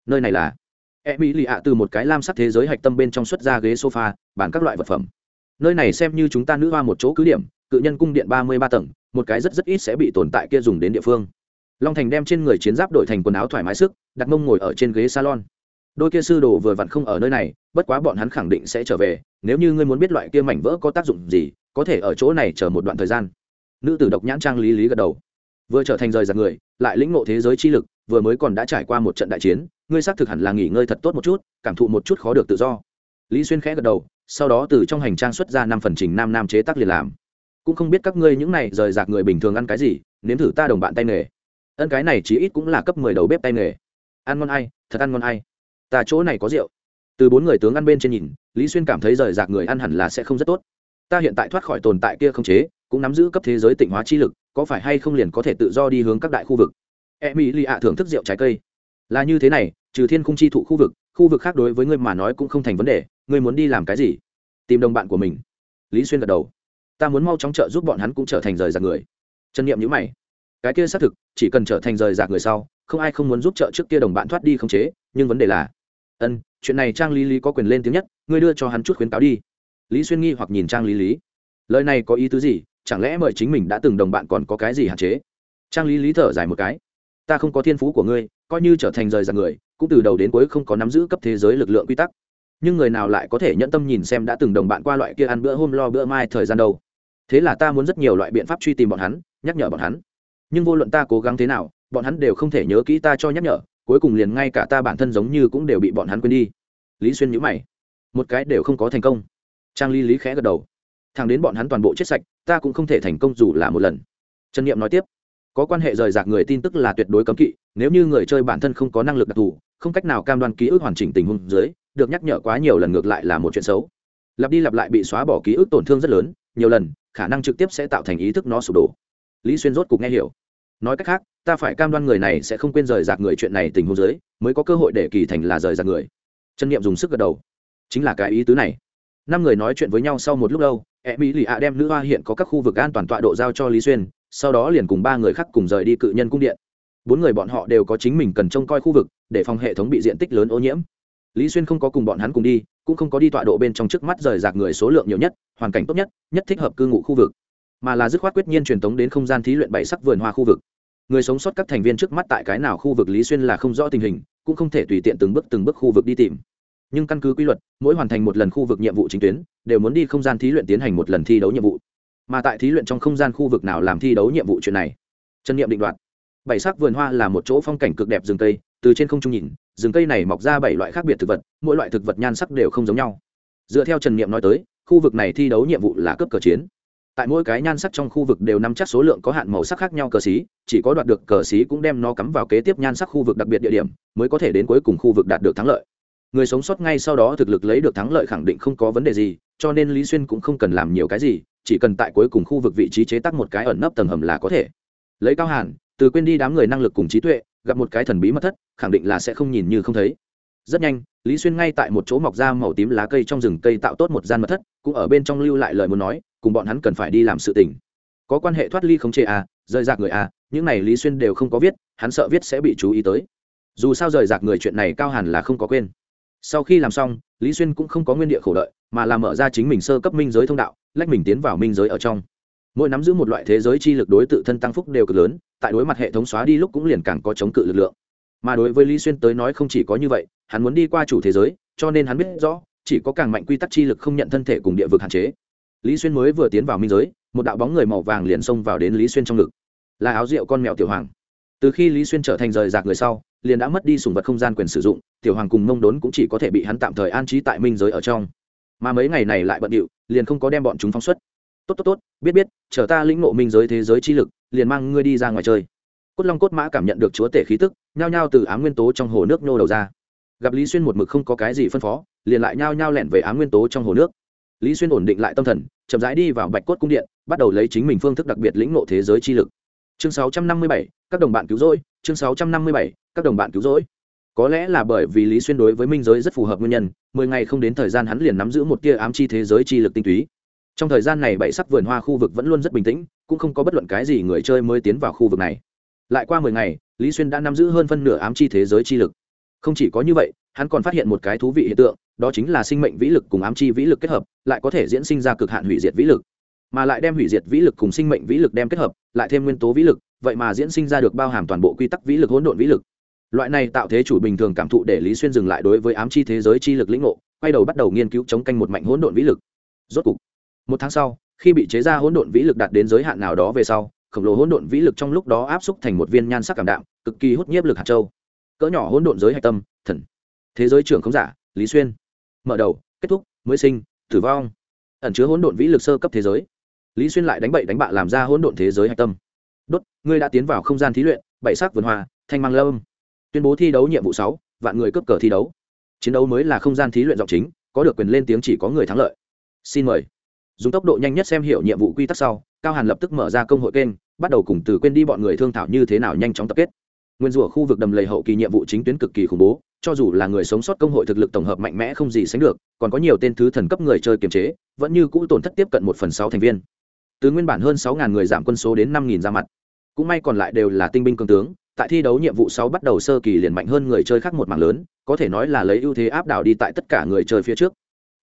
nơi này là? E mỹ lì ạ từ một cái lam sắc thế giới hạch tâm bên trong xuất ra ghế sofa bàn các loại vật phẩm. Nơi này xem như chúng ta nữ hoa một chỗ cứ điểm cự nhân cung điện ba mươi ba tầng một cái rất rất ít sẽ bị tồn tại kia dùng đến địa phương. Long thành đem trên người chiến giáp đổi thành quần áo thoải mái sức đặt mông ngồi ở trên ghế salon đôi kia sư đồ vừa vặn không ở nơi này, bất quá bọn hắn khẳng định sẽ trở về, nếu như ngươi muốn biết loại kia mảnh vỡ có tác dụng gì, có thể ở chỗ này chờ một đoạn thời gian. Nữ tử độc nhãn trang lý lý gật đầu. Vừa trở thành rời giặc người, lại lĩnh ngộ thế giới chi lực, vừa mới còn đã trải qua một trận đại chiến, ngươi xác thực hẳn là nghỉ ngơi thật tốt một chút, cảm thụ một chút khó được tự do. Lý xuyên khẽ gật đầu, sau đó từ trong hành trang xuất ra năm phần trình nam nam chế tác liền làm. Cũng không biết các ngươi những này rời rạc người bình thường ăn cái gì, nếm thử ta đồng bạn tay nghề. Ân cái này chí ít cũng là cấp mười đầu bếp tay nghề. Ăn ngon ai, thật ăn ngon ai ta chỗ này có rượu. Từ bốn người tướng ăn bên trên nhìn, lý xuyên cảm thấy rời rạc người ăn hẳn là sẽ không rất tốt. Ta hiện tại thoát khỏi tồn tại kia không chế, cũng nắm giữ cấp thế giới tịnh hóa chi lực, có phải hay không liền có thể tự do đi hướng các đại khu vực? E mỹ lì ạ thưởng thức rượu trái cây. Là như thế này, trừ thiên khung chi thụ khu vực khu vực khác đối với ngươi mà nói cũng không thành vấn đề, ngươi muốn đi làm cái gì? Tìm đồng bạn của mình. Lý xuyên gật đầu. Ta muốn mau chóng trợ giúp bọn hắn cũng trở thành rời rạc người. Chân niệm nhữ mày. Cái kia xác thực, chỉ cần trở thành rời rạc người sau, không ai không muốn giúp trợ trước kia đồng bạn thoát đi không chế, nhưng vấn đề là ân, chuyện này trang lý lý có quyền lên tiếng nhất, ngươi đưa cho hắn chút khuyến cáo đi. Lý xuyên nghi hoặc nhìn trang lý lý. Lời này có ý tứ gì? Chẳng lẽ mời chính mình đã từng đồng bạn còn có cái gì hạn chế? Trang lý lý thở dài một cái. Ta không có thiên phú của ngươi, coi như trở thành rời rạc người, cũng từ đầu đến cuối không có nắm giữ cấp thế giới lực lượng quy tắc. Nhưng người nào lại có thể nhẫn tâm nhìn xem đã từng đồng bạn qua loại kia ăn bữa hôm lo bữa mai thời gian đâu? Thế là ta muốn rất nhiều loại biện pháp truy tìm bọn hắn, nhắc nhở bọn hắn. Nhưng vô luận ta cố gắng thế nào, bọn hắn đều không thể nhớ kỹ ta cho nhắc nhở cuối cùng liền ngay cả ta bản thân giống như cũng đều bị bọn hắn quên đi. Lý xuyên nhữ mày. Một cái đều không có thành công. Trang Ly lý khẽ gật đầu. Thằng đến bọn hắn toàn bộ chết sạch, ta cũng không thể thành công dù là một lần. Trần n i ệ m nói tiếp. Có quan hệ rời rạc người tin tức là tuyệt đối cấm kỵ, nếu như người chơi bản thân không có năng lực đặc thù, không cách nào cam đoan ký ức hoàn chỉnh tình huống dưới, được nhắc nhở quá nhiều lần ngược lại là một chuyện xấu. Lặp đi lặp lại bị xóa bỏ ký ức tổn thương rất lớn, nhiều lần, khả năng trực tiếp sẽ tạo thành ý thức nó sụp đổ. Lý xuyên rốt cục nghe hiểu nói cách khác, ta phải cam đoan người này sẽ không quên rời rạc người chuyện này tình huống dưới, mới có cơ hội để kỳ thành là rời rạc người. Chân niệm dùng sức gật đầu. Chính là cái ý tứ này. Năm người nói chuyện với nhau sau một lúc lâu e mỹ lì ạ đem nữ hoa hiện có các khu vực an toàn tọa độ giao cho lý xuyên, sau đó liền cùng ba người khác cùng rời đi cự nhân cung điện. Bốn người bọn họ đều có chính mình cần trông coi khu vực, để phòng hệ thống bị diện tích lớn ô nhiễm. Lý xuyên không có cùng bọn hắn cùng đi, cũng không có đi tọa độ bên trong trước mắt rời rạc người số lượng nhiều nhất, hoàn cảnh tốt nhất nhất thích hợp cư ngụ khu vực mà là dứt khoát quyết nhiên truyền tống đến không gian thí luyện bảy sắc vườn hoa khu vực. Người sống sót các thành viên trước mắt tại cái nào khu vực lý xuyên là không rõ tình hình, cũng không thể tùy tiện từng bước từng bước khu vực đi tìm. Nhưng căn cứ quy luật, mỗi hoàn thành một lần khu vực nhiệm vụ chính tuyến, đều muốn đi không gian thí luyện tiến hành một lần thi đấu nhiệm vụ. Mà tại thí luyện trong không gian khu vực nào làm thi đấu nhiệm vụ chuyện này? Chân Niệm định đoạt. Bảy sắc vườn hoa là một chỗ phong cảnh cực đẹp rừng cây, từ trên không trung nhìn, rừng cây này mọc ra bảy loại khác biệt thực vật, mỗi loại thực vật nhan sắc đều không giống nhau. Dựa theo trần niệm nói tới, khu vực này thi đấu nhiệm vụ là cấp cờ chiến tại mỗi cái nhan sắc trong khu vực đều nắm chắc số lượng có hạn màu sắc khác nhau cờ xí, chỉ có đoạt được cờ xí cũng đem nó cắm vào kế tiếp nhan sắc khu vực đặc biệt địa điểm, mới có thể đến cuối cùng khu vực đạt được thắng lợi. Người sống sót ngay sau đó thực lực lấy được thắng lợi khẳng định không có vấn đề gì, cho nên lý xuyên cũng không cần làm nhiều cái gì, chỉ cần tại cuối cùng khu vực vị trí chế tác một cái ẩn nấp tầng hầm là có thể. Lấy cao hàn, từ quên đi đám người năng lực cùng trí tuệ, gặp một cái thần bí mất thất, khẳng định là sẽ không nhìn như không thấy. Rất nhanh, lý xuyên ngay tại một chỗ mọc ra màu tím lá cây trong rừng cây tạo tốt một gian mật thất, cũng ở bên trong lưu lại lời muốn nói cùng bọn hắn cần phải đi làm sự tình. Có quan hệ thoát ly không chê à rời rạc người à những này lý xuyên đều không có viết, hắn sợ viết sẽ bị chú ý tới. Dù sao rời rạc người chuyện này cao hẳn là không có quên. Sau khi làm xong, lý xuyên cũng không có nguyên địa khổ đợi, mà làm mở ra chính mình sơ cấp minh giới thông đạo, lách mình tiến vào minh giới ở trong. Mỗi nắm giữ một loại thế giới chi lực đối tự thân tăng phúc đều cực lớn, tại đối mặt hệ thống xóa đi lúc cũng liền càng có chống cự lực lượng. Mà đối với lý xuyên tới nói không chỉ có như vậy, hắn muốn đi qua chủ thế giới, cho nên hắn biết rõ, chỉ có càng mạnh quy tắc chi lực không nhận thân thể cùng địa vực hạn chế lý xuyên mới vừa tiến vào minh giới, một đạo bóng người màu vàng liền xông vào đến lý xuyên trong ngực. Là áo rượu con mèo tiểu hoàng. Từ khi lý xuyên trở thành rời rạc người sau, liền đã mất đi sùng vật không gian quyền sử dụng, tiểu hoàng cùng mông đốn cũng chỉ có thể bị hắn tạm thời an trí tại minh giới ở trong. Mà mấy ngày này lại bận điệu, liền không có đem bọn chúng phóng xuất. Tốt tốt tốt, biết biết, chờ ta lĩnh ngộ minh giới thế giới chi lực, liền mang ngươi đi ra ngoài chơi. Cốt long cốt mã cảm nhận được chúa tể khí tức, nhao nhao từ ám nguyên tố trong hồ nước nhô đầu ra. Gặp lý xuyên một mực không có cái gì phân phó, liền lại nhao nhao lẹn về ám nguyên tố trong hồ nước lý xuyên ổn định lại tâm thần chậm rãi đi vào bạch cốt cung điện bắt đầu lấy chính mình phương thức đặc biệt lĩnh ngộ thế giới chi lực. Chương 657, các đồng bạn cứu rỗi chương 657, các đồng bạn cứu rỗi. Có lẽ là bởi vì lý xuyên đối với minh giới rất phù hợp nguyên nhân mười ngày không đến thời gian hắn liền nắm giữ một tia ám chi thế giới chi lực tinh túy. Trong thời gian này bảy sắc vườn hoa khu vực vẫn luôn rất bình tĩnh cũng không có bất luận cái gì người chơi mới tiến vào khu vực này. Lại qua mười ngày lý xuyên đã nắm giữ hơn phân nửa ám chi thế giới chi lực. Không chỉ có như vậy hắn còn phát hiện một cái thú vị hiện tượng đó chính là sinh mệnh vĩ lực cùng ám chi vĩ lực kết hợp, lại có thể diễn sinh ra cực hạn hủy diệt vĩ lực. Mà lại đem hủy diệt vĩ lực cùng sinh mệnh vĩ lực đem kết hợp, lại thêm nguyên tố vĩ lực, vậy mà diễn sinh ra được bao hàm toàn bộ quy tắc vĩ lực, hỗn độn vĩ lực. Loại này tạo thế chủ bình thường cảm thụ để lý xuyên dừng lại đối với ám chi thế giới chi lực lĩnh ngộ, quay đầu bắt đầu nghiên cứu chống canh một mạnh hỗn độn vĩ lực. Rốt cục, một tháng sau, khi bị chế ra hỗn độn vĩ lực đạt đến giới hạn nào đó về sau, khổng lồ hỗn độn vĩ lực trong lúc đó áp xúc thành một viên nhan sắc cảm đạm, cực kỳ hút nhiếp lực hạt châu. Cỡ nhỏ hỗn độn giới hạch tâm, thần. Thế giới trưởng không giả, lý xuyên mở đầu, kết thúc, mới sinh, tử vong. Ẩn chứa hỗn độn vĩ lực sơ cấp thế giới. Lý xuyên lại đánh bậy đánh bạ làm ra hỗn độn thế giới hạch tâm. Đốt, ngươi đã tiến vào không gian thí luyện, bảy sắc vườn hoa, thanh mang lâm. Tuyên bố thi đấu nhiệm vụ sáu, vạn người cấp cờ thi đấu. Chiến đấu mới là không gian thí luyện giọng chính, có được quyền lên tiếng chỉ có người thắng lợi. Xin mời. Dùng tốc độ nhanh nhất xem hiểu nhiệm vụ quy tắc sau, cao hàn lập tức mở ra công hội kênh, bắt đầu cùng từ quên đi bọn người thương thảo như thế nào nhanh chóng tập kết. Nguyên rủa khu vực đầm lầy hậu kỳ nhiệm vụ chính tuyến cực kỳ khủng bố cho dù là người sống sót công hội thực lực tổng hợp mạnh mẽ không gì sánh được, còn có nhiều tên thứ thần cấp người chơi kiềm chế, vẫn như cũ tổn thất tiếp cận một phần sáu thành viên. Từ nguyên bản hơn sáu người giảm quân số đến năm ra mặt. Cũng may còn lại đều là tinh binh cường tướng, tại thi đấu nhiệm vụ sáu bắt đầu sơ kỳ liền mạnh hơn người chơi khác một mảng lớn, có thể nói là lấy ưu thế áp đảo đi tại tất cả người chơi phía trước.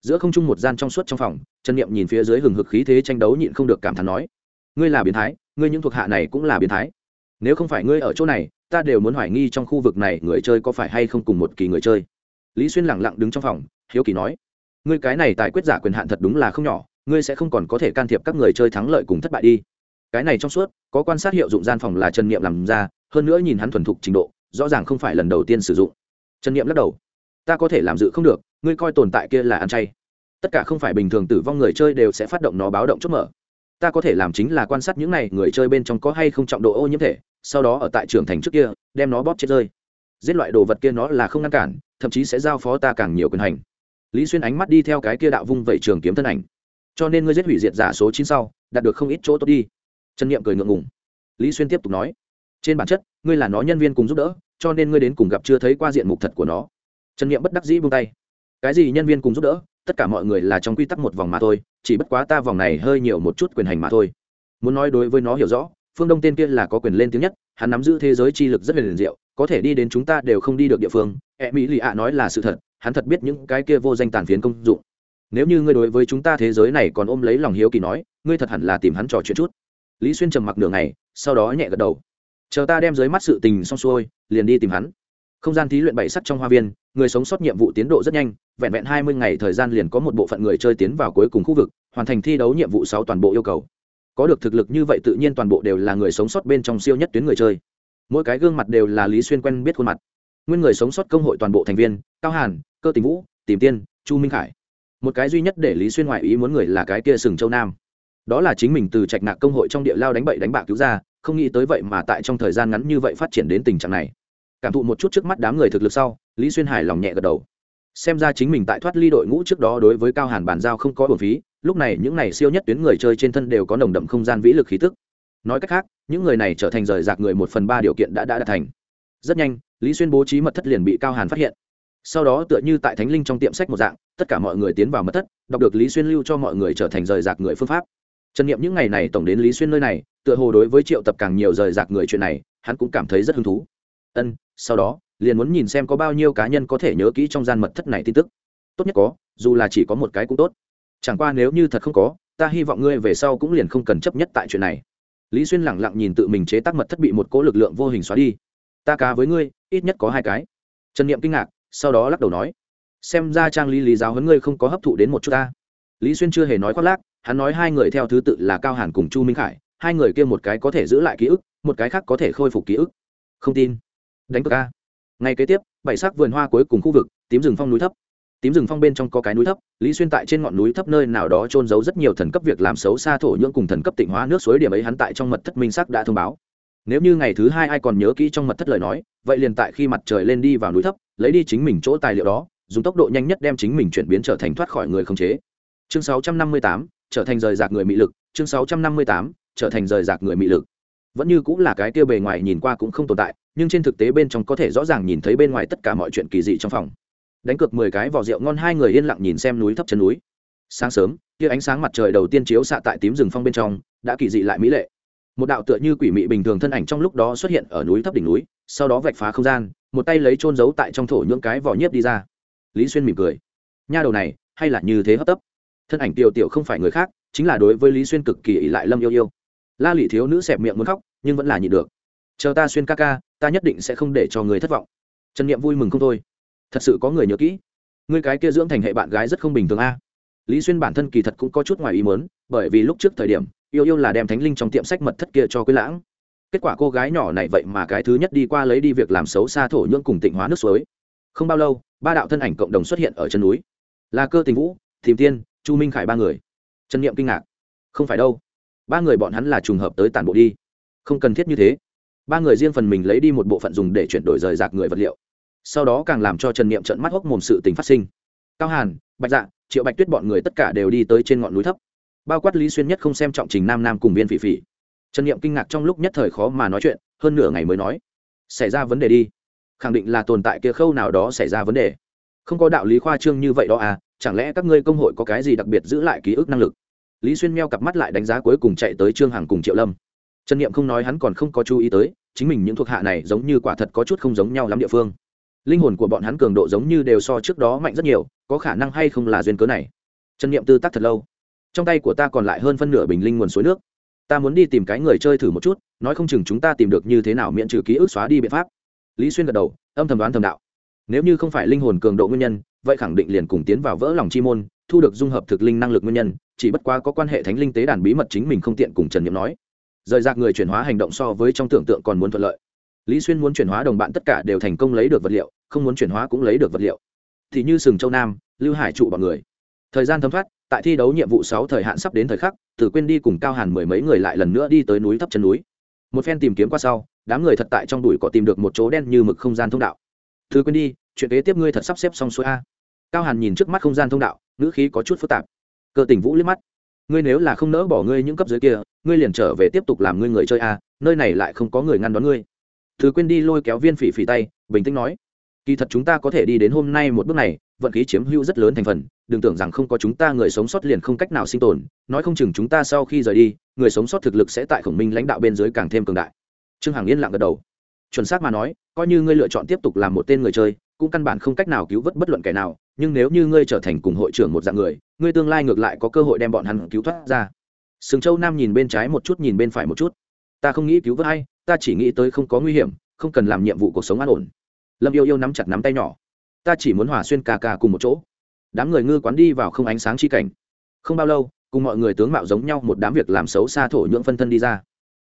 Giữa không trung một gian trong suốt trong phòng, trần niệm nhìn phía dưới hừng hực khí thế tranh đấu nhịn không được cảm thán nói, ngươi là biến thái, ngươi những thuộc hạ này cũng là biến thái. Nếu không phải ngươi ở chỗ này ta đều muốn hoài nghi trong khu vực này người chơi có phải hay không cùng một kỳ người chơi. Lý xuyên lẳng lặng đứng trong phòng, hiếu kỳ nói, ngươi cái này tại quyết giả quyền hạn thật đúng là không nhỏ, ngươi sẽ không còn có thể can thiệp các người chơi thắng lợi cùng thất bại đi. Cái này trong suốt, có quan sát hiệu dụng gian phòng là trần niệm làm ra, hơn nữa nhìn hắn thuần thục trình độ, rõ ràng không phải lần đầu tiên sử dụng. Trần niệm lắc đầu, ta có thể làm dự không được, ngươi coi tồn tại kia là ăn chay. Tất cả không phải bình thường tử vong người chơi đều sẽ phát động nó báo động chốt mở. Ta có thể làm chính là quan sát những này người chơi bên trong có hay không trọng độ ô nhiễm thể sau đó ở tại trưởng thành trước kia, đem nó bóp chết rơi. Giết loại đồ vật kia nó là không ngăn cản, thậm chí sẽ giao phó ta càng nhiều quyền hành. Lý xuyên ánh mắt đi theo cái kia đạo vung vẩy trường kiếm thân ảnh. Cho nên ngươi giết hủy diệt giả số chín sau, đạt được không ít chỗ tốt đi. Trần Niệm cười ngượng ngùng. Lý xuyên tiếp tục nói, trên bản chất, ngươi là nó nhân viên cùng giúp đỡ, cho nên ngươi đến cùng gặp chưa thấy qua diện mục thật của nó. Trần Niệm bất đắc dĩ buông tay. Cái gì nhân viên cùng giúp đỡ? Tất cả mọi người là trong quy tắc một vòng mà thôi, chỉ bất quá ta vòng này hơi nhiều một chút quyền hành mà thôi. Muốn nói đối với nó hiểu rõ phương đông tên kia là có quyền lên tiếng nhất, hắn nắm giữ thế giới chi lực rất liền diệu, có thể đi đến chúng ta đều không đi được địa phương. E mỹ lì ạ nói là sự thật, hắn thật biết những cái kia vô danh tàn phiến công dụng. Nếu như ngươi đối với chúng ta thế giới này còn ôm lấy lòng hiếu kỳ nói, ngươi thật hẳn là tìm hắn trò chuyện chút. Lý xuyên trầm mặc nửa ngày, sau đó nhẹ gật đầu. Chờ ta đem dưới mắt sự tình xong xuôi, liền đi tìm hắn. Không gian thí luyện bảy sắc trong hoa viên, người sống sót nhiệm vụ tiến độ rất nhanh, vẹn vẹn hai mươi ngày thời gian liền có một bộ phận người chơi tiến vào cuối cùng khu vực, hoàn thành thi đấu nhiệm vụ sáu toàn bộ yêu cầu có được thực lực như vậy tự nhiên toàn bộ đều là người sống sót bên trong siêu nhất tuyến người chơi. Mỗi cái gương mặt đều là lý xuyên quen biết khuôn mặt. Nguyên người sống sót công hội toàn bộ thành viên, cao hàn, cơ tình vũ, tìm tiên, chu minh khải. Một cái duy nhất để lý xuyên ngoại ý muốn người là cái kia sừng châu nam. Đó là chính mình từ trạch nạc công hội trong địa lao đánh bậy đánh bạc cứu ra, không nghĩ tới vậy mà tại trong thời gian ngắn như vậy phát triển đến tình trạng này. Cảm thụ một chút trước mắt đám người thực lực sau, lý xuyên hài lòng nhẹ gật đầu. Xem ra chính mình tại thoát ly đội ngũ trước đó đối với cao hàn bàn giao không có bổn phí lúc này những này siêu nhất tuyến người chơi trên thân đều có nồng đậm không gian vĩ lực khí tức. Nói cách khác, những người này trở thành rời rạc người một phần ba điều kiện đã đã đạt thành. Rất nhanh, lý xuyên bố trí mật thất liền bị cao hàn phát hiện. Sau đó tựa như tại thánh linh trong tiệm sách một dạng, tất cả mọi người tiến vào mật thất, đọc được lý xuyên lưu cho mọi người trở thành rời rạc người phương pháp. Trần nghiệm những ngày này tổng đến lý xuyên nơi này, tựa hồ đối với triệu tập càng nhiều rời rạc người chuyện này, hắn cũng cảm thấy rất hứng thú. Ân, sau đó, liền muốn nhìn xem có bao nhiêu cá nhân có thể nhớ kỹ trong gian mật thất này tin tức. Tốt nhất có, dù là chỉ có một cái cũng tốt chẳng qua nếu như thật không có, ta hy vọng ngươi về sau cũng liền không cần chấp nhất tại chuyện này. Lý xuyên lẳng lặng nhìn tự mình chế tác mật thất bị một cỗ lực lượng vô hình xóa đi. Ta cá với ngươi, ít nhất có hai cái. Trần niệm kinh ngạc, sau đó lắc đầu nói, xem ra trang lý lý giáo huấn ngươi không có hấp thụ đến một chút ta. Lý xuyên chưa hề nói khoác lác, hắn nói hai người theo thứ tự là cao hàn cùng chu minh khải, hai người kia một cái có thể giữ lại ký ức, một cái khác có thể khôi phục ký ức. Không tin. Đánh cược ca ngay kế tiếp, bảy sắc vườn hoa cuối cùng khu vực, tím rừng phong núi thấp tím rừng phong bên trong có cái núi thấp lý xuyên tại trên ngọn núi thấp nơi nào đó trôn giấu rất nhiều thần cấp việc làm xấu xa thổ nhưỡng cùng thần cấp tịnh hóa nước suối điểm ấy hắn tại trong mật thất minh sắc đã thông báo. Nếu như ngày thứ hai ai còn nhớ kỹ trong mật thất lời nói vậy liền tại khi mặt trời lên đi vào núi thấp lấy đi chính mình chỗ tài liệu đó dùng tốc độ nhanh nhất đem chính mình chuyển biến trở thành thoát khỏi người khống chế. Chương 658, trở thành rời rạc người mị lực. Chương sáu trăm năm mươi tám trở thành rời rạc người mị lực. Vẫn như cũng là cái tiêu bề ngoài nhìn qua cũng không tồn tại nhưng trên thực tế bên trong có thể rõ ràng nhìn thấy bên ngoài tất cả mọi chuyện kỳ dị trong phòng đánh cược mười cái vỏ rượu ngon, hai người yên lặng nhìn xem núi thấp chân núi. Sáng sớm, kia ánh sáng mặt trời đầu tiên chiếu xạ tại tím rừng phong bên trong, đã kỳ dị lại mỹ lệ. Một đạo tựa như quỷ mị bình thường thân ảnh trong lúc đó xuất hiện ở núi thấp đỉnh núi, sau đó vạch phá không gian, một tay lấy trôn giấu tại trong thổ những cái vỏ nhiếp đi ra. Lý xuyên mỉm cười. Nha đầu này, hay là như thế hấp tấp. Thân ảnh tiểu tiểu không phải người khác, chính là đối với lý xuyên cực kỳ ỷ lại lâm yêu yêu. La lị thiếu nữ xẹp miệng muốn khóc, nhưng vẫn là nhịn được. Chờ ta xuyên ca ca, ta nhất định sẽ không để cho người thất vọng. Trần niệm vui mừng không thôi thật sự có người nhớ kỹ. Người cái kia dưỡng thành hệ bạn gái rất không bình thường a. Lý xuyên bản thân kỳ thật cũng có chút ngoài ý mớn bởi vì lúc trước thời điểm, yêu yêu là đem thánh linh trong tiệm sách mật thất kia cho quý lãng. Kết quả cô gái nhỏ này vậy mà cái thứ nhất đi qua lấy đi việc làm xấu xa thổ nhưỡng cùng tịnh hóa nước suối. Không bao lâu, ba đạo thân ảnh cộng đồng xuất hiện ở chân núi. Là cơ tình vũ, thìm tiên, chu minh khải ba người. Trần niệm kinh ngạc. Không phải đâu. Ba người bọn hắn là trùng hợp tới tản bộ đi. Không cần thiết như thế. Ba người riêng phần mình lấy đi một bộ phận dùng để chuyển đổi rời rạc người vật liệu sau đó càng làm cho trần niệm trận mắt hốc mồm sự tình phát sinh. Cao hàn, bạch dạ triệu bạch tuyết bọn người tất cả đều đi tới trên ngọn núi thấp. Bao quát lý xuyên nhất không xem trọng trình nam nam cùng viên phỉ phỉ. Trần niệm kinh ngạc trong lúc nhất thời khó mà nói chuyện, hơn nửa ngày mới nói, xảy ra vấn đề đi. Khẳng định là tồn tại kia khâu nào đó xảy ra vấn đề. Không có đạo lý khoa trương như vậy đó à chẳng lẽ các ngươi công hội có cái gì đặc biệt giữ lại ký ức năng lực? Lý xuyên meo cặp mắt lại đánh giá cuối cùng chạy tới trương hằng cùng triệu lâm. Trần niệm không nói hắn còn không có chú ý tới, chính mình những thuộc hạ này giống như quả thật có chút không giống nhau lắm địa phương linh hồn của bọn hắn cường độ giống như đều so trước đó mạnh rất nhiều, có khả năng hay không là duyên cớ này? Trần niệm tư tắc thật lâu. Trong tay của ta còn lại hơn phân nửa bình linh nguồn suối nước. Ta muốn đi tìm cái người chơi thử một chút, nói không chừng chúng ta tìm được như thế nào miễn trừ ký ức xóa đi biện pháp. Lý xuyên gật đầu, âm thầm đoán thầm đạo. Nếu như không phải linh hồn cường độ nguyên nhân, vậy khẳng định liền cùng tiến vào vỡ lòng chi môn, thu được dung hợp thực linh năng lực nguyên nhân, chỉ bất quá có quan hệ thánh linh tế đàn bí mật chính mình không tiện cùng trần n i ệ m nói. Rời rạc người chuyển hóa hành động so với trong tưởng tượng còn muốn thuận lợi lý xuyên muốn chuyển hóa đồng bạn tất cả đều thành công lấy được vật liệu, không muốn chuyển hóa cũng lấy được vật liệu. Thì như sừng châu nam, lưu hải trụ bọn người. Thời gian thấm thoát, tại thi đấu nhiệm vụ sáu thời hạn sắp đến thời khắc, tử quên đi cùng cao hàn mười mấy người lại lần nữa đi tới núi thấp chân núi. Một phen tìm kiếm qua sau, đám người thật tại trong đùi có tìm được một chỗ đen như mực không gian thông đạo. Thứ quên đi, chuyện kế tiếp ngươi thật sắp xếp xong xuôi a. Cao hàn nhìn trước mắt không gian thông đạo, ngữ khí có chút phức tạp. Cơ tình vũ liếc mắt. Ngươi nếu là không nỡ bỏ ngươi những cấp dưới kia, ngươi liền trở về tiếp tục làm ngươi người chơi a, nơi này lại không có người ngăn đón ngươi thứ quên đi lôi kéo viên phỉ phỉ tay, bình tĩnh nói. Kỳ thật chúng ta có thể đi đến hôm nay một bước này, vận khí chiếm hữu rất lớn thành phần. Đừng tưởng rằng không có chúng ta, người sống sót liền không cách nào sinh tồn. Nói không chừng chúng ta sau khi rời đi, người sống sót thực lực sẽ tại khổng minh lãnh đạo bên dưới càng thêm cường đại. Trương hằng yên lặng gật đầu. Chuẩn xác mà nói, coi như ngươi lựa chọn tiếp tục làm một tên người chơi, cũng căn bản không cách nào cứu vớt bất luận kẻ nào. Nhưng nếu như ngươi trở thành cùng hội trưởng một dạng người, ngươi tương lai ngược lại có cơ hội đem bọn hắn cứu thoát ra. Sừng châu nam nhìn bên trái một chút, nhìn bên phải một chút. Ta không nghĩ cứu vớt hay ta chỉ nghĩ tới không có nguy hiểm, không cần làm nhiệm vụ cuộc sống an ổn. Lâm yêu yêu nắm chặt nắm tay nhỏ. Ta chỉ muốn hòa xuyên ca ca cùng một chỗ. Đám người ngư quán đi vào không ánh sáng chi cảnh. Không bao lâu, cùng mọi người tướng mạo giống nhau một đám việc làm xấu xa thổ nhưỡng phân thân đi ra.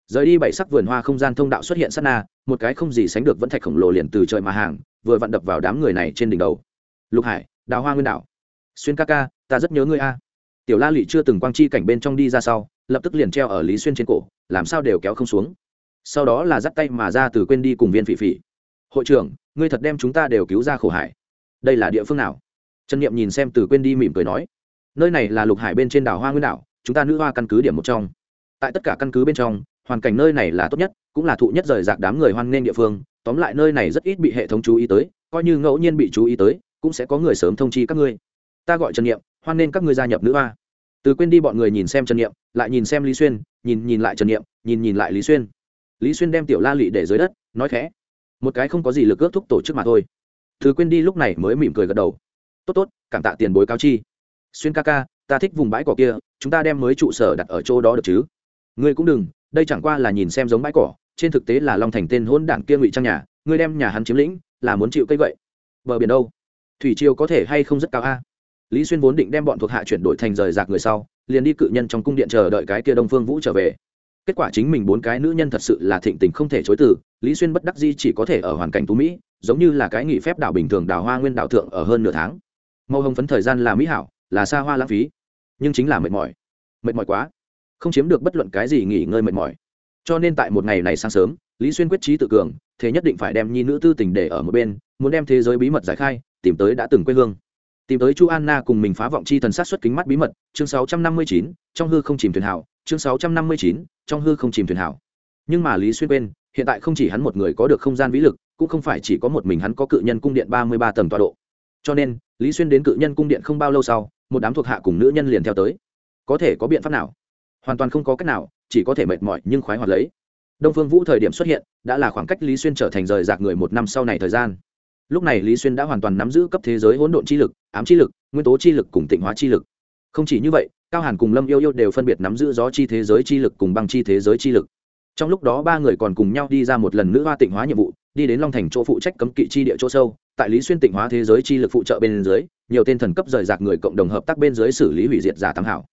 Rời đi bảy sắc vườn hoa không gian thông đạo xuất hiện sát na, một cái không gì sánh được vẫn thạch khổng lồ liền từ trời mà hàng, vừa vặn đập vào đám người này trên đỉnh đầu. Lục hải, đào hoa nguyên đảo. Xuyên ca ca, ta rất nhớ ngươi a. Tiểu la lụy chưa từng quang chi cảnh bên trong đi ra sau, lập tức liền treo ở lý xuyên trên cổ, làm sao đều kéo không xuống sau đó là dắt tay mà ra từ quên đi cùng viên phỉ phỉ. Hội trưởng, ngươi thật đem chúng ta đều cứu ra khổ hải. Đây là địa phương nào? Trần niệm nhìn xem từ quên đi mỉm cười nói. Nơi này là lục hải bên trên đảo hoa nguyên đảo, chúng ta nữ hoa căn cứ điểm một trong. Tại tất cả căn cứ bên trong, hoàn cảnh nơi này là tốt nhất, cũng là thụ nhất rời rạc đám người hoan nghênh địa phương. Tóm lại nơi này rất ít bị hệ thống chú ý tới, coi như ngẫu nhiên bị chú ý tới, cũng sẽ có người sớm thông chi các ngươi. Ta gọi trần niệm, hoan nghênh các ngươi gia nhập nữ hoa. Từ quên đi bọn người nhìn xem trần niệm, lại nhìn xem lý xuyên, nhìn nhìn lại trần niệm, nhìn nhìn lại lý xuyên lý xuyên đem tiểu la lị để dưới đất, nói khẽ, một cái không có gì lực ước thúc tổ chức mà thôi. Thứ quên đi lúc này mới mỉm cười gật đầu. Tốt tốt, cảm tạ tiền bối cao chi. Xuyên ca ca, ta thích vùng bãi cỏ kia, chúng ta đem mới trụ sở đặt ở chỗ đó được chứ? Ngươi cũng đừng, đây chẳng qua là nhìn xem giống bãi cỏ, trên thực tế là long thành tên hôn đảng kia ngụy trang nhà, ngươi đem nhà hắn chiếm lĩnh, là muốn chịu cây gậy. Bờ biển đâu? Thủy triều có thể hay không rất cao a? Lý xuyên vốn định đem bọn thuộc hạ chuyển đổi thành rời rạc người sau, liền đi cự nhân trong cung điện chờ đợi cái kia đông phương vũ trở về kết quả chính mình bốn cái nữ nhân thật sự là thịnh tình không thể chối từ lý xuyên bất đắc di chỉ có thể ở hoàn cảnh tú mỹ giống như là cái nghỉ phép đảo bình thường đào hoa nguyên đảo thượng ở hơn nửa tháng. Màu hồng phấn thời gian là mỹ hảo là xa hoa lãng phí nhưng chính là mệt mỏi. Mệt mỏi quá. Không chiếm được bất luận cái gì nghỉ ngơi mệt mỏi. Cho nên tại một ngày này sáng sớm lý xuyên quyết trí tự cường thế nhất định phải đem nhi nữ tư tình để ở một bên muốn đem thế giới bí mật giải khai tìm tới đã từng quê hương. Tìm tới chu anna cùng mình phá vọng chi thần sát xuất kính mắt bí mật chương 659, trong hư không chìm thuyền hảo chương 659, trong hư không chìm thuyền hảo. Nhưng mà lý xuyên quên, hiện tại không chỉ hắn một người có được không gian vĩ lực, cũng không phải chỉ có một mình hắn có cự nhân cung điện ba mươi ba tầng tọa độ. Cho nên, lý xuyên đến cự nhân cung điện không bao lâu sau, một đám thuộc hạ cùng nữ nhân liền theo tới. Có thể có biện pháp nào? Hoàn toàn không có cách nào, chỉ có thể mệt mỏi nhưng khoái hoạt lấy. Đông phương vũ thời điểm xuất hiện, đã là khoảng cách lý xuyên trở thành rời rạc người một năm sau này thời gian. Lúc này lý xuyên đã hoàn toàn nắm giữ cấp thế giới hỗn độn chi lực, ám chi lực, nguyên tố chi lực cùng tịnh hóa chi lực không chỉ như vậy, cao hàn cùng lâm yêu yêu đều phân biệt nắm giữ gió chi thế giới chi lực cùng băng chi thế giới chi lực. Trong lúc đó ba người còn cùng nhau đi ra một lần nữ hoa tịnh hóa nhiệm vụ, đi đến long thành chỗ phụ trách cấm kỵ chi địa chỗ sâu. Tại lý xuyên tịnh hóa thế giới chi lực phụ trợ bên dưới, nhiều tên thần cấp rời rạc người cộng đồng hợp tác bên dưới xử lý hủy diệt giả tam hảo.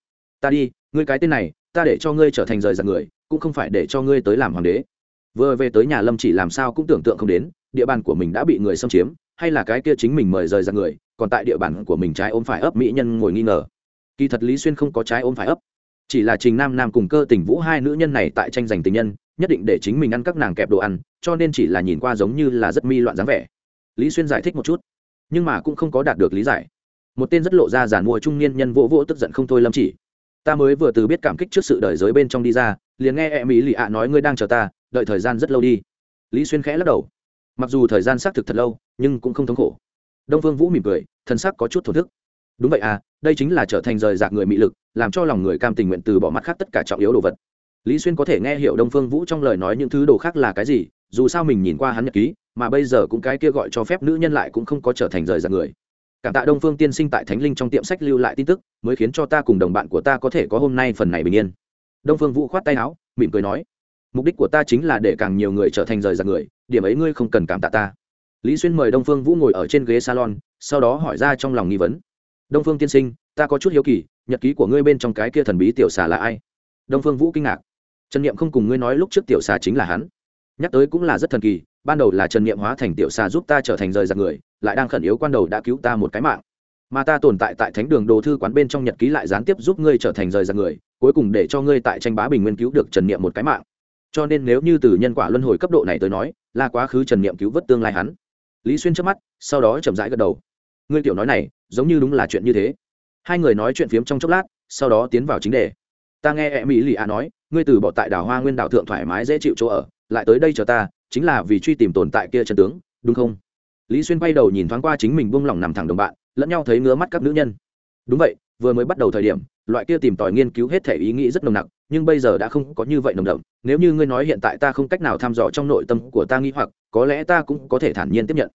Ta đi, ngươi cái tên này, ta để cho ngươi trở thành rời rạc người, cũng không phải để cho ngươi tới làm hoàng đế. Vừa về tới nhà lâm chỉ làm sao cũng tưởng tượng không đến, địa bàn của mình đã bị người xâm chiếm, hay là cái kia chính mình mời rời rạc người, còn tại địa bàn của mình trái ôm phải ấp mỹ nhân ngồi nghi ngờ kỳ thật lý xuyên không có trái ôm phải ấp. Chỉ là trình nam nam cùng cơ tình vũ hai nữ nhân này tại tranh giành tình nhân, nhất định để chính mình ăn các nàng kẹp đồ ăn, cho nên chỉ là nhìn qua giống như là rất mi loạn dáng vẻ. Lý xuyên giải thích một chút, nhưng mà cũng không có đạt được lý giải. Một tên rất lộ ra giản mua trung niên nhân vỗ vỗ tức giận không thôi lâm chỉ. Ta mới vừa từ biết cảm kích trước sự đời giới bên trong đi ra, liền nghe e mỹ lì ạ nói ngươi đang chờ ta, đợi thời gian rất lâu đi. Lý xuyên khẽ lắc đầu. Mặc dù thời gian xác thực thật lâu, nhưng cũng không thống khổ. Đông phương vũ mỉm cười thân sắc có chút thổ thức đúng vậy à đây chính là trở thành rời rạc người mị lực, làm cho lòng người cam tình nguyện từ bỏ mắt khác tất cả trọng yếu đồ vật. Lý xuyên có thể nghe hiểu đông phương vũ trong lời nói những thứ đồ khác là cái gì, dù sao mình nhìn qua hắn nhật ký, mà bây giờ cũng cái kia gọi cho phép nữ nhân lại cũng không có trở thành rời rạc người. Cảm tạ đông phương tiên sinh tại thánh linh trong tiệm sách lưu lại tin tức, mới khiến cho ta cùng đồng bạn của ta có thể có hôm nay phần này bình yên. Đông phương vũ khoát tay áo, mỉm cười nói, mục đích của ta chính là để càng nhiều người trở thành rời rạc người, điểm ấy ngươi không cần cảm tạ ta. Lý xuyên mời đông phương vũ ngồi ở trên ghế salon, sau đó hỏi ra trong lòng nghi vấn đông phương tiên sinh, ta có chút hiếu kỳ, nhật ký của ngươi bên trong cái kia thần bí tiểu xà là ai? Đông phương vũ kinh ngạc. Trần niệm không cùng ngươi nói lúc trước tiểu xà chính là hắn. Nhắc tới cũng là rất thần kỳ, ban đầu là trần niệm hóa thành tiểu xà giúp ta trở thành rời giặc người, lại đang khẩn yếu quan đầu đã cứu ta một cái mạng. Mà ta tồn tại tại thánh đường đồ thư quán bên trong nhật ký lại gián tiếp giúp ngươi trở thành rời giặc người, cuối cùng để cho ngươi tại tranh bá bình nguyên cứu được trần niệm một cái mạng. Cho nên nếu như từ nhân quả luân hồi cấp độ này tới nói, là quá khứ trần niệm cứu vớt tương lai hắn. Lý xuyên trước mắt, sau đó chậm rãi gật đầu. Ngươi tiểu nói này giống như đúng là chuyện như thế. Hai người nói chuyện phiếm trong chốc lát, sau đó tiến vào chính đề. Ta nghe e mỹ lì a nói, ngươi từ bỏ tại đảo hoa nguyên đảo thượng thoải mái dễ chịu chỗ ở, lại tới đây chờ ta, chính là vì truy tìm tồn tại kia chân tướng, đúng không? Lý xuyên bay đầu nhìn thoáng qua chính mình buông lỏng nằm thẳng đồng bạn, lẫn nhau thấy ngứa mắt các nữ nhân. Đúng vậy, vừa mới bắt đầu thời điểm, loại kia tìm tòi nghiên cứu hết thể ý nghĩ rất nồng nặc, nhưng bây giờ đã không có như vậy nồng đậm. Nếu như ngươi nói hiện tại ta không cách nào thăm dò trong nội tâm của ta nghĩ hoặc, có lẽ ta cũng có thể thản nhiên tiếp nhận.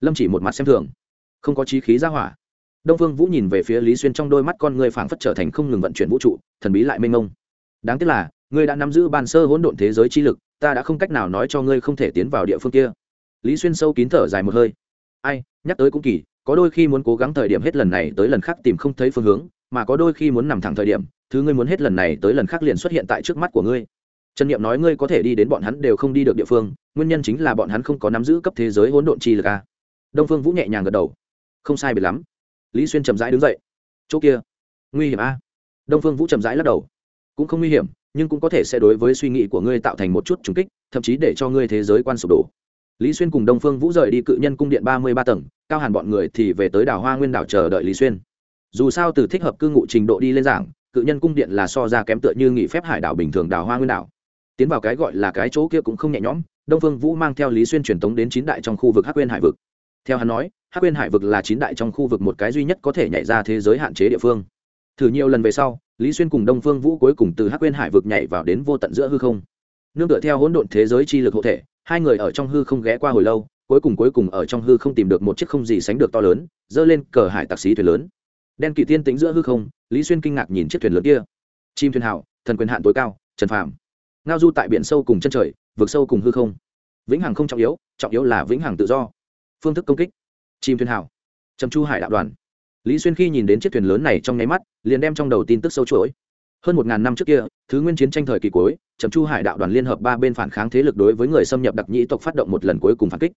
Lâm chỉ một mặt xem thường. Không có trí khí ra hỏa đông phương vũ nhìn về phía lý xuyên trong đôi mắt con ngươi phảng phất trở thành không ngừng vận chuyển vũ trụ, thần bí lại mênh mông. Đáng tiếc là, ngươi đã nắm giữ bàn sơ hỗn độn thế giới chi lực, ta đã không cách nào nói cho ngươi không thể tiến vào địa phương kia. Lý xuyên sâu kín thở dài một hơi. Ai, nhắc tới cũng kỳ, có đôi khi muốn cố gắng thời điểm hết lần này tới lần khác tìm không thấy phương hướng, mà có đôi khi muốn nằm thẳng thời điểm, thứ ngươi muốn hết lần này tới lần khác liền xuất hiện tại trước mắt của ngươi. Trần niệm nói ngươi có thể đi đến bọn hắn đều không đi được địa phương, nguyên nhân chính là bọn hắn không có nắm giữ cấp thế giới hỗn độn chi lực a đông phương vũ nhẹ nhàng gật đầu. Không sai biệt lắm lý xuyên chậm rãi đứng dậy chỗ kia nguy hiểm a à? đông phương vũ chậm rãi lắc đầu cũng không nguy hiểm nhưng cũng có thể sẽ đối với suy nghĩ của ngươi tạo thành một chút trùng kích thậm chí để cho ngươi thế giới quan sụp đổ lý xuyên cùng đông phương vũ rời đi cự nhân cung điện ba mươi ba tầng cao hẳn bọn người thì về tới đảo hoa nguyên đảo chờ đợi lý xuyên dù sao từ thích hợp cư ngụ trình độ đi lên giảng cự nhân cung điện là so ra kém tựa như nghị phép hải đảo bình thường đảo hoa nguyên đảo tiến vào cái gọi là cái chỗ kia cũng không nhẹ nhõm đông phương vũ mang theo lý xuyên truyền tống đến chín đại trong khu vực hắc quên hải vực theo hắn nói, hắc quên hải vực là chín đại trong khu vực một cái duy nhất có thể nhảy ra thế giới hạn chế địa phương. Thử nhiều lần về sau, lý xuyên cùng đông phương vũ cuối cùng từ hắc quên hải vực nhảy vào đến vô tận giữa hư không. Nương tựa theo hỗn độn thế giới chi lực hộ thể, hai người ở trong hư không ghé qua hồi lâu, cuối cùng cuối cùng ở trong hư không tìm được một chiếc không gì sánh được to lớn, dơ lên cờ hải tặc xí thuyền lớn. Đen kỵ tiên tính giữa hư không, lý xuyên kinh ngạc nhìn chiếc thuyền lớn kia. Chim thuyền hảo, thần quyền hạn tối cao, trần phàm. Ngao du tại biển sâu cùng chân trời, vực sâu cùng hư không. Vĩnh hằng không trọng yếu trọng yếu là vĩnh hằng tự do phương thức công kích. Chim thuyền hảo trầm chu hải đạo đoàn. Lý xuyên khi nhìn đến chiếc thuyền lớn này trong nháy mắt, liền đem trong đầu tin tức sâu chuỗi. Hơn một ngàn năm trước kia, thứ nguyên chiến tranh thời kỳ cuối, trầm chu hải đạo đoàn liên hợp ba bên phản kháng thế lực đối với người xâm nhập đặc nhĩ tộc phát động một lần cuối cùng phản kích.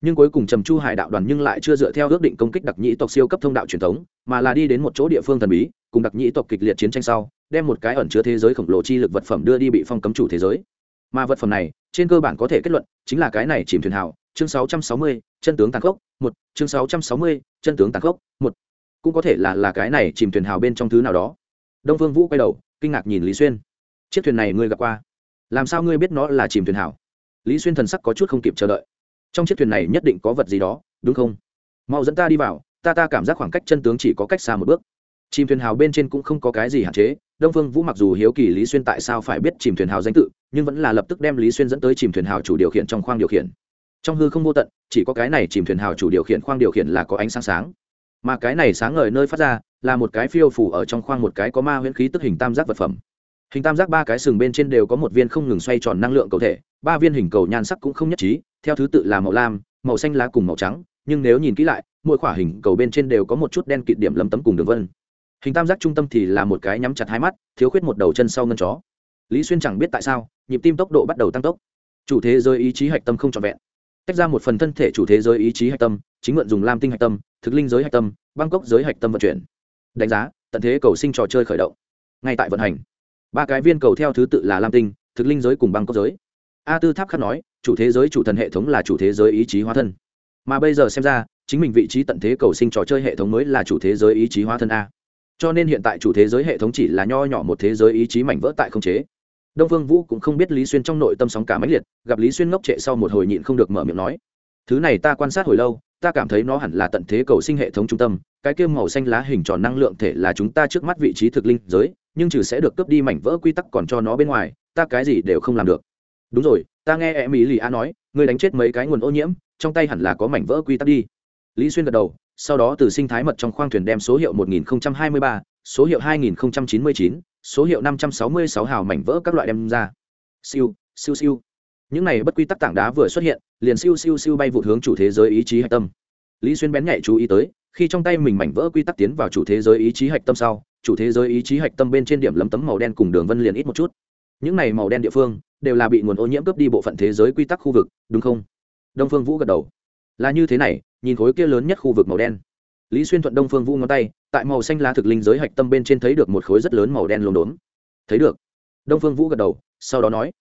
Nhưng cuối cùng trầm chu hải đạo đoàn nhưng lại chưa dựa theo ước định công kích đặc nhĩ tộc siêu cấp thông đạo truyền thống, mà là đi đến một chỗ địa phương thần bí, cùng đặc nhĩ tộc kịch liệt chiến tranh sau, đem một cái ẩn chứa thế giới khổng lồ chi lực vật phẩm đưa đi bị phong cấm chủ thế giới. Mà vật phẩm này, trên cơ bản có thể kết luận, chính là cái này chìm thuyền hào chương 660, chân tướng tàn khốc một chương 660, chân tướng tàn khốc một. Cũng có thể là là cái này chìm thuyền hào bên trong thứ nào đó. Đông phương vũ quay đầu kinh ngạc nhìn lý xuyên. Chiếc thuyền này ngươi gặp qua? Làm sao ngươi biết nó là chìm thuyền hào? Lý xuyên thần sắc có chút không kịp chờ đợi. Trong chiếc thuyền này nhất định có vật gì đó đúng không? Mau dẫn ta đi vào ta ta cảm giác khoảng cách chân tướng chỉ có cách xa một bước. Chìm thuyền hào bên trên cũng không có cái gì hạn chế đông phương vũ mặc dù hiếu kỳ lý xuyên tại sao phải biết chìm thuyền hào danh tự nhưng vẫn là lập tức đem lý xuyên dẫn tới chìm thuyền hào chủ điều khiển trong khoang điều khiển trong hư không vô tận, chỉ có cái này chìm thuyền hào chủ điều khiển khoang điều khiển là có ánh sáng sáng. Mà cái này sáng ngời nơi phát ra, là một cái phiêu phủ ở trong khoang một cái có ma huyễn khí tức hình tam giác vật phẩm. Hình tam giác ba cái sừng bên trên đều có một viên không ngừng xoay tròn năng lượng cầu thể, ba viên hình cầu nhan sắc cũng không nhất trí, theo thứ tự là màu lam, màu xanh lá cùng màu trắng, nhưng nếu nhìn kỹ lại, mỗi khỏa hình cầu bên trên đều có một chút đen kịt điểm lấm tấm cùng đường vân. Hình tam giác trung tâm thì là một cái nhắm chặt hai mắt, thiếu khuyết một đầu chân sau ngân chó. Lý xuyên chẳng biết tại sao, nhịp tim tốc độ bắt đầu tăng tốc. Chủ thế giới ý chí hạch tâm không trọn vẹn tách ra một phần thân thể chủ thế giới ý chí hạch tâm, chính mượn dùng lam tinh hạch tâm, thực linh giới hạch tâm, bangkok giới hạch tâm vận chuyển. Đánh giá, tận thế cầu sinh trò chơi khởi động. Ngay tại vận hành, ba cái viên cầu theo thứ tự là lam tinh, thực linh giới cùng bangkok giới. A tư tháp khắc nói, chủ thế giới chủ thần hệ thống là chủ thế giới ý chí hóa thân. Mà bây giờ xem ra, chính mình vị trí tận thế cầu sinh trò chơi hệ thống mới là chủ thế giới ý chí hóa thân a. Cho nên hiện tại chủ thế giới hệ thống chỉ là nho nhỏ một thế giới ý chí mảnh vỡ tại không chế đông phương vũ cũng không biết lý xuyên trong nội tâm sóng cả máy liệt gặp lý xuyên ngốc trệ sau một hồi nhịn không được mở miệng nói thứ này ta quan sát hồi lâu ta cảm thấy nó hẳn là tận thế cầu sinh hệ thống trung tâm cái kia màu xanh lá hình tròn năng lượng thể là chúng ta trước mắt vị trí thực linh giới nhưng trừ sẽ được cướp đi mảnh vỡ quy tắc còn cho nó bên ngoài ta cái gì đều không làm được. Đúng rồi ta nghe em ý lì a nói ngươi đánh chết mấy cái nguồn ô nhiễm trong tay hẳn là có mảnh vỡ quy tắc đi. Lý xuyên gật đầu sau đó từ sinh thái mật trong khoang thuyền đem số hiệu 1023, số hiệu 2099, số hiệu 566 hào mảnh vỡ các loại đem ra. Siêu, siêu siêu. Những này bất quy tắc tảng đá vừa xuất hiện, liền siêu siêu siêu bay vụt hướng chủ thế giới ý chí hạch tâm. Lý Xuyên bén nhạy chú ý tới, khi trong tay mình mảnh vỡ quy tắc tiến vào chủ thế giới ý chí hạch tâm sau, chủ thế giới ý chí hạch tâm bên trên điểm lấm tấm màu đen cùng đường vân liền ít một chút. Những này màu đen địa phương đều là bị nguồn ô nhiễm cướp đi bộ phận thế giới quy tắc khu vực, đúng không? Đông Phương Vũ gật đầu. Là như thế này, nhìn khối kia lớn nhất khu vực màu đen lý xuyên thuận đông phương vũ ngón tay tại màu xanh lá thực linh giới hạch tâm bên trên thấy được một khối rất lớn màu đen lốm đốm. Thấy được. Đông phương vũ gật đầu, sau đó nói,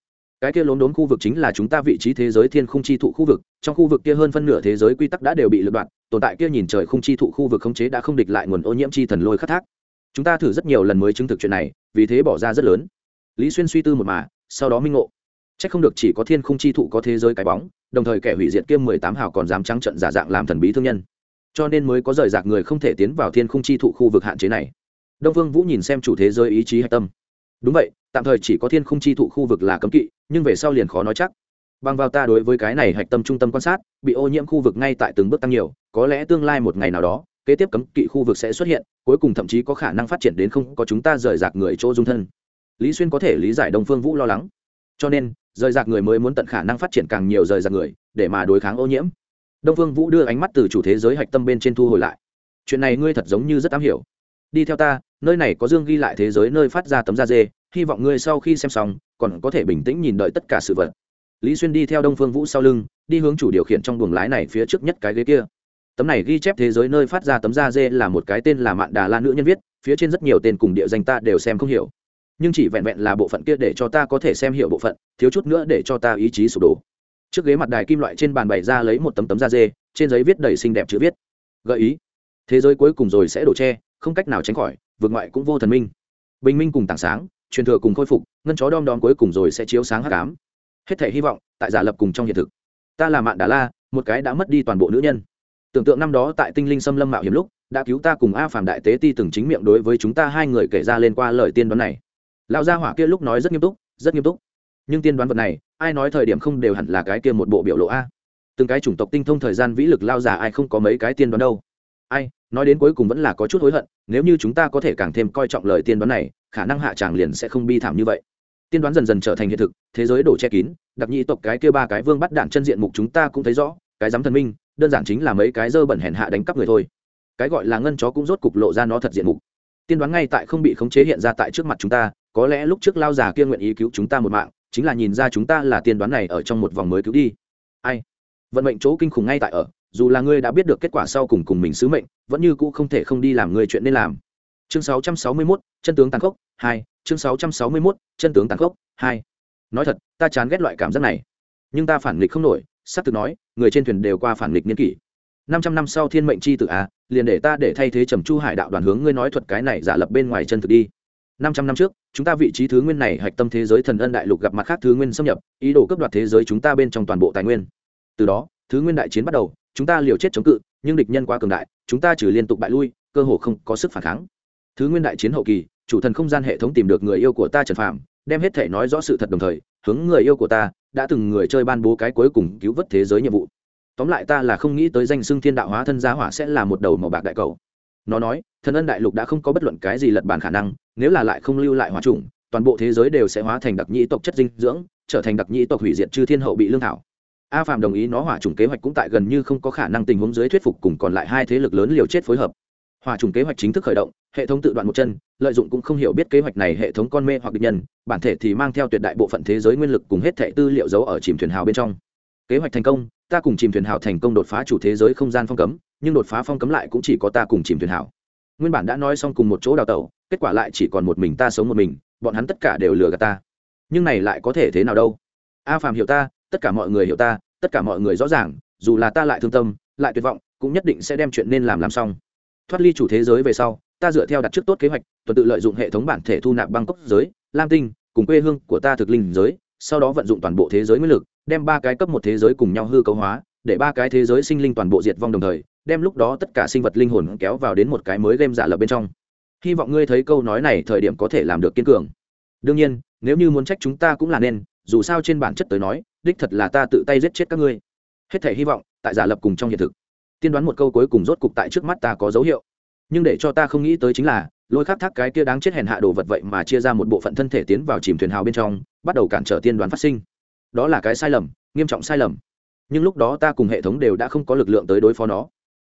cái kia lốm đốm khu vực chính là chúng ta vị trí thế giới thiên khung chi thụ khu vực, trong khu vực kia hơn phân nửa thế giới quy tắc đã đều bị lựa đoạn, tồn tại kia nhìn trời khung chi thụ khu vực khống chế đã không địch lại nguồn ô nhiễm chi thần lôi khắc thác. Chúng ta thử rất nhiều lần mới chứng thực chuyện này, vì thế bỏ ra rất lớn. Lý xuyên suy tư một mà, sau đó minh ngộ. C h ắ c không được chỉ có thiên khung chi thụ có thế giới cái bóng, đồng thời kẻ hủy diệt kiêm mười tám hào còn dám trắng trận giả dạng làm thần bí thương nhân cho nên mới có rời rạc người không thể tiến vào thiên khung chi thụ khu vực hạn chế này. Đông vương vũ nhìn xem chủ thế giới ý chí hạch tâm. Đúng vậy, tạm thời chỉ có thiên khung chi thụ khu vực là cấm kỵ, nhưng về sau liền khó nói chắc. Bằng vào ta đối với cái này hạch tâm trung tâm quan sát, bị ô nhiễm khu vực ngay tại từng bước tăng nhiều, có lẽ tương lai một ngày nào đó, kế tiếp cấm kỵ khu vực sẽ xuất hiện, cuối cùng thậm chí có khả năng phát triển đến không có chúng ta rời rạc người chỗ dung thân. Lý xuyên có thể lý giải đông phương vũ lo lắng. Cho nên, rời rạc người mới muốn tận khả năng phát triển càng nhiều rời rạc người, để mà đối kháng ô nhiễm đông phương vũ đưa ánh mắt từ chủ thế giới hạch tâm bên trên thu hồi lại. Chuyện này ngươi thật giống như rất am hiểu. Đi theo ta, nơi này có dương ghi lại thế giới nơi phát ra tấm da dê, hy vọng ngươi sau khi xem xong, còn có thể bình tĩnh nhìn đợi tất cả sự vật. Lý xuyên đi theo đông phương vũ sau lưng, đi hướng chủ điều khiển trong buồng lái này phía trước nhất cái ghế kia. Tấm này ghi chép thế giới nơi phát ra tấm da dê là một cái tên là mạn đà la nữ nhân viết, phía trên rất nhiều tên cùng địa danh ta đều xem không hiểu. Nhưng chỉ vẹn vẹn là bộ phận kia để cho ta có thể xem hiểu bộ phận, thiếu chút nữa để cho ta ý chí sụp đổ trước ghế mặt đài kim loại trên bàn bày ra lấy một tấm tấm da dê, trên giấy viết đầy xinh đẹp chữ viết. Gợi ý, thế giới cuối cùng rồi sẽ đổ tre không cách nào tránh khỏi, vượt ngoại cũng vô thần minh. Bình minh cùng tảng sáng, truyền thừa cùng khôi phục, ngân chó đom đóm cuối cùng rồi sẽ chiếu sáng hắc ám. Hết thể hy vọng, tại giả lập cùng trong hiện thực. Ta là mạn đà la, một cái đã mất đi toàn bộ nữ nhân. Tưởng tượng năm đó tại tinh linh xâm lâm mạo hiểm lúc, đã cứu ta cùng a phàm đại tế ti từng chính miệng đối với chúng ta hai người kể ra lên qua lời tiên đoán này. Lão gia hỏa kia lúc nói rất nghiêm túc, rất nghiêm túc nhưng tiên đoán vật này, ai nói thời điểm không đều hẳn là cái kia một bộ biểu lộ a? Từng cái chủng tộc tinh thông thời gian vĩ lực lao già ai không có mấy cái tiên đoán đâu? Ai, nói đến cuối cùng vẫn là có chút hối hận, nếu như chúng ta có thể càng thêm coi trọng lời tiên đoán này, khả năng hạ tràng liền sẽ không bi thảm như vậy. Tiên đoán dần dần trở thành hiện thực, thế giới đổ che kín, đặc nhị tộc cái kia ba cái vương bắt đạn chân diện mục chúng ta cũng thấy rõ, cái dám thần minh, đơn giản chính là mấy cái dơ bẩn hèn hạ đánh cắp người thôi. Cái gọi là ngân chó cũng rốt cục lộ ra nó thật diện mục. Tiên đoán ngay tại không bị khống chế hiện ra tại trước mặt chúng ta, có lẽ lúc trước lao già kia nguyện ý cứu chúng ta một mạng chính là nhìn ra chúng ta là tiên đoán này ở trong một vòng mới cứu đi. Ai? Vận mệnh chỗ kinh khủng ngay tại ở dù là ngươi đã biết được kết quả sau cùng cùng mình sứ mệnh vẫn như cũ không thể không đi làm người chuyện nên làm. Chương 661, chân tướng tàn khốc hai. Chương 661, chân tướng tàn khốc hai. Nói thật ta chán ghét loại cảm giác này. Nhưng ta phản nghịch không nổi sát từ nói người trên thuyền đều qua phản nghịch niên kỷ. Năm trăm năm sau thiên mệnh chi tử à liền để ta để thay thế trầm chu hải đạo đoàn hướng ngươi nói thuật cái này giả lập bên ngoài chân thực đi năm trăm năm trước, chúng ta vị trí thứ nguyên này hạch tâm thế giới thần ân đại lục gặp mặt khác thứ nguyên xâm nhập, ý đồ cướp đoạt thế giới chúng ta bên trong toàn bộ tài nguyên. Từ đó, thứ nguyên đại chiến bắt đầu, chúng ta liều chết chống cự, nhưng địch nhân quá cường đại, chúng ta trừ liên tục bại lui, cơ hồ không có sức phản kháng. Thứ nguyên đại chiến hậu kỳ, chủ thần không gian hệ thống tìm được người yêu của ta trần phạm đem hết thể nói rõ sự thật đồng thời, hướng người yêu của ta đã từng người chơi ban bố cái cuối cùng cứu vớt thế giới nhiệm vụ. Tóm lại ta là không nghĩ tới danh xưng thiên đạo hóa thân giá hỏa sẽ là một đầu màu bạc đại cầu. Nó nói, thần ân đại lục đã không có bất luận cái gì lật bàn khả năng nếu là lại không lưu lại hóa trùng, toàn bộ thế giới đều sẽ hóa thành đặc nhĩ tộc chất dinh dưỡng, trở thành đặc nhĩ tộc hủy diệt chư thiên hậu bị lương thảo. A phạm đồng ý nó hỏa trùng kế hoạch cũng tại gần như không có khả năng tình huống dưới thuyết phục cùng còn lại hai thế lực lớn liều chết phối hợp. Hỏa trùng kế hoạch chính thức khởi động, hệ thống tự đoạn một chân, lợi dụng cũng không hiểu biết kế hoạch này hệ thống con mê hoặc địch nhân, bản thể thì mang theo tuyệt đại bộ phận thế giới nguyên lực cùng hết thệ tư liệu giấu ở chìm thuyền hào bên trong. Kế hoạch thành công, ta cùng chìm thuyền hào thành công đột phá chủ thế giới không gian phong cấm, nhưng đột phá phong cấm lại cũng chỉ có ta cùng chìm thuyền hào nguyên bản đã nói xong cùng một chỗ đào tẩu, kết quả lại chỉ còn một mình ta sống một mình, bọn hắn tất cả đều lừa gạt ta. Nhưng này lại có thể thế nào đâu? A phàm hiểu ta, tất cả mọi người hiểu ta, tất cả mọi người rõ ràng, dù là ta lại thương tâm, lại tuyệt vọng, cũng nhất định sẽ đem chuyện nên làm làm xong. Thoát ly chủ thế giới về sau, ta dựa theo đặt trước tốt kế hoạch, tuần tự lợi dụng hệ thống bản thể thu nạp băng cốc giới, lam tinh, cùng quê hương của ta thực linh giới, sau đó vận dụng toàn bộ thế giới nguyên lực, đem ba cái cấp một thế giới cùng nhau hư cấu hóa, để ba cái thế giới sinh linh toàn bộ diệt vong đồng thời đem lúc đó tất cả sinh vật linh hồn kéo vào đến một cái mới game giả lập bên trong. Hy vọng ngươi thấy câu nói này thời điểm có thể làm được kiên cường. Đương nhiên, nếu như muốn trách chúng ta cũng là nên, dù sao trên bản chất tới nói, đích thật là ta tự tay giết chết các ngươi. Hết thể hy vọng, tại giả lập cùng trong hiện thực. Tiên đoán một câu cuối cùng rốt cục tại trước mắt ta có dấu hiệu. Nhưng để cho ta không nghĩ tới chính là, lôi khắc thác cái kia đáng chết hèn hạ đồ vật vậy mà chia ra một bộ phận thân thể tiến vào chìm thuyền hào bên trong, bắt đầu cản trở tiên đoán phát sinh. Đó là cái sai lầm, nghiêm trọng sai lầm. Nhưng lúc đó ta cùng hệ thống đều đã không có lực lượng tới đối phó nó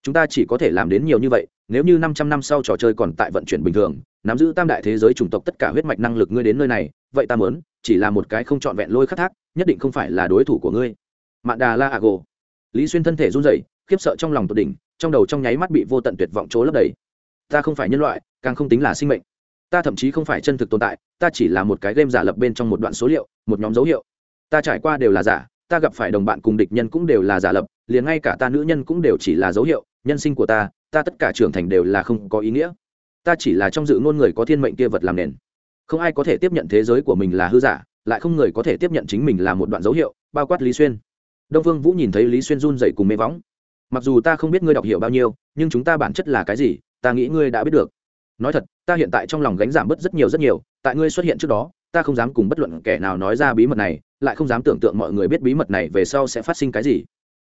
chúng ta chỉ có thể làm đến nhiều như vậy, nếu như năm trăm năm sau trò chơi còn tại vận chuyển bình thường, nắm giữ tam đại thế giới chủng tộc tất cả huyết mạch năng lực ngươi đến nơi này, vậy ta mớn chỉ là một cái không trọn vẹn lôi khắc thác, nhất định không phải là đối thủ của ngươi. Mạn đà la a gồ lý xuyên thân thể run rẩy, khiếp sợ trong lòng tột đỉnh, trong đầu trong nháy mắt bị vô tận tuyệt vọng chỗ lấp đầy. Ta không phải nhân loại, càng không tính là sinh mệnh. Ta thậm chí không phải chân thực tồn tại, ta chỉ là một cái game giả lập bên trong một đoạn số liệu, một nhóm dấu hiệu. Ta trải qua đều là giả, ta gặp phải đồng bạn cùng địch nhân cũng đều là giả lập, liền ngay cả ta nữ nhân cũng đều chỉ là dấu hiệu nhân sinh của ta ta tất cả trưởng thành đều là không có ý nghĩa. Ta chỉ là trong dự ngôn người có thiên mệnh kia vật làm nền. Không ai có thể tiếp nhận thế giới của mình là hư giả, lại không người có thể tiếp nhận chính mình là một đoạn dấu hiệu, bao quát lý xuyên. Đông phương vũ nhìn thấy lý xuyên run dậy cùng mê võng. Mặc dù ta không biết ngươi đọc hiểu bao nhiêu, nhưng chúng ta bản chất là cái gì, ta nghĩ ngươi đã biết được. Nói thật, ta hiện tại trong lòng gánh giảm bớt rất nhiều rất nhiều, tại ngươi xuất hiện trước đó, ta không dám cùng bất luận kẻ nào nói ra bí mật này, lại không dám tưởng tượng mọi người biết bí mật này về sau sẽ phát sinh cái gì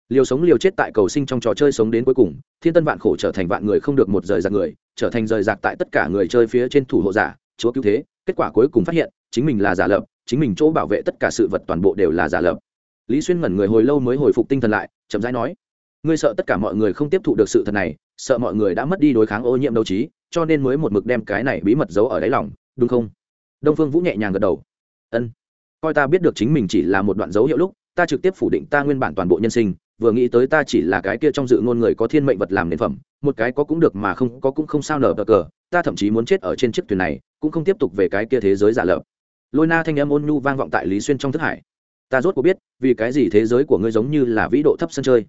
liều sống liều chết tại cầu sinh trong trò chơi sống đến cuối cùng, thiên tân vạn khổ trở thành vạn người không được một rời giặc người, trở thành rời giặc tại tất cả người chơi phía trên thủ hộ giả, chúa cứu thế. Kết quả cuối cùng phát hiện, chính mình là giả lập, chính mình chỗ bảo vệ tất cả sự vật toàn bộ đều là giả lập. Lý xuyên ngẩn người hồi lâu mới hồi phục tinh thần lại, chậm rãi nói, ngươi sợ tất cả mọi người không tiếp thụ được sự thật này, sợ mọi người đã mất đi đối kháng ô nhiễm đấu trí, cho nên mới một mực đem cái này bí mật giấu ở đáy lòng, đúng không? Đông phương vũ nhẹ nhàng gật đầu. Ân, coi ta biết được chính mình chỉ là một đoạn dấu hiệu lúc, ta trực tiếp phủ định ta nguyên bản toàn bộ nhân sinh vừa nghĩ tới ta chỉ là cái kia trong dự ngôn người có thiên mệnh vật làm nền phẩm, một cái có cũng được mà không, có cũng không sao nở bờ cờ, ta thậm chí muốn chết ở trên chiếc thuyền này, cũng không tiếp tục về cái kia thế giới giả lập. Lôi na thanh âm ôn nhu vang vọng tại lý xuyên trong thức hải. Ta rốt cuộc biết, vì cái gì thế giới của ngươi giống như là vĩ độ thấp sân chơi.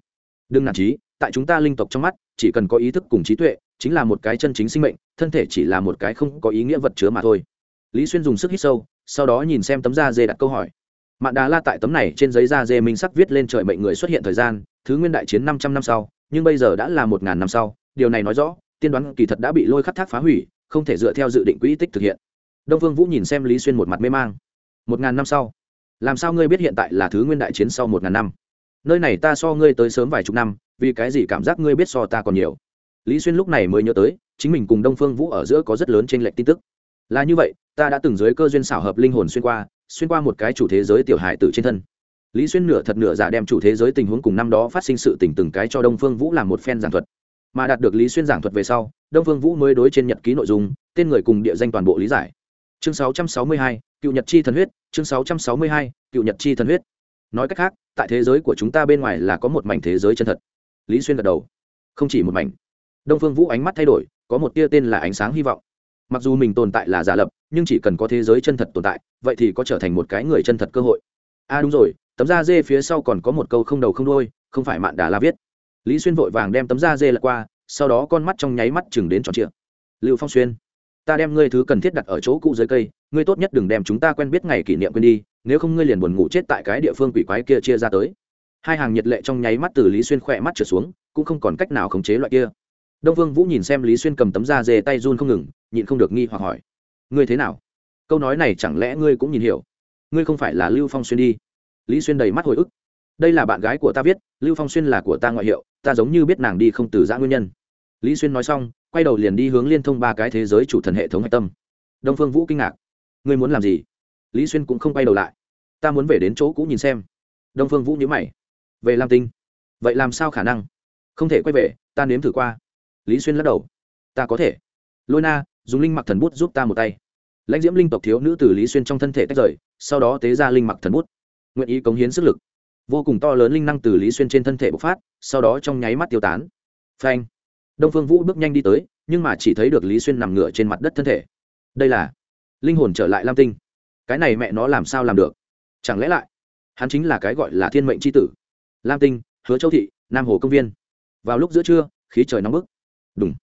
Đừng nản trí tại chúng ta linh tộc trong mắt, chỉ cần có ý thức cùng trí tuệ, chính là một cái chân chính sinh mệnh, thân thể chỉ là một cái không có ý nghĩa vật chứa mà thôi. Lý xuyên dùng sức hít sâu, sau đó nhìn xem tấm da dê đặt câu hỏi mạn đà la tại tấm này trên giấy da dê minh sắc viết lên trời mệnh người xuất hiện thời gian, thứ nguyên đại chiến năm trăm năm sau, nhưng bây giờ đã là một ngàn năm sau, điều này nói rõ, tiên đoán kỳ thật đã bị lôi khắc thác phá hủy, không thể dựa theo dự định quỹ tích thực hiện. Đông phương vũ nhìn xem lý xuyên một mặt mê mang. Một ngàn năm sau, làm sao ngươi biết hiện tại là thứ nguyên đại chiến sau một ngàn năm? Nơi này ta so ngươi tới sớm vài chục năm, vì cái gì cảm giác ngươi biết so ta còn nhiều? Lý xuyên lúc này mới nhớ tới, chính mình cùng đông phương vũ ở giữa có rất lớn t r ê n lệch tin tức. Là như vậy, ta đã từng dưới cơ duyên xảo hợp linh hồn xuyên qua xuyên qua một cái chủ thế giới tiểu hải tử trên thân. Lý xuyên nửa thật nửa giả đem chủ thế giới tình huống cùng năm đó phát sinh sự tình từng cái cho đông phương vũ làm một phen giảng thuật. Mà đạt được lý xuyên giảng thuật về sau đông phương vũ mới đối trên nhật ký nội dung tên người cùng địa danh toàn bộ lý giải. Chương 662, cựu nhật chi thần huyết chương 662, cựu nhật chi thần huyết. Nói cách khác tại thế giới của chúng ta bên ngoài là có một mảnh thế giới chân thật. Lý xuyên gật đầu. Không chỉ một mảnh. Đông phương vũ ánh mắt thay đổi có một tia tên là ánh sáng hy vọng. Mặc dù mình tồn tại là giả lập nhưng chỉ cần có thế giới chân thật tồn tại, vậy thì có trở thành một cái người chân thật cơ hội. A à đúng rồi, tấm da dê phía sau còn có một câu không đầu không đôi không phải mạn đà la viết. Lý xuyên vội vàng đem tấm da dê lật qua, sau đó con mắt trong nháy mắt chừng đến tròn trịa. Lưu phong xuyên, ta đem ngươi thứ cần thiết đặt ở chỗ cũ dưới cây, ngươi tốt nhất đừng đem chúng ta quen biết ngày kỷ niệm quên đi, nếu không ngươi liền buồn ngủ chết tại cái địa phương quỷ quái kia chia ra tới. Hai hàng nhiệt lệ trong nháy mắt từ lý xuyên khỏe mắt trở xuống, cũng không còn cách nào khống chế loại kia. Đông vương vũ nhìn xem lý xuyên cầm tấm da dê tay run không ngừng, nhịn không được nghi hoặc hỏi ngươi thế nào? Câu nói này chẳng lẽ ngươi cũng nhìn hiểu? Ngươi không phải là lưu phong xuyên đi? Lý xuyên đầy mắt hồi ức. Đây là bạn gái của ta viết, lưu phong xuyên là của ta ngoại hiệu, ta giống như biết nàng đi không từ giã nguyên nhân. Lý xuyên nói xong, quay đầu liền đi hướng liên thông ba cái thế giới chủ thần hệ thống hạch tâm. Đông phương vũ kinh ngạc. Ngươi muốn làm gì? Lý xuyên cũng không quay đầu lại. Ta muốn về đến chỗ cũ nhìn xem. Đông phương vũ nhớ mày. Về lam tinh. Vậy làm sao khả năng? Không thể quay về, ta nếm thử qua. Lý xuyên lắc đầu. Ta có thể. Lôi na dùng linh mặc thần bút giúp ta một tay. Lãnh diễm linh tộc thiếu nữ từ lý xuyên trong thân thể tách rời, sau đó tế ra linh mặc thần bút. Nguyện ý cống hiến sức lực. Vô cùng to lớn linh năng từ lý xuyên trên thân thể bộc phát, sau đó trong nháy mắt tiêu tán. Phanh. Đông phương vũ bước nhanh đi tới, nhưng mà chỉ thấy được lý xuyên nằm ngửa trên mặt đất thân thể. Đây là linh hồn trở lại lam tinh. Cái này mẹ nó làm sao làm được? Chẳng lẽ lại, hắn chính là cái gọi là thiên mệnh c h i tử? Lam tinh, hứa châu thị, nam hồ công viên. Vào lúc giữa trưa, khí trời nóng bức. Đúng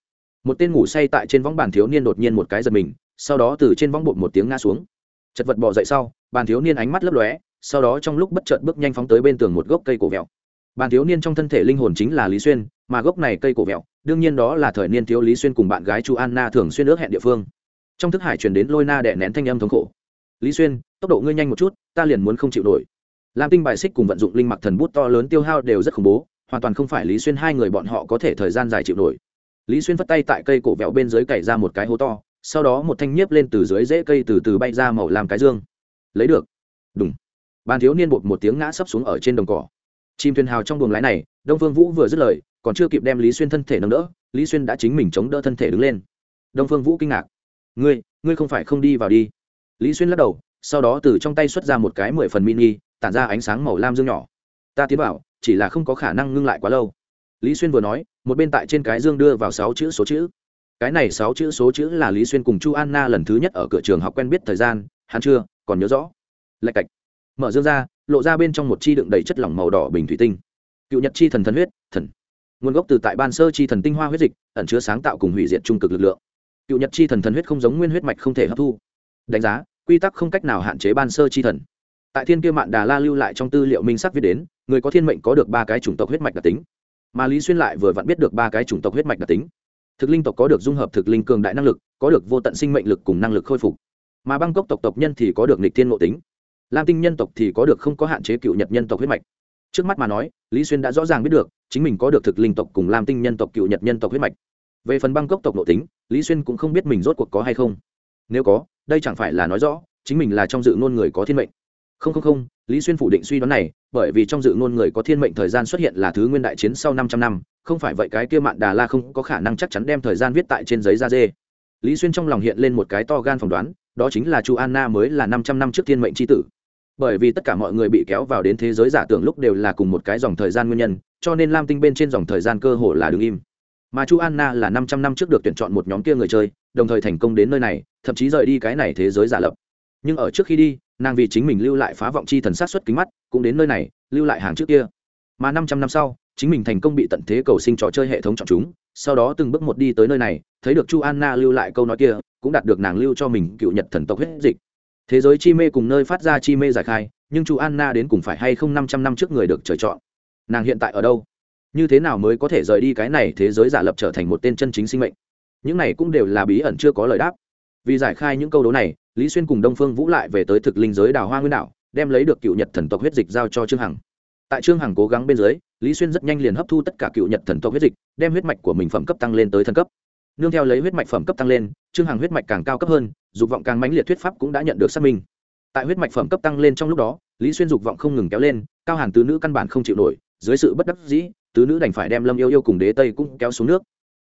một tên ngủ say tại trên võng bàn thiếu niên đột nhiên một cái giật mình, sau đó từ trên võng bột một tiếng ngã xuống. Chật vật bỏ dậy sau, bàn thiếu niên ánh mắt lấp lóe, sau đó trong lúc bất chợt bước nhanh phóng tới bên tường một gốc cây cổ vẹo. Bàn thiếu niên trong thân thể linh hồn chính là lý xuyên, mà gốc này cây cổ vẹo, đương nhiên đó là thời niên thiếu lý xuyên cùng bạn gái chu anna thường xuyên ước hẹn địa phương. Trong thức hải truyền đến lôi na đè nén thanh âm thống khổ. Lý xuyên, tốc độ ngươi nhanh một chút, ta liền muốn không chịu nổi. Lam tinh bài xích cùng vận dụng linh mặc thần bút to lớn tiêu hao đều rất khủng bố, hoàn toàn không phải lý xuyên hai người bọn họ có thể thời gian dài chịu nổi lý xuyên phất tay tại cây cổ vẹo bên dưới cày ra một cái hố to, sau đó một thanh nhiếp lên từ dưới rễ cây từ từ bay ra màu làm cái dương. Lấy được. Đúng bàn thiếu niên bột một tiếng ngã sấp xuống ở trên đồng cỏ. Chim thuyền hào trong buồng lái này, đông phương vũ vừa dứt lời, còn chưa kịp đem lý xuyên thân thể nâng đỡ, lý xuyên đã chính mình chống đỡ thân thể đứng lên. Đông phương vũ kinh ngạc. Ngươi ngươi không phải không đi vào đi? Lý xuyên lắc đầu, sau đó từ trong tay xuất ra một cái mười phần mini, tản ra ánh sáng màu lam dương nhỏ. Ta tiến bảo chỉ là không có khả năng ngưng lại quá lâu lý xuyên vừa nói, một bên tại trên cái dương đưa vào sáu chữ số chữ. Cái này sáu chữ số chữ là lý xuyên cùng chu anna lần thứ nhất ở cửa trường học quen biết thời gian, hắn chưa còn nhớ rõ. Lạch cạch. Mở dương ra, lộ ra bên trong một chi đựng đầy chất lỏng màu đỏ bình thủy tinh. Cựu nhật chi thần thần huyết, thần. Nguồn gốc từ tại ban sơ chi thần tinh hoa huyết dịch, ẩn chứa sáng tạo cùng hủy diệt trung cực lực lượng. Cựu nhật chi thần thần huyết không giống nguyên huyết mạch không thể hấp thu. Đánh giá, quy tắc không cách nào hạn chế ban sơ chi thần. Tại thiên kia mạn đà la lưu lại trong tư liệu minh sắc viết đến, người có thiên mệnh có được ba cái chủng tộc huyết mạch đặc tính mà lý xuyên lại vừa vặn biết được ba cái chủng tộc huyết mạch đặc tính. Thực linh tộc có được dung hợp thực linh cường đại năng lực, có được vô tận sinh mệnh lực cùng năng lực khôi phục. Mà băng cốc tộc tộc nhân thì có được nịch thiên ngộ tính. Lam tinh nhân tộc thì có được không có hạn chế cựu nhật nhân tộc huyết mạch. Trước mắt mà nói, lý xuyên đã rõ ràng biết được, chính mình có được thực linh tộc cùng lam tinh nhân tộc cựu nhật nhân tộc huyết mạch. Về phần băng cốc tộc nội tính, lý xuyên cũng không biết mình rốt cuộc có hay không. Nếu có, đây chẳng phải là nói rõ, chính mình là trong dự ngôn người có thiên mệnh. Không không không, lý xuyên phủ định suy đoán này bởi vì trong dự ngôn người có thiên mệnh thời gian xuất hiện là thứ nguyên đại chiến sau 500 năm, không phải vậy cái kia mạn đà la không có khả năng chắc chắn đem thời gian viết tại trên giấy da dê. Lý xuyên trong lòng hiện lên một cái to gan phỏng đoán, đó chính là chu anna mới là 500 năm trước thiên mệnh chi tử. Bởi vì tất cả mọi người bị kéo vào đến thế giới giả tưởng lúc đều là cùng một cái dòng thời gian nguyên nhân, cho nên lam tinh bên trên dòng thời gian cơ hồ là đứng im. Mà chu anna là 500 năm trước được tuyển chọn một nhóm kia người chơi, đồng thời thành công đến nơi này, thậm chí rời đi cái này thế giới giả lập. Nhưng ở trước khi đi nàng vì chính mình lưu lại phá vọng chi thần sát xuất kính mắt, cũng đến nơi này, lưu lại hàng trước kia. Mà năm trăm năm sau, chính mình thành công bị tận thế cầu sinh trò chơi hệ thống chọn chúng, sau đó từng bước một đi tới nơi này, thấy được chu anna lưu lại câu nói kia, cũng đạt được nàng lưu cho mình cựu nhật thần tộc hết dịch. Thế giới chi mê cùng nơi phát ra chi mê giải khai, nhưng chu anna đến cùng phải hay không năm trăm năm trước người được trời chọn? Nàng hiện tại ở đâu? Như thế nào mới có thể rời đi cái này thế giới giả lập trở thành một tên chân chính sinh mệnh? Những này cũng đều là bí ẩn chưa có lời đáp. Vì giải khai những câu đố này lý xuyên cùng đông phương vũ lại về tới thực linh giới đào hoa nguyên đảo, đem lấy được cựu nhật thần tộc huyết dịch giao cho trương hằng. Tại trương hằng cố gắng bên dưới, lý xuyên rất nhanh liền hấp thu tất cả cựu nhật thần tộc huyết dịch, đem huyết mạch của mình phẩm cấp tăng lên tới thần cấp. Nương theo lấy huyết mạch phẩm cấp tăng lên, trương hằng huyết mạch càng cao cấp hơn, dục vọng càng mãnh liệt thuyết pháp cũng đã nhận được xác minh. Tại huyết mạch phẩm cấp tăng lên trong lúc đó, lý xuyên dục vọng không ngừng kéo lên, cao hàn tứ nữ căn bản không chịu nổi, dưới sự bất đắc dĩ, tứ nữ đành phải đem lâm yêu yêu cùng đế tây cũng kéo xuống nước.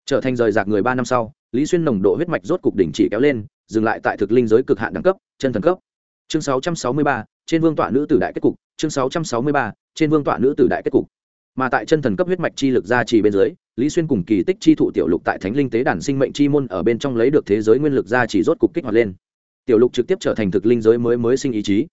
Trở thành rời rạc người ba năm sau, lý xuyên nồng độ huyết mạch rốt cục đỉnh chỉ kéo lên dừng lại tại thực linh giới cực hạn đẳng cấp chân thần cấp. Chương 663, trên vương tọa nữ tử đại kết cục chương 663, trên vương tọa nữ tử đại kết cục. Mà tại chân thần cấp huyết mạch chi lực gia trì bên dưới lý xuyên cùng kỳ tích chi thụ tiểu lục tại thánh linh tế đàn sinh mệnh chi môn ở bên trong lấy được thế giới nguyên lực gia trì rốt cục kích hoạt lên. Tiểu lục trực tiếp trở thành thực linh giới mới mới sinh ý chí.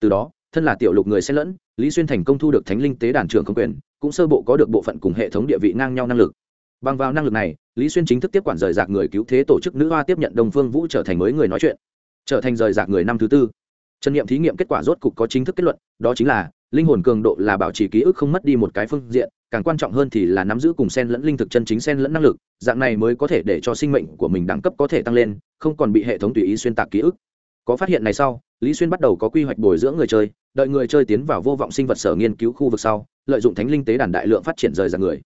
Từ đó thân là tiểu lục người xen lẫn lý xuyên thành công thu được thánh linh tế đàn trưởng không quyền cũng sơ bộ có được bộ phận cùng hệ thống địa vị ngang nhau năng lực. Bằng vào năng lực này lý xuyên chính thức tiếp quản rời rạc người cứu thế tổ chức nữ hoa tiếp nhận đồng phương vũ trở thành mới người nói chuyện. Trở thành rời rạc người năm thứ tư. Trần nghiệm thí nghiệm kết quả rốt cục có chính thức kết luận, đó chính là linh hồn cường độ là bảo trì ký ức không mất đi một cái phương diện, càng quan trọng hơn thì là nắm giữ cùng sen lẫn linh thực chân chính sen lẫn năng lực, dạng này mới có thể để cho sinh mệnh của mình đẳng cấp có thể tăng lên, không còn bị hệ thống tùy ý xuyên tạc ký ức. Có phát hiện này sau, lý xuyên bắt đầu có quy hoạch bồi dưỡng người chơi, đợi người chơi tiến vào vô vọng sinh vật sở nghiên cứu khu vực sau, lợi dụng thánh linh tế đàn đại lượng phát triển rời ra người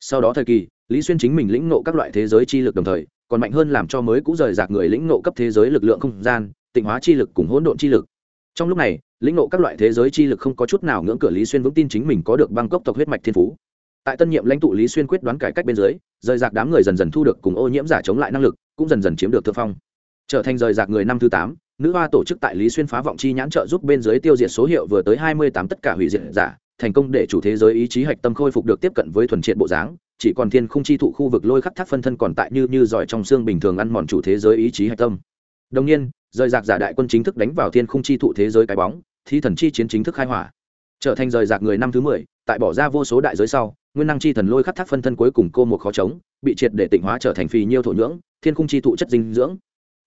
sau đó thời kỳ, lý xuyên chính mình lĩnh nộ các loại thế giới chi lực đồng thời, còn mạnh hơn làm cho mới cũng rời rạc người lĩnh nộ cấp thế giới lực lượng không gian, tịnh hóa chi lực cùng hỗn độn chi lực. Trong lúc này, lĩnh nộ các loại thế giới chi lực không có chút nào ngưỡng cửa lý xuyên vững tin chính mình có được băng cốc tộc huyết mạch thiên phú. Tại tân nhiệm lãnh tụ lý xuyên quyết đoán cải cách bên dưới, rời rạc đám người dần dần thu được cùng ô nhiễm giả chống lại năng lực, cũng dần dần chiếm được thượng phong. Trở thành rời rạc người năm thứ tám, nữ hoa tổ chức tại lý xuyên phá vọng chi nhãn trợ giúp bên dưới tiêu diệt số hiệu vừa tới hai mươi tám tất cả hủy diệt giả thành công để chủ thế giới ý chí hạch tâm khôi phục được tiếp cận với thuần triệt bộ dáng, chỉ còn thiên không chi thụ khu vực lôi khắc thác phân thân còn tại như như giỏi trong xương bình thường ăn mòn chủ thế giới ý chí hạch tâm. Đồng nhiên, rời rạc giả đại quân chính thức đánh vào thiên không chi thụ thế giới cái bóng, thi thần chi chiến chính thức khai hỏa. Trở thành rời rạc người năm thứ mười, tại bỏ ra vô số đại giới sau, nguyên năng chi thần lôi khắc thác phân thân cuối cùng cô một khó chống, bị triệt để tịnh hóa trở thành phì nhiêu thổ nhưỡng, thiên khung chi thụ chất dinh dưỡng.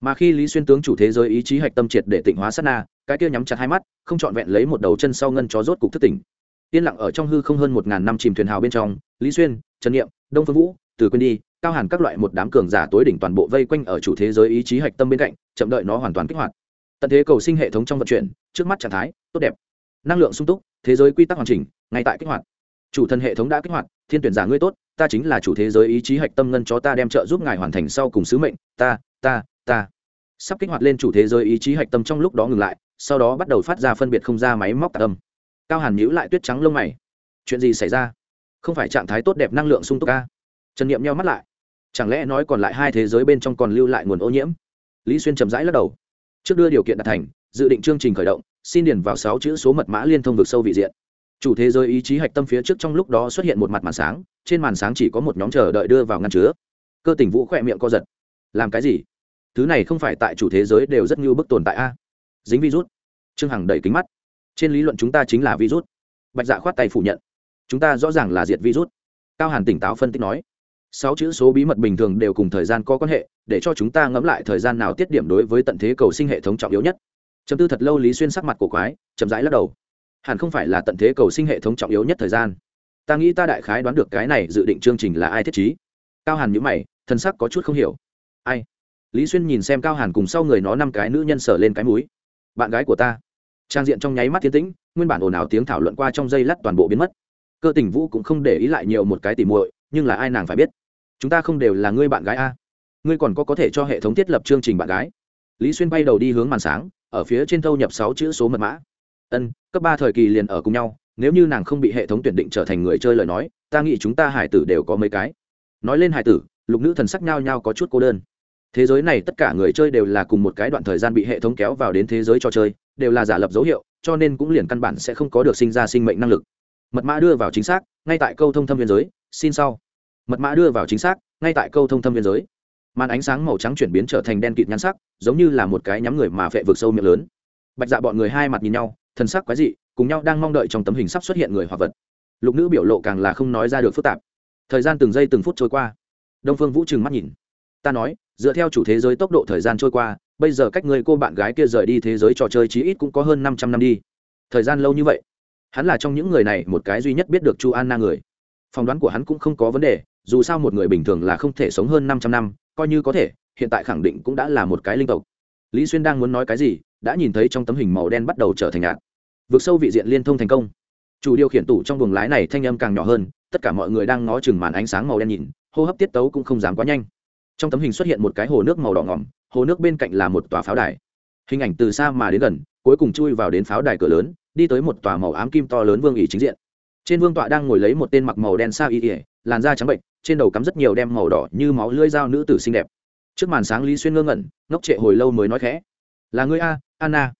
Mà khi lý xuyên tướng chủ thế giới ý chí hạch tâm triệt để tịnh hóa sát na, cái kia nhắm chặt hai mắt, không trọn vẹn lấy một đầu chân sau ngân chó rốt cục thức tỉnh yên lặng ở trong hư không hơn một ngàn năm chìm thuyền hào bên trong, lý xuyên, trần nghiệm, đông phương vũ, từ quên đi, cao hàn các loại một đám cường giả tối đỉnh toàn bộ vây quanh ở chủ thế giới ý chí hạch tâm bên cạnh, chậm đợi nó hoàn toàn kích hoạt. Tận thế cầu sinh hệ thống trong vận chuyển, trước mắt trạng thái, tốt đẹp. Năng lượng sung túc, thế giới quy tắc hoàn chỉnh, ngay tại kích hoạt. Chủ thần hệ thống đã kích hoạt, thiên tuyển giả ngươi tốt, ta chính là chủ thế giới ý chí hạch tâm ngân cho ta đem trợ giúp ngài hoàn thành sau cùng sứ mệnh, ta ta ta. Sắp kích hoạt lên chủ thế giới ý chí hạch tâm trong lúc đó ngừng lại, sau đó bắt đầu phát ra phân biệt không ra máy móc tạc âm cao hàn nhíu lại tuyết trắng lông mày. Chuyện gì xảy ra? Không phải trạng thái tốt đẹp năng lượng sung túc ca? Trần n i ệ m nhau mắt lại. Chẳng lẽ nói còn lại hai thế giới bên trong còn lưu lại nguồn ô nhiễm? Lý xuyên chậm rãi lắc đầu. Trước đưa điều kiện đạt thành, dự định chương trình khởi động, xin điền vào sáu chữ số mật mã liên thông vực sâu vị diện. Chủ thế giới ý chí hạch tâm phía trước trong lúc đó xuất hiện một mặt màn sáng, trên màn sáng chỉ có một nhóm chờ đợi đưa vào ngăn chứa. Cơ tình vũ khỏe miệng co giật. Làm cái gì? Thứ này không phải tại chủ thế giới đều rất như bức tồn tại a. Dính virus. Trương hằng đẩy kính mắt trên lý luận chúng ta chính là virus. Bạch dạ khoát tay phủ nhận. Chúng ta rõ ràng là diệt virus. Cao hàn tỉnh táo phân tích nói. Sáu chữ số bí mật bình thường đều cùng thời gian có quan hệ, để cho chúng ta ngẫm lại thời gian nào tiết điểm đối với tận thế cầu sinh hệ thống trọng yếu nhất. Chấm tư thật lâu lý xuyên sắc mặt cổ quái, chậm rãi lắc đầu. Hẳn không phải là tận thế cầu sinh hệ thống trọng yếu nhất thời gian. Ta nghĩ ta đại khái đoán được cái này dự định chương trình là ai thiết trí. Cao hàn nhữ mày thân sắc có chút không hiểu. Ai? Lý xuyên nhìn xem cao hàn cùng sau người nó năm cái nữ nhân sở lên cái múi bạn gái của ta trang diện trong nháy mắt tiến tĩnh, nguyên bản ồn ào tiếng thảo luận qua trong dây lắt toàn bộ biến mất. Cơ tình vũ cũng không để ý lại nhiều một cái tỉ muội, nhưng là ai nàng phải biết. Chúng ta không đều là ngươi bạn gái a? Ngươi còn có có thể cho hệ thống thiết lập chương trình bạn gái? Lý xuyên bay đầu đi hướng màn sáng, ở phía trên thâu nhập sáu chữ số mật mã. Ân, cấp ba thời kỳ liền ở cùng nhau, nếu như nàng không bị hệ thống tuyển định trở thành người chơi lời nói, ta nghĩ chúng ta hải tử đều có mấy cái. Nói lên hải tử, lục nữ thần sắc nhau nhau có chút cô đơn thế giới này tất cả người chơi đều là cùng một cái đoạn thời gian bị hệ thống kéo vào đến thế giới trò chơi, đều là giả lập dấu hiệu, cho nên cũng liền căn bản sẽ không có được sinh ra sinh mệnh năng lực. Mật mã đưa vào chính xác, ngay tại câu thông thâm biên giới, xin sau. Mật mã đưa vào chính xác, ngay tại câu thông thâm biên giới. Màn ánh sáng màu trắng chuyển biến trở thành đen kịt nhắn sắc, giống như là một cái nhắm người mà phệ vượt sâu miệng lớn. Bạch dạ bọn người hai mặt nhìn nhau, thần sắc quái dị, cùng nhau đang mong đợi trong tấm hình sắp xuất hiện người hoặc vật. Lục nữ biểu lộ càng là không nói ra được phức tạp. Thời gian từng giây từng phút trôi qua. Đông phương vũ trừng mắt nhìn. Ta nói dựa theo chủ thế giới tốc độ thời gian trôi qua, bây giờ cách người cô bạn gái kia rời đi thế giới trò chơi chí ít cũng có hơn năm trăm năm đi. Thời gian lâu như vậy. Hắn là trong những người này một cái duy nhất biết được chu an na người. Phỏng đoán của hắn cũng không có vấn đề, dù sao một người bình thường là không thể sống hơn năm trăm năm, coi như có thể, hiện tại khẳng định cũng đã là một cái linh tộc. Lý xuyên đang muốn nói cái gì, đã nhìn thấy trong tấm hình màu đen bắt đầu trở thành nhạt. Vượt sâu vị diện liên thông thành công. Chủ điều khiển tủ trong buồng lái này thanh âm càng nhỏ hơn, tất cả mọi người đang ngó chừng màn ánh sáng màu đen nhìn, hô hấp tiết tấu cũng không dám quá nhanh trong tấm hình xuất hiện một cái hồ nước màu đỏ ngỏm, hồ nước bên cạnh là một tòa pháo đài. Hình ảnh từ xa mà đến gần, cuối cùng chui vào đến pháo đài cửa lớn, đi tới một tòa màu ám kim to lớn vương ỉ chính diện. Trên vương tọa đang ngồi lấy một tên mặc màu đen sao y ỉa làn da trắng bệnh, trên đầu cắm rất nhiều đem màu đỏ như máu lưỡi dao nữ tử xinh đẹp. Trước màn sáng lý xuyên ngơ ngẩn, ngốc trệ hồi lâu mới nói khẽ, là ngươi a, anna.